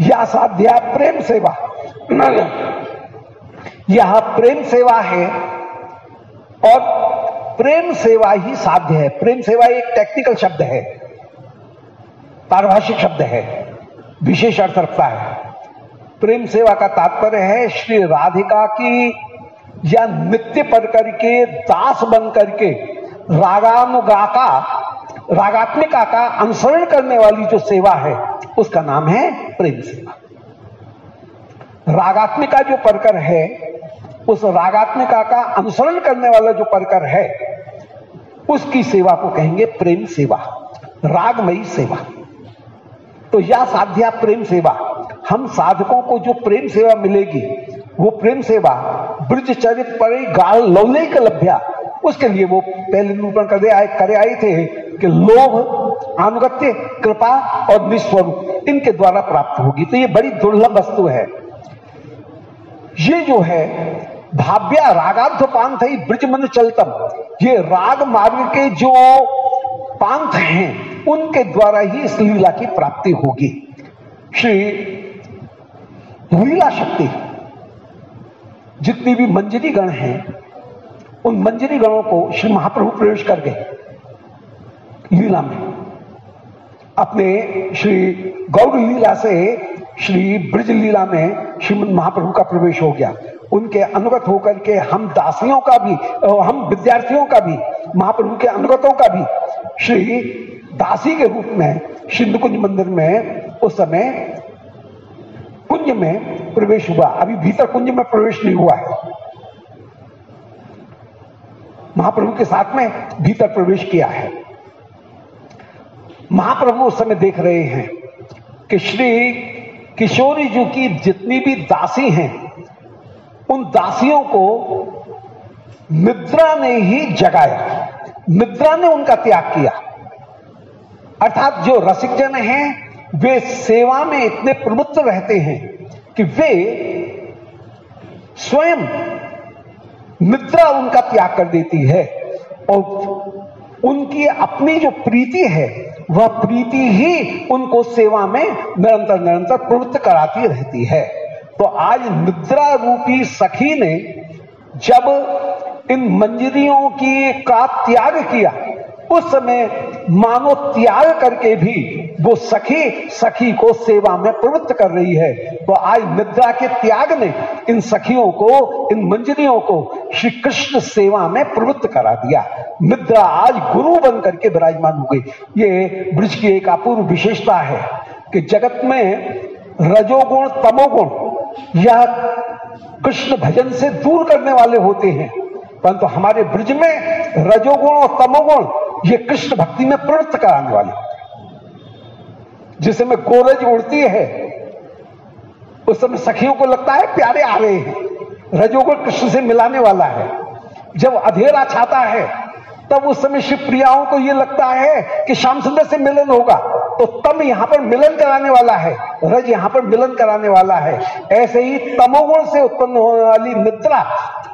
A: यह साध्या प्रेम सेवा। यह प्रेम सेवा है और प्रेम सेवा ही साध्य है। प्रेम सेवा एक टेक्निकल शब्द है। पारिभाषिक शब्द है। विशेष अर्थ रखता है। प्रेम सेवा का तात्पर्य है, श्री राधिका की या नित्य पर करके, दास बन करके, रागानुगा का, रागात्मिका का अनुसरण करने वाली जो सेवा है, उसका नाम है प्रेम सेवा। रागात्मिका जो परकर है, उस रागात्मिका का अनुसरण करने वाला जो परकर है, उसकी सेवा को कहेंगे प्रेम सेवा, रागमयी सेवा। तो या साध्या प्रेम सेवा हम साधकों को जो प्रेम सेवा मिलेगी, वो प्रेम सेवा, ब्रज चरित पर गाल लौले का लभ्या, उसके लिए वो पहले निरूपण कर आए, करे आए थे कि लोभ अनुगत्य कृपा और निस्वरूप इनके द्वारा प्राप्त होगी। तो ये बड़ी दुर्लभ वस्तु है। ये जो है, भाव्या रागार्थ पांथ ही ब्रज मन चलतम। ये राग मार्ग के जो पांथ हैं, उनके द्वारा ही इस लीला की प्राप्ति होगी। श्री लीला शक्ति। जितनी भी मंजरी गण हैं, उन मंजरी गणों को श्री महाप्रभु प्रवेश कर गए, लीला में। अपने श्री गौर लीला से श्री ब्रज लीला में श्रीमद महाप्रभु का प्रवेश हो गया। उनके अनुगत होकर के हम दासियों का भी हम विद्यार्थियों का भी, महाप्रभु के अनुगतों का भी, श्री दासी के रूप में सिंधु कुंज मंदिर में उस समय कुंज में प्रवेश हुआ। अभी भीतर कुंज में प्रवेश नहीं हुआ है। महाप्रभु के साथ में भीतर प्रवेश किया है। महाप्रभु उस समय देख रहे हैं कि श्री किशोरी जी की जितनी भी दासी हैं, उन दासियों को निद्रा ने ही जगाया। निद्रा ने उनका त्याग किया। अर्थात जो रसिक जन हैं वे सेवा में इतने प्रवृत्त रहते हैं कि वे स्वयं निद्रा उनका त्याग कर देती है और उनकी अपनी जो प्रीति है, वह प्रीति ही उनको सेवा में निरंतर निरंतर प्रवृत्त कराती रहती है। तो आज निद्रा रूपी सखी ने जब इन मंजरियों की का त्याग किया, उस समय मानो त्याग करके भी वो सखी सखी को सेवा में प्रवृत्त कर रही है। तो आज निद्रा के त्याग ने इन सखियों को, इन मंजरियों को श्री कृष्ण सेवा में प्रवृत्त करा दिया। निद्रा आज गुरु बन करके विराजमान हो गई। ये ब्रज की एक अपूर्व विशेषता है कि जगत में रजोगुण, तमोगुण या कृष्ण भजन से दूर करने वाले होते हैं। परंतु हमारे ब्रज में रजोगुण और तमोगुण, ये कृष्ण भक्ति में प्रवृत्त कराने वाले जिस समय गोरज उड़ती है, उस समय सखियों को लगता है प्यारे आ रहे हैं। रजोगुण कृष्ण से मिलाने वाला है। जब अधेरा छाता है तब उस समय शिव प्रियाओं को यह लगता है कि श्याम सुंदर से मिलन होगा। तो तम यहाँ पर मिलन कराने वाला है, रज यहाँ पर मिलन कराने वाला है। ऐसे ही तमोगुण से उत्पन्न होने वाली निद्रा,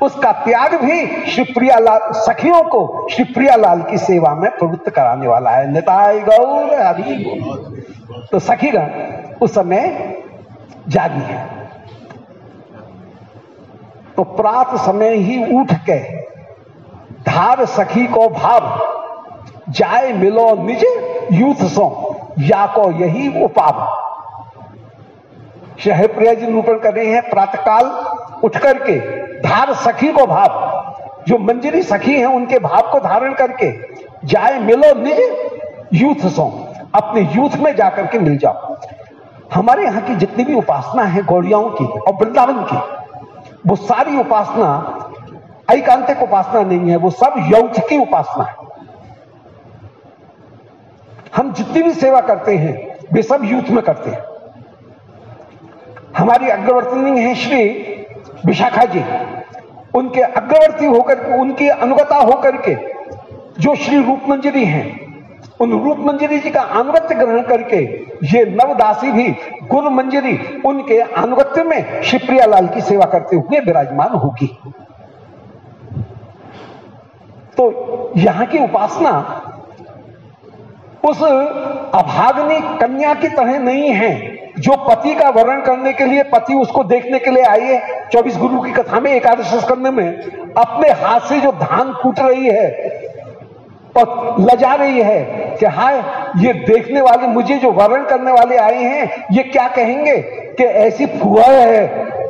A: उसका त्याग भी शिवप्रिया लाल सखियों को शिवप्रिया लाल की सेवा में प्रवृत्त कराने वाला है। निताय गौर हरि तो सखीगण, उस समय जागी है तो प्रात समय ही उठ के धार सखी को भाव, जाए मिलो निज यूथ सो, या को यही उपाव। शहर प्रिया जी निरूपण कर रहे हैं, प्रातकाल उठ करके धार सखी को भाव, जो मंजरी सखी हैं, उनके भाव को धारण करके जाए मिलो निज यूथ सो, अपने यूथ में जाकर के मिल जाओ। हमारे यहाँ की जितनी भी उपासना है, गौड़ियाओं की और वृंदावन की, वो सारी उपासना ऐकांतिक उपासना नहीं है, वो सब यौथ की उपासना है। हम जितनी भी सेवा करते हैं, वे सब यूथ में करते हैं। हमारी अग्रवर्तनी है श्री विशाखा जी। उनके अग्रवर्ती होकर, उनकी अनुगता होकर के जो श्री रूप मंजरी हैं, उन रूप मंजरी जी का अनुगत्य ग्रहण करके ये नवदासी भी गुरु मंजरी उनके अनुगत्य में शिवप्रिया लाल की सेवा करते हुए विराजमान होगी। तो यहाँ की उपासना उस अभागनी कन्या की तरह नहीं है, जो पति का वर्णन करने के लिए, पति उसको देखने के लिए आई है। चौबीस गुरु की कथा में, एकादश स्कंद में, अपने हाथ से जो धान कूट रही है और लजा रही है कि हाय, ये देखने वाले, मुझे जो वर्णन करने वाले आए हैं, ये क्या कहेंगे कि ऐसी फुआ है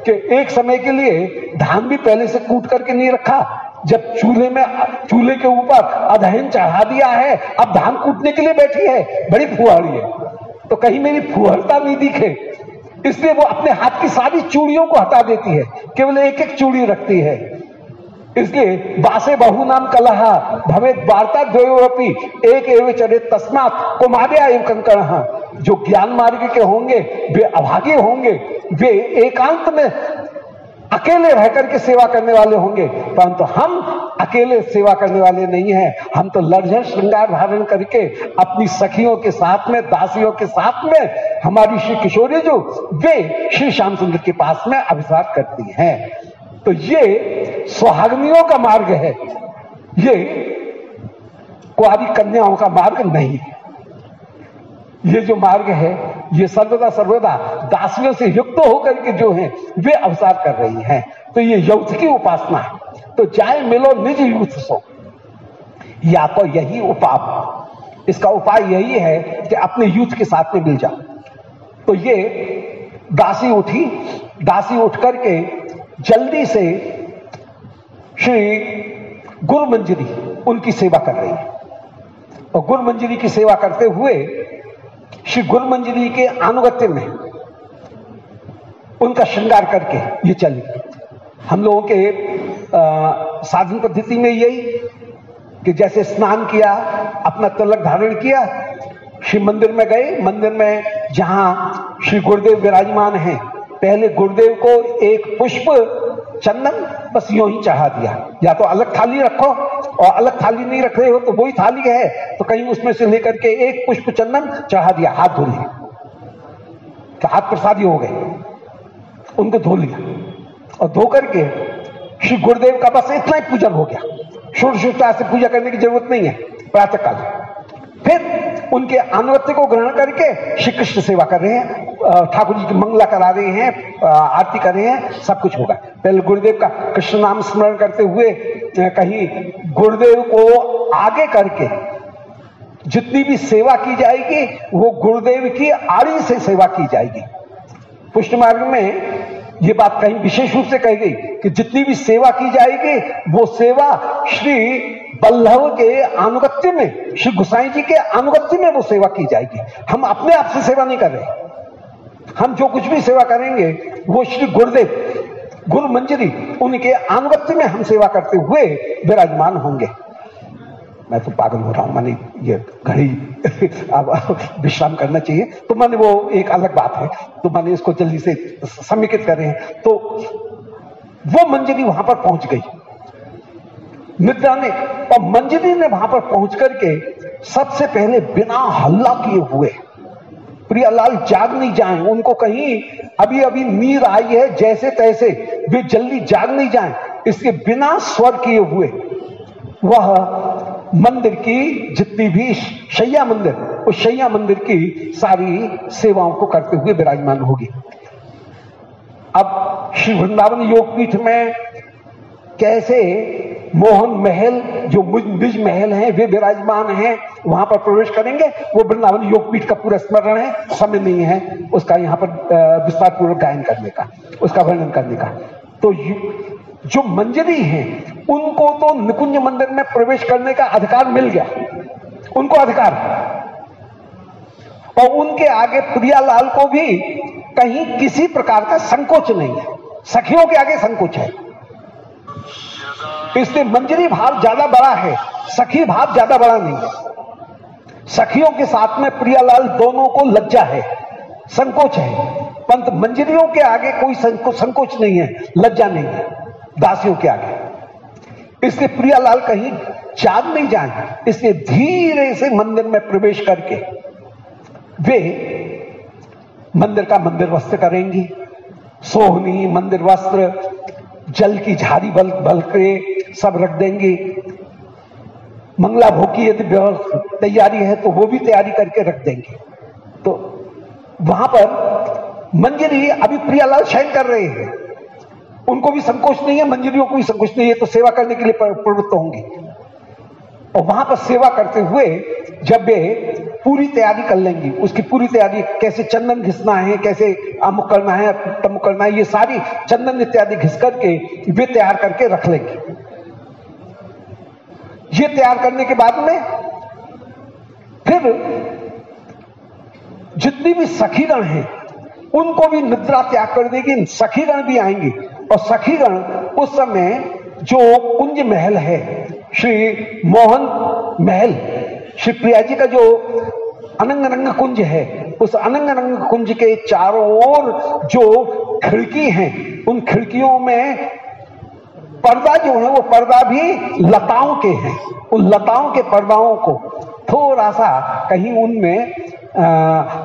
A: कि एक समय के लिए धान भी पहले से कूट करके नहीं रखा। जब चूल्हे में, चूल्हे के ऊपर अधहन चढ़ा दिया है, अब धान कूटने के लिए बैठी है, बड़ी फुहारी है। तो कहीं मेरी फुहरता नहीं दिखे। इसलिए वो अपने हाथ की सारी चूड़ियों को हटा देती है, केवल एक एक चूड़ी रखती है। इसलिए बासे बहु नाम कलहा भवे वार्ता द्वयोपी एक एवं चले तस्मात, कुमार्या कंकण। जो ज्ञान मार्ग के होंगे, वे अभागे होंगे। वे एकांत में अकेले रह करके सेवा करने वाले होंगे, परंतु हम अकेले सेवा करने वाले नहीं हैं। हम तो लड़झर श्रृंगार धारण करके अपनी सखियों के साथ में, दासियों के साथ में, हमारी श्री किशोरी जो, वे श्री श्याम सुंदर के पास में अभिसार करती हैं। तो ये सुहाग्नियों का मार्ग है। ये कुआरी कन्याओं का मार्ग नहीं ये जो मार्ग है, ये सर्वदा सर्वदा दासियों से युक्त होकर के जो है, वे अवसार कर रही हैं। तो ये यौथ की उपासना है। तो जाए मिलो निज यूथ सो, या तो यही उपाय इसका उपाय यही है कि अपने यूथ के साथ में मिल जाओ। तो ये दासी उठी, दासी उठ करके जल्दी से श्री गुरु मंजरी उनकी सेवा कर रही है। और गुरु मंजरी की सेवा करते हुए श्री गुरु मंजरी के अनुगत्य में उनका श्रृंगार करके ये चली। हम लोगों के साधन पद्धति में यही कि जैसे स्नान किया, अपना तिलक धारण किया, श्री मंदिर में गए। मंदिर में जहाँ श्री गुरुदेव विराजमान हैं, पहले गुरुदेव को एक पुष्प चंदन बस यूँ ही चढ़ा दिया। या तो अलग थाली रखो, और अलग थाली नहीं रख रहे हो तो वही थाली है। तो कहीं उसमें से लेकर के एक पुष्प चंदन चढ़ा दिया, हाथ धो लिया तो हाथ प्रसादी हो गए। उनको धो लिया। और धो करके श्री गुरुदेव का बस इतना ही पूजन हो गया। शुद्ध शुद्धता से पूजा करने की ज़रूरत नहीं है। प्रातः काल फिर उनके अनुवत्य को ग्रहण करके श्री कृष्ण सेवा कर रहे हैं ठाकुर जी की मंगला करा रहे हैं आरती कर रहे हैं, सब कुछ होगा। पहले गुरुदेव का कृष्ण नाम स्मरण करते हुए कहीं गुरुदेव को आगे करके जितनी भी सेवा की जाएगी, वो गुरुदेव की आड़ी से सेवा की जाएगी। पुष्ट मार्ग में ये बात कहीं विशेष रूप से कही गई कि जितनी भी सेवा की जाएगी, वो सेवा श्री बल्लभ के अनुगत्य में, श्री गुसाई जी के अनुगत्य में वो सेवा की जाएगी। हम अपने आप से सेवा नहीं कर रहे। हम जो कुछ भी सेवा करेंगे, वो श्री गुरुदेव, गुरु मंजरी, उनके अनुगत्य में हम सेवा करते हुए विराजमान होंगे। मैं तो पागल हो रहा हूँ, मैंने ये घड़ी अब विश्राम करना चाहिए। तो मैंने वो एक अलग बात है। तो मैंने इसको जल्दी से समेकित कर। रहे हैं तो वो मंजरी वहाँ पर पहुँच गई। निद्रा ने और मंजरी ने वहाँ पर पहुँच करके सबसे पहले बिना हल्ला किए हुए प्रियालाल जाग नहीं जाए। उनको कहीं अभी अभी नींद आई है, जैसे तैसे वे जल्दी जाग नहीं जाए। इसके बिना स्वर किए हुए वह मंदिर की जितनी भी शैया मंदिर, उस शैया मंदिर की सारी सेवाओं को करते हुए विराजमान होगी। अब श्री वृंदावन योगपीठ में कैसे मोहन महल, जो निज महल हैं, वे विराजमान हैं, वहाँ पर प्रवेश करेंगे, वो वृंदावन योगपीठ का पूरा स्मरण है, समय नहीं है उसका यहाँ पर विस्तार पूर्वक गायन करने का, उसका वर्णन करने का। तो जो मंजरी हैं उनको तो निकुंज मंदिर में प्रवेश करने का अधिकार मिल गया। उनको अधिकार। और उनके आगे प्रियालाल को भी कहीं किसी प्रकार का संकोच नहीं है। सखियों के आगे संकोच है। इसलिए मंजरी भाव ज़्यादा बड़ा है, सखी भाव ज़्यादा बड़ा नहीं है। सखियों के साथ में प्रियालाल दोनों को लज्जा है, संकोच है। पंत मंजरियों के आगे कोई संकोच नहीं है, लज्जा नहीं है, दासियों के आगे। इसलिए प्रियालाल कहीं जाग नहीं जाए, इसलिए धीरे से मंदिर में प्रवेश करके वे मंदिर का मंदिर वस्त्र करेंगी। सोहनी मंदिर वस्त्र, जल की झाड़ी बल बल के सब रख देंगी। मंगला भोग की यदि तैयारी है तो वो भी तैयारी करके रख देंगे। तो वहाँ पर मंजरी अभी प्रियालाल शयन कर रहे हैं। उनको भी संकोच नहीं है मंजरियों को भी संकोच नहीं है तो सेवा करने के लिए प्रवृत्त होंगे। और वहाँ पर सेवा करते हुए जब वे पूरी तैयारी कर लेंगी, उसकी पूरी तैयारी, कैसे चंदन घिसना है, कैसे अमुक करना है, तमुक करना है, ये सारी चंदन इत्यादि घिस करके वे तैयार करके रख लेंगे। ये तैयार करने के बाद में फिर जितनी भी सखीगण हैं उनको भी निद्रा त्याग कर देगी सखीगण भी आएँगी। और सखीगण उस समय जो कुंज महल है, श्री मोहन महल, श्री प्रिया जी का जो अनंग रंग कुंज है, उस अनंग रंग कुंज के चारों ओर जो खिड़की हैं, उन खिड़कियों में पर्दा जो है, वो पर्दा भी लताओं के हैं। उन लताओं के पर्दाओं को थोड़ा सा कहीं उनमें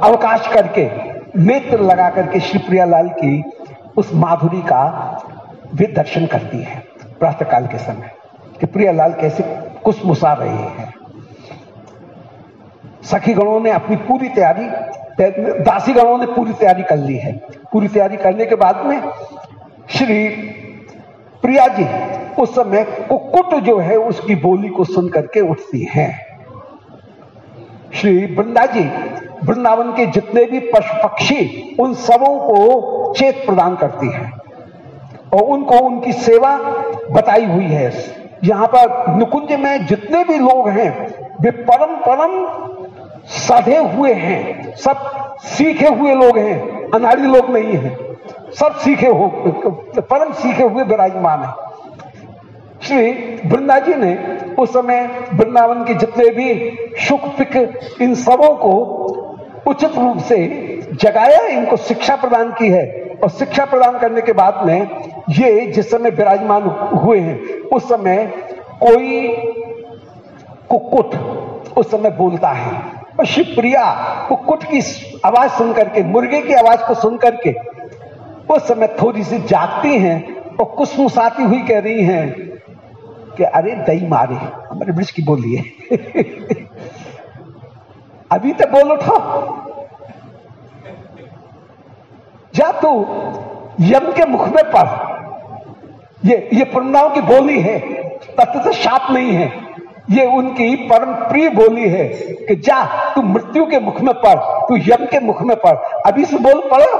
A: अवकाश करके नेत्र लगा करके श्री प्रियालाल की उस माधुरी का वे दर्शन करती है प्रातः काल के समय, कि प्रियालाल कैसे कुछ मुसा रहे हैं। सखी गणों ने अपनी पूरी तैयारी दासी गणों ने पूरी तैयारी कर ली है। पूरी तैयारी करने के बाद में श्री प्रिया जी उस समय कुकुट जो है, उसकी बोली को सुन करके उठती हैं। श्री वृंदा जी वृंदावन के जितने भी पशु पक्षी, उन सबों को चेत प्रदान करती है। और उनको उनकी सेवा बताई हुई है। यहाँ पर नुकुंज में जितने भी लोग हैं, वे परम परम साधे हुए हैं। सब सीखे हुए लोग हैं, अनाड़ी लोग नहीं हैं। सब सीखे हो, परम सीखे हुए विराजमान है। श्री वृंदा जी ने उस समय वृंदावन के जितने भी सुख पिक इन सबों को उचित रूप से जगाया, इनको शिक्षा प्रदान की है। और शिक्षा प्रदान करने के बाद में ये जिस समय विराजमान हुए हैं, उस समय कोई कुकुट उस समय बोलता है। और शिवप्रिया कुकुट की आवाज़ सुनकर के, मुर्गे की आवाज़ को सुनकर के, उस समय थोड़ी सी जागती हैं और कुछ मुसाती हुई कह रही हैं कि अरे दई मारे हमारे ब्रिज की बोलिए अभी तो बोल उठो। जा तू यम के मुख में पढ़। ये ये पुरनाओं की बोली है, तत्व से शाप नहीं है। ये उनकी परम प्रिय बोली है कि जा, तू मृत्यु के मुख में पढ़, तू यम के मुख में पढ़। अभी से बोल पढ़ो।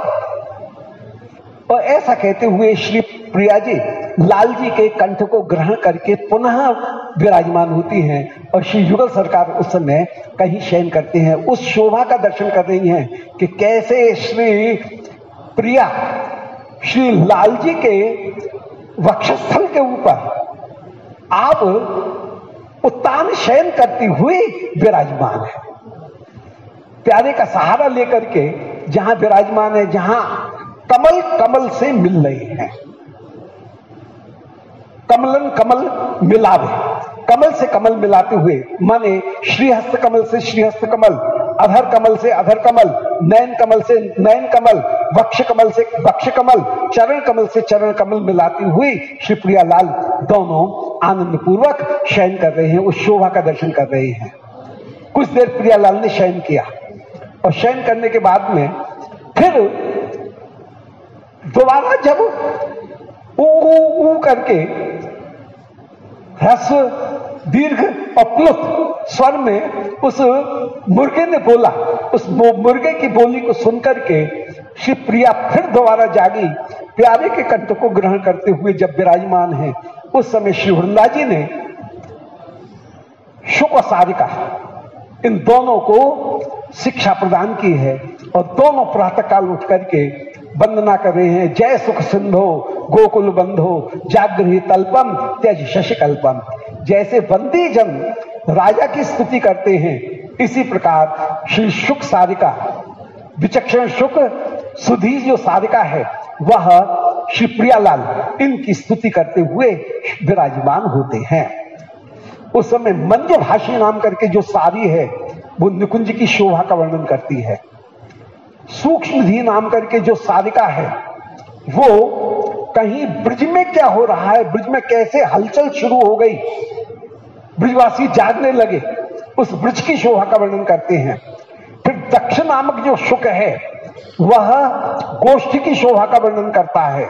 A: और ऐसा कहते हुए श्री प्रिया जी लाल जी के कंठ को ग्रहण करके पुनः विराजमान होती हैं और श्री युगल सरकार उस समय कहीं शयन करते हैं, उस शोभा का दर्शन कर रही हैं कि कैसे श्री प्रिया, श्री लाल जी के वक्षस्थल के ऊपर आप उत्तान शयन करती हुई विराजमान है। प्यारे का सहारा लेकर के जहाँ विराजमान है, जहाँ कमल कमल से मिल रहे हैं। कमलन कमल मिलावे। कमल से कमल मिलाते हुए, माने श्रीहस्त कमल से श्रीहस्त कमल, अधर कमल से अधर कमल, नयन कमल से नयन कमल, वक्ष कमल से वक्ष कमल, चरण कमल से चरण कमल मिलाती हुई श्री प्रिया लाल दोनों आनंद पूर्वक शयन कर रहे हैं, उस शोभा का दर्शन कर रहे हैं। कुछ देर प्रियालाल ने शयन किया। और शयन करने के बाद में फिर दोबारा जब ऊ ऊ करके ह्रस्व दीर्घ और प्लुत स्वर में उस मुर्गे ने बोला, उस मुर्गे की बोली को सुनकर के श्री प्रिया फिर दोबारा जागी, प्यारे के कंठ को ग्रहण करते हुए जब विराजमान है, उस समय श्री वृंदा जी ने शुक और सारिका इन दोनों को शिक्षा प्रदान की है और दोनों प्रातः काल उठ करके वंदना कर रहे हैं। जय सुख सिंधो, गोकुल बंधो, जागृही तल्पम, त्यज शशिकल्पम। जैसे बंदी जन राजा की स्तुति करते हैं, इसी प्रकार श्री शुक सारिका विचक्षण शुक सुधी जो सारिका है, वह श्री प्रियालाल, इनकी स्तुति करते हुए विराजमान होते हैं। उस समय मंज भाषी नाम करके जो सारी है, वो निकुंज की शोभा का वर्णन करती है। सूक्ष्म धी नाम करके जो सारिका है, वो कहीं ब्रिज में क्या हो रहा है, ब्रिज में कैसे हलचल शुरू हो गई, ब्रिजवासी जागने लगे, उस ब्रिज की शोभा का वर्णन करते हैं। फिर दक्ष नामक जो शुक है, वह गोष्ठी की शोभा का वर्णन करता है।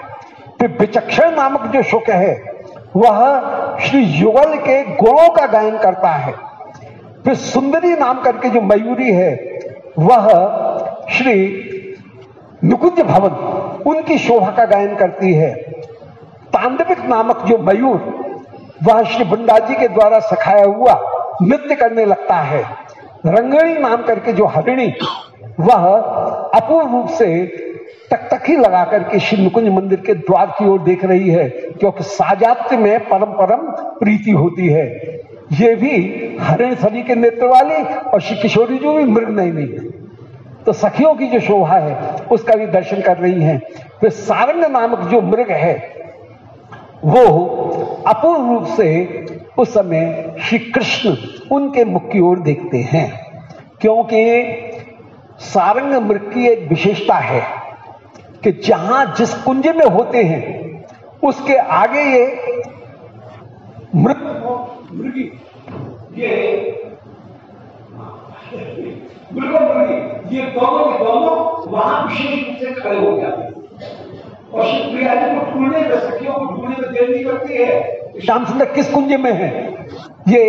A: फिर विचक्षण नामक जो शुक है, वह श्री युगल के गुणों का गायन करता है। फिर सुंदरी नाम करके जो मयूरी है, वह श्री नुकुंज भवन, उनकी शोभा का गायन करती है। तांडविक नामक जो मयूर, वह श्री बुंडा जी के द्वारा सिखाया हुआ नृत्य करने लगता है। रंगणी नाम करके जो हरिणी, वह अपूर्ण रूप से टकटकी लगा करके श्री नुकुंज मंदिर के द्वार की ओर देख रही है, क्योंकि साजात्य में परम परम प्रीति होती है। ये भी हरिण सभी के नेत्र वाली और श्री किशोरी जो भी मृग नहीं नहीं तो सखियों की जो शोभा है, उसका भी दर्शन कर रही हैं। फिर सारंग नामक जो मृग है, वो अपूर्ण रूप से उस समय श्री कृष्ण उनके मुख की ओर देखते हैं। क्योंकि सारंग मृग की एक विशेषता है कि जहाँ जिस कुंज में होते हैं, उसके आगे ये मृग। ये मृगी ये दोनों के दोनों वहाँ विशेष रूप से खड़े हो जाते और श्री प्रिया जी को ढूँढने में, सखियों को ढूँढने में देर नहीं करती है। किस कुंज में है? ये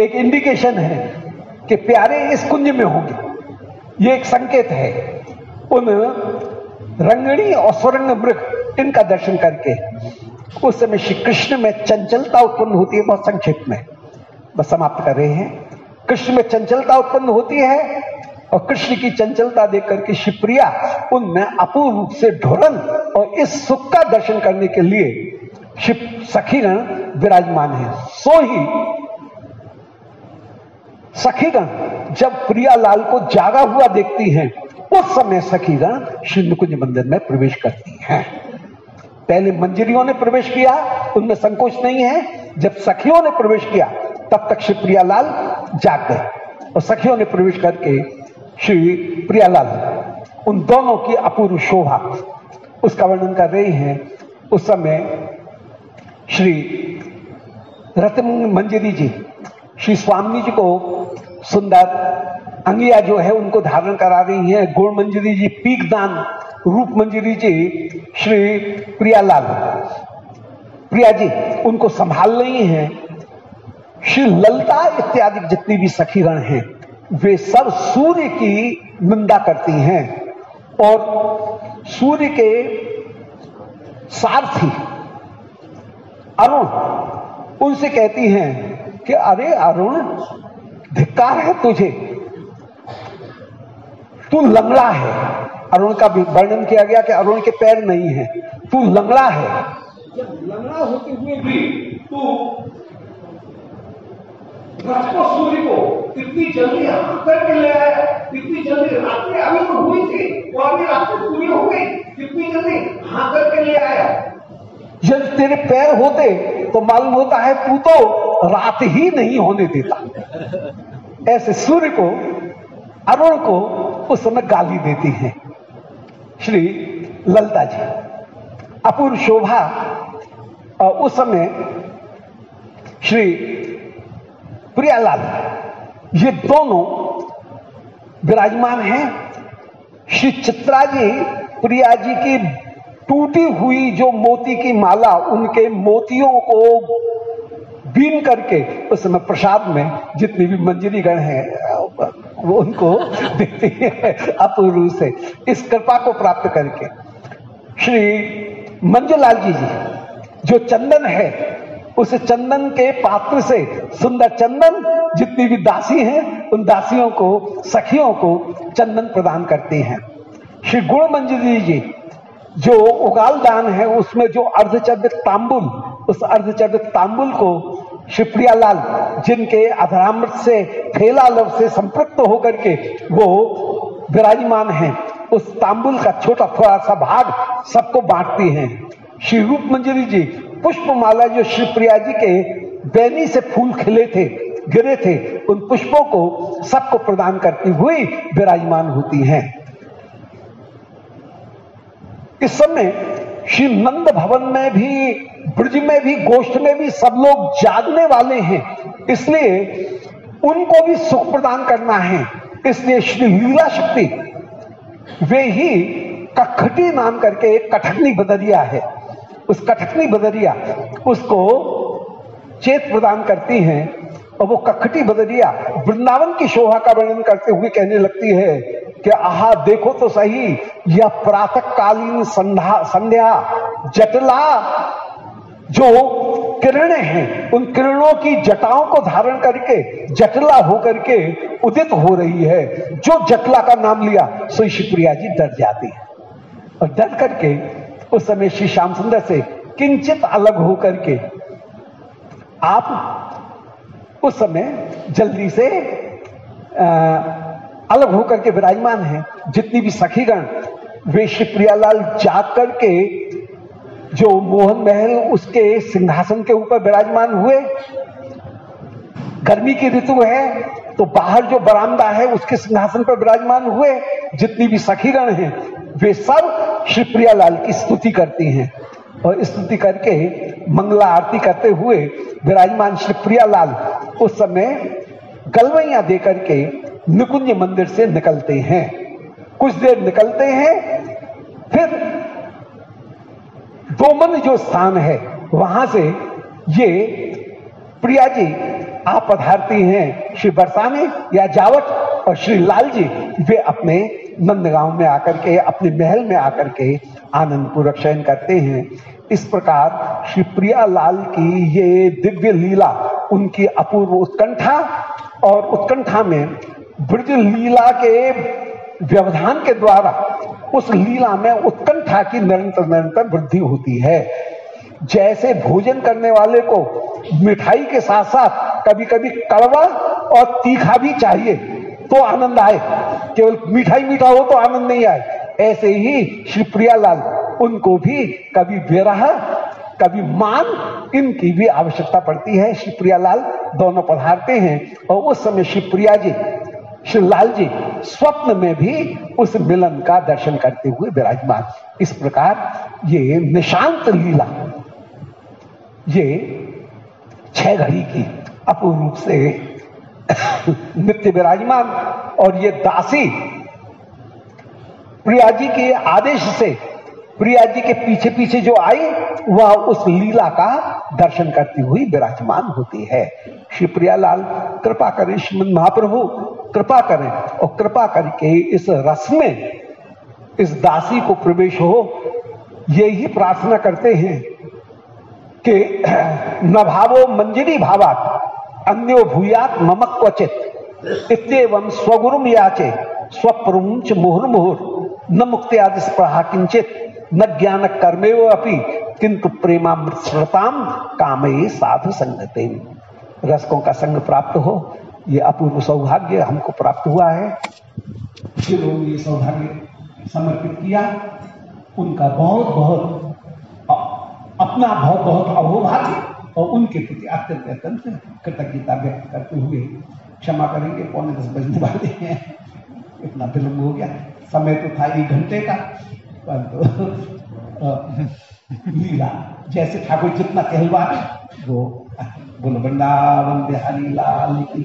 A: एक इंडिकेशन है कि प्यारे इस कुंज में होंगे। ये एक संकेत है। उन रंगणी और स्वर्ण मृग, इनका दर्शन करके उस समय श्री कृष्ण में चंचलता उत्पन्न होती है, बहुत संक्षिप्त में। बस समाप्त कर रहे हैं। कृष्ण में चंचलता उत्पन्न होती है और कृष्ण की चंचलता देख करके शिवप्रिया उनमें अपूर्ण रूप से ढोरन और इस सुख का दर्शन करने के लिए शिव सखीगण विराजमान है। सो ही सखीगण, जब प्रियालाल को जागा हुआ देखती हैं, उस समय सखीगण श्री नुकुंज मंदिर में प्रवेश करती हैं। पहले मंजरियों ने प्रवेश किया, उनमें संकोच नहीं है। जब सखियों ने प्रवेश किया, तब तक श्री प्रियालाल जाग गए। और सखियों ने प्रवेश करके श्री प्रियालाल, उन दोनों की अपूर्व शोभा। उसका वर्णन कर रही हैं उस समय श्री रतन मंजरी जी। श्री स्वामी जी को सुंदर अंगिया जो है उनको धारण करा रही हैं। गुण मंजरी जी पीक दान रूप मंजरी जी, श्री प्रियालाल। प्रिया जी, उनको संभाल रही हैं। श्री ललता इत्यादि जितनी भी सखीगण हैं वे सब सूर्य की निंदा करती हैं और सूर्य के सारथी अरुण उनसे कहती हैं कि अरे अरुण, धिक्कार है तुझे। तू लंगड़ा है। अरुण का वर्णन किया गया कि अरुण के पैर नहीं है। तू लंगड़ा है। लंगड़ा होते हुए भी तू को सूर्य को इतनी जल्दी हाथ करके ले आया इतनी जल्दी रात्रि अभी तो हुई थी, वो अभी रात्रि पूरी हो गई कितनी जल्दी हाथ करके ले आया। यदि तेरे पैर होते तो मालूम होता है तू तो रात ही नहीं होने देता। ऐसे सूर्य को, अरुण को उस समय गाली देती हैं। श्री ललता जी, अपूर्व शोभा उस समय श्री प्रियालाल ये दोनों विराजमान हैं। श्री चित्रा जी, प्रिया जी की टूटी हुई जो मोती की माला, उनके मोतियों को बीन करके उस समय प्रसाद में जितनी भी मंजरी गण है, वो उनको देती है अपूर्व से, इस कृपा को प्राप्त करके। श्री मंजूलाल जी जी, जो चंदन है उस चंदन के पात्र से। सुंदर चंदन जितनी भी दासी हैं, उन दासियों को, सखियों को चंदन प्रदान करती हैं। श्री गुण मंजरी जी, जो उगाल दान है, उसमें जो अर्धचर्वित तांबुल, उस अर्धचर्वित तांबुल को शिवप्रियालाल जिनके अधरामृत से थेला लव से संपृक्त होकर के वो विराजमान हैं, उस तांबुल का छोटा थोड़ा सा भाग सबको बांटती हैं। श्री रूप मंजरी जी पुष्पमाला जो श्री प्रिया जी के बैनी से फूल खिले थे, गिरे थे, उन पुष्पों को सबको प्रदान करती हुई विराजमान होती हैं। इस समय श्री नंद भवन में भी, ब्रज में भी, गोष्ठ में भी सब लोग जागने वाले हैं। इसलिए उनको भी सुख प्रदान करना है। इसलिए श्री लीला शक्ति, वे ही कखटी नाम करके एक कठकनी बदरिया है। उस कठकनी बदरिया उसको चेत प्रदान करती हैं और वो कखटी बदरिया वृंदावन की शोभा का वर्णन करते हुए कहने लगती है कि आहा, देखो तो सही, यह प्रातः कालीन संध्या संध्या जटला जो किरणें हैं, उन किरणों की जटाओं को धारण करके, जटला होकर के उदित हो रही है। जो जटला का नाम लिया, सो शिवप्रिया जी डर जाती है। और डर करके उस समय श्री श्याम सुंदर से किंचित अलग होकर के आप उस समय जल्दी से आ, अलग होकर के विराजमान है। जितनी भी सखीगण वे श्री प्रियालाल जाग करके जो मोहन महल उसके सिंहासन के ऊपर विराजमान हुए। गर्मी की ऋतु है तो बाहर जो बरामदा है उसके सिंहासन पर विराजमान हुए। जितनी भी सखीगण हैं वे सब श्री प्रियालाल की स्तुति करती हैं और स्तुति करके मंगला आरती करते हुए विराजमान श्री प्रियालाल उस समय गलवैया देकर के निकुंज मंदिर से निकलते हैं। कुछ देर निकलते हैं, फिर दोमन जो स्थान है, वहाँ से ये प्रिया जी आप पधारती हैं। श्री बरसाने या जावट और श्री लाल जी, वे अपने नंदगांव में आकर के, अपने महल में आकर के आनंद पूर्वक शयन करते हैं। इस प्रकार श्री प्रिया लाल की ये दिव्य लीला, उनकी अपूर्व उत्कंठा और उत्कंठा में ब्रज लीला के व्यवधान के द्वारा उस लीला में उत्कंठा की निरंतर निरंतर वृद्धि होती है। जैसे भोजन करने वाले को मिठाई के साथ साथ कभी कभी कड़वा और तीखा भी चाहिए तो आनंद आए। केवल मिठाई मीठा हो तो आनंद नहीं आए। ऐसे ही श्री प्रियालाल, उनको भी कभी बेरह, कभी मान, इनकी भी आवश्यकता पड़ती है। श्री प्रियालाल दोनों पधारते हैं और उस समय श्री प्रिया जी श्री लाल जी स्वप्न में भी उस मिलन का दर्शन करते हुए विराजमान। इस प्रकार ये निशांत लीला, ये छह घड़ी की अपूर्ण रूप से नित्य विराजमान और ये दासी प्रिया जी के आदेश से, प्रिया जी के पीछे पीछे जो आई, वह उस लीला का दर्शन करती हुई विराजमान होती है। श्री प्रियालाल, कृपा करें श्रीमद महाप्रभु, कृपा करें और कृपा करके इस रस में इस दासी को प्रवेश हो। यही प्रार्थना करते हैं कि न भावो मंजरी भावात। अन्यो भूयात ममक क्वचित। इतम स्वगुरुम याचे स्वप्रमुच मुहुर मुहुर न मुक्ति आदि स्प्रहा किंचित न ज्ञान कर्मे अपनी किंतु प्रेमामृतम कामे साधु संगते रसकों का संग प्राप्त हो, ये अपूर्व सौभाग्य हमको प्राप्त हुआ है। जिन्होंने ये सौभाग्य समर्पित किया, उनका बहुत बहुत अपना बहुत बहुत अहोभाग्य और उनके प्रति अत्यंत अत्यंत कृतज्ञता व्यक्त करते हुए क्षमा करेंगे, पौने दस बजने वाले हैं। इतना विलम्ब हो गया। समय तो था एक घंटे का, परंतु लीला, जैसे ठाकुर जितना कहलवा वो बोलो, वृंदावन बिहारी लाल की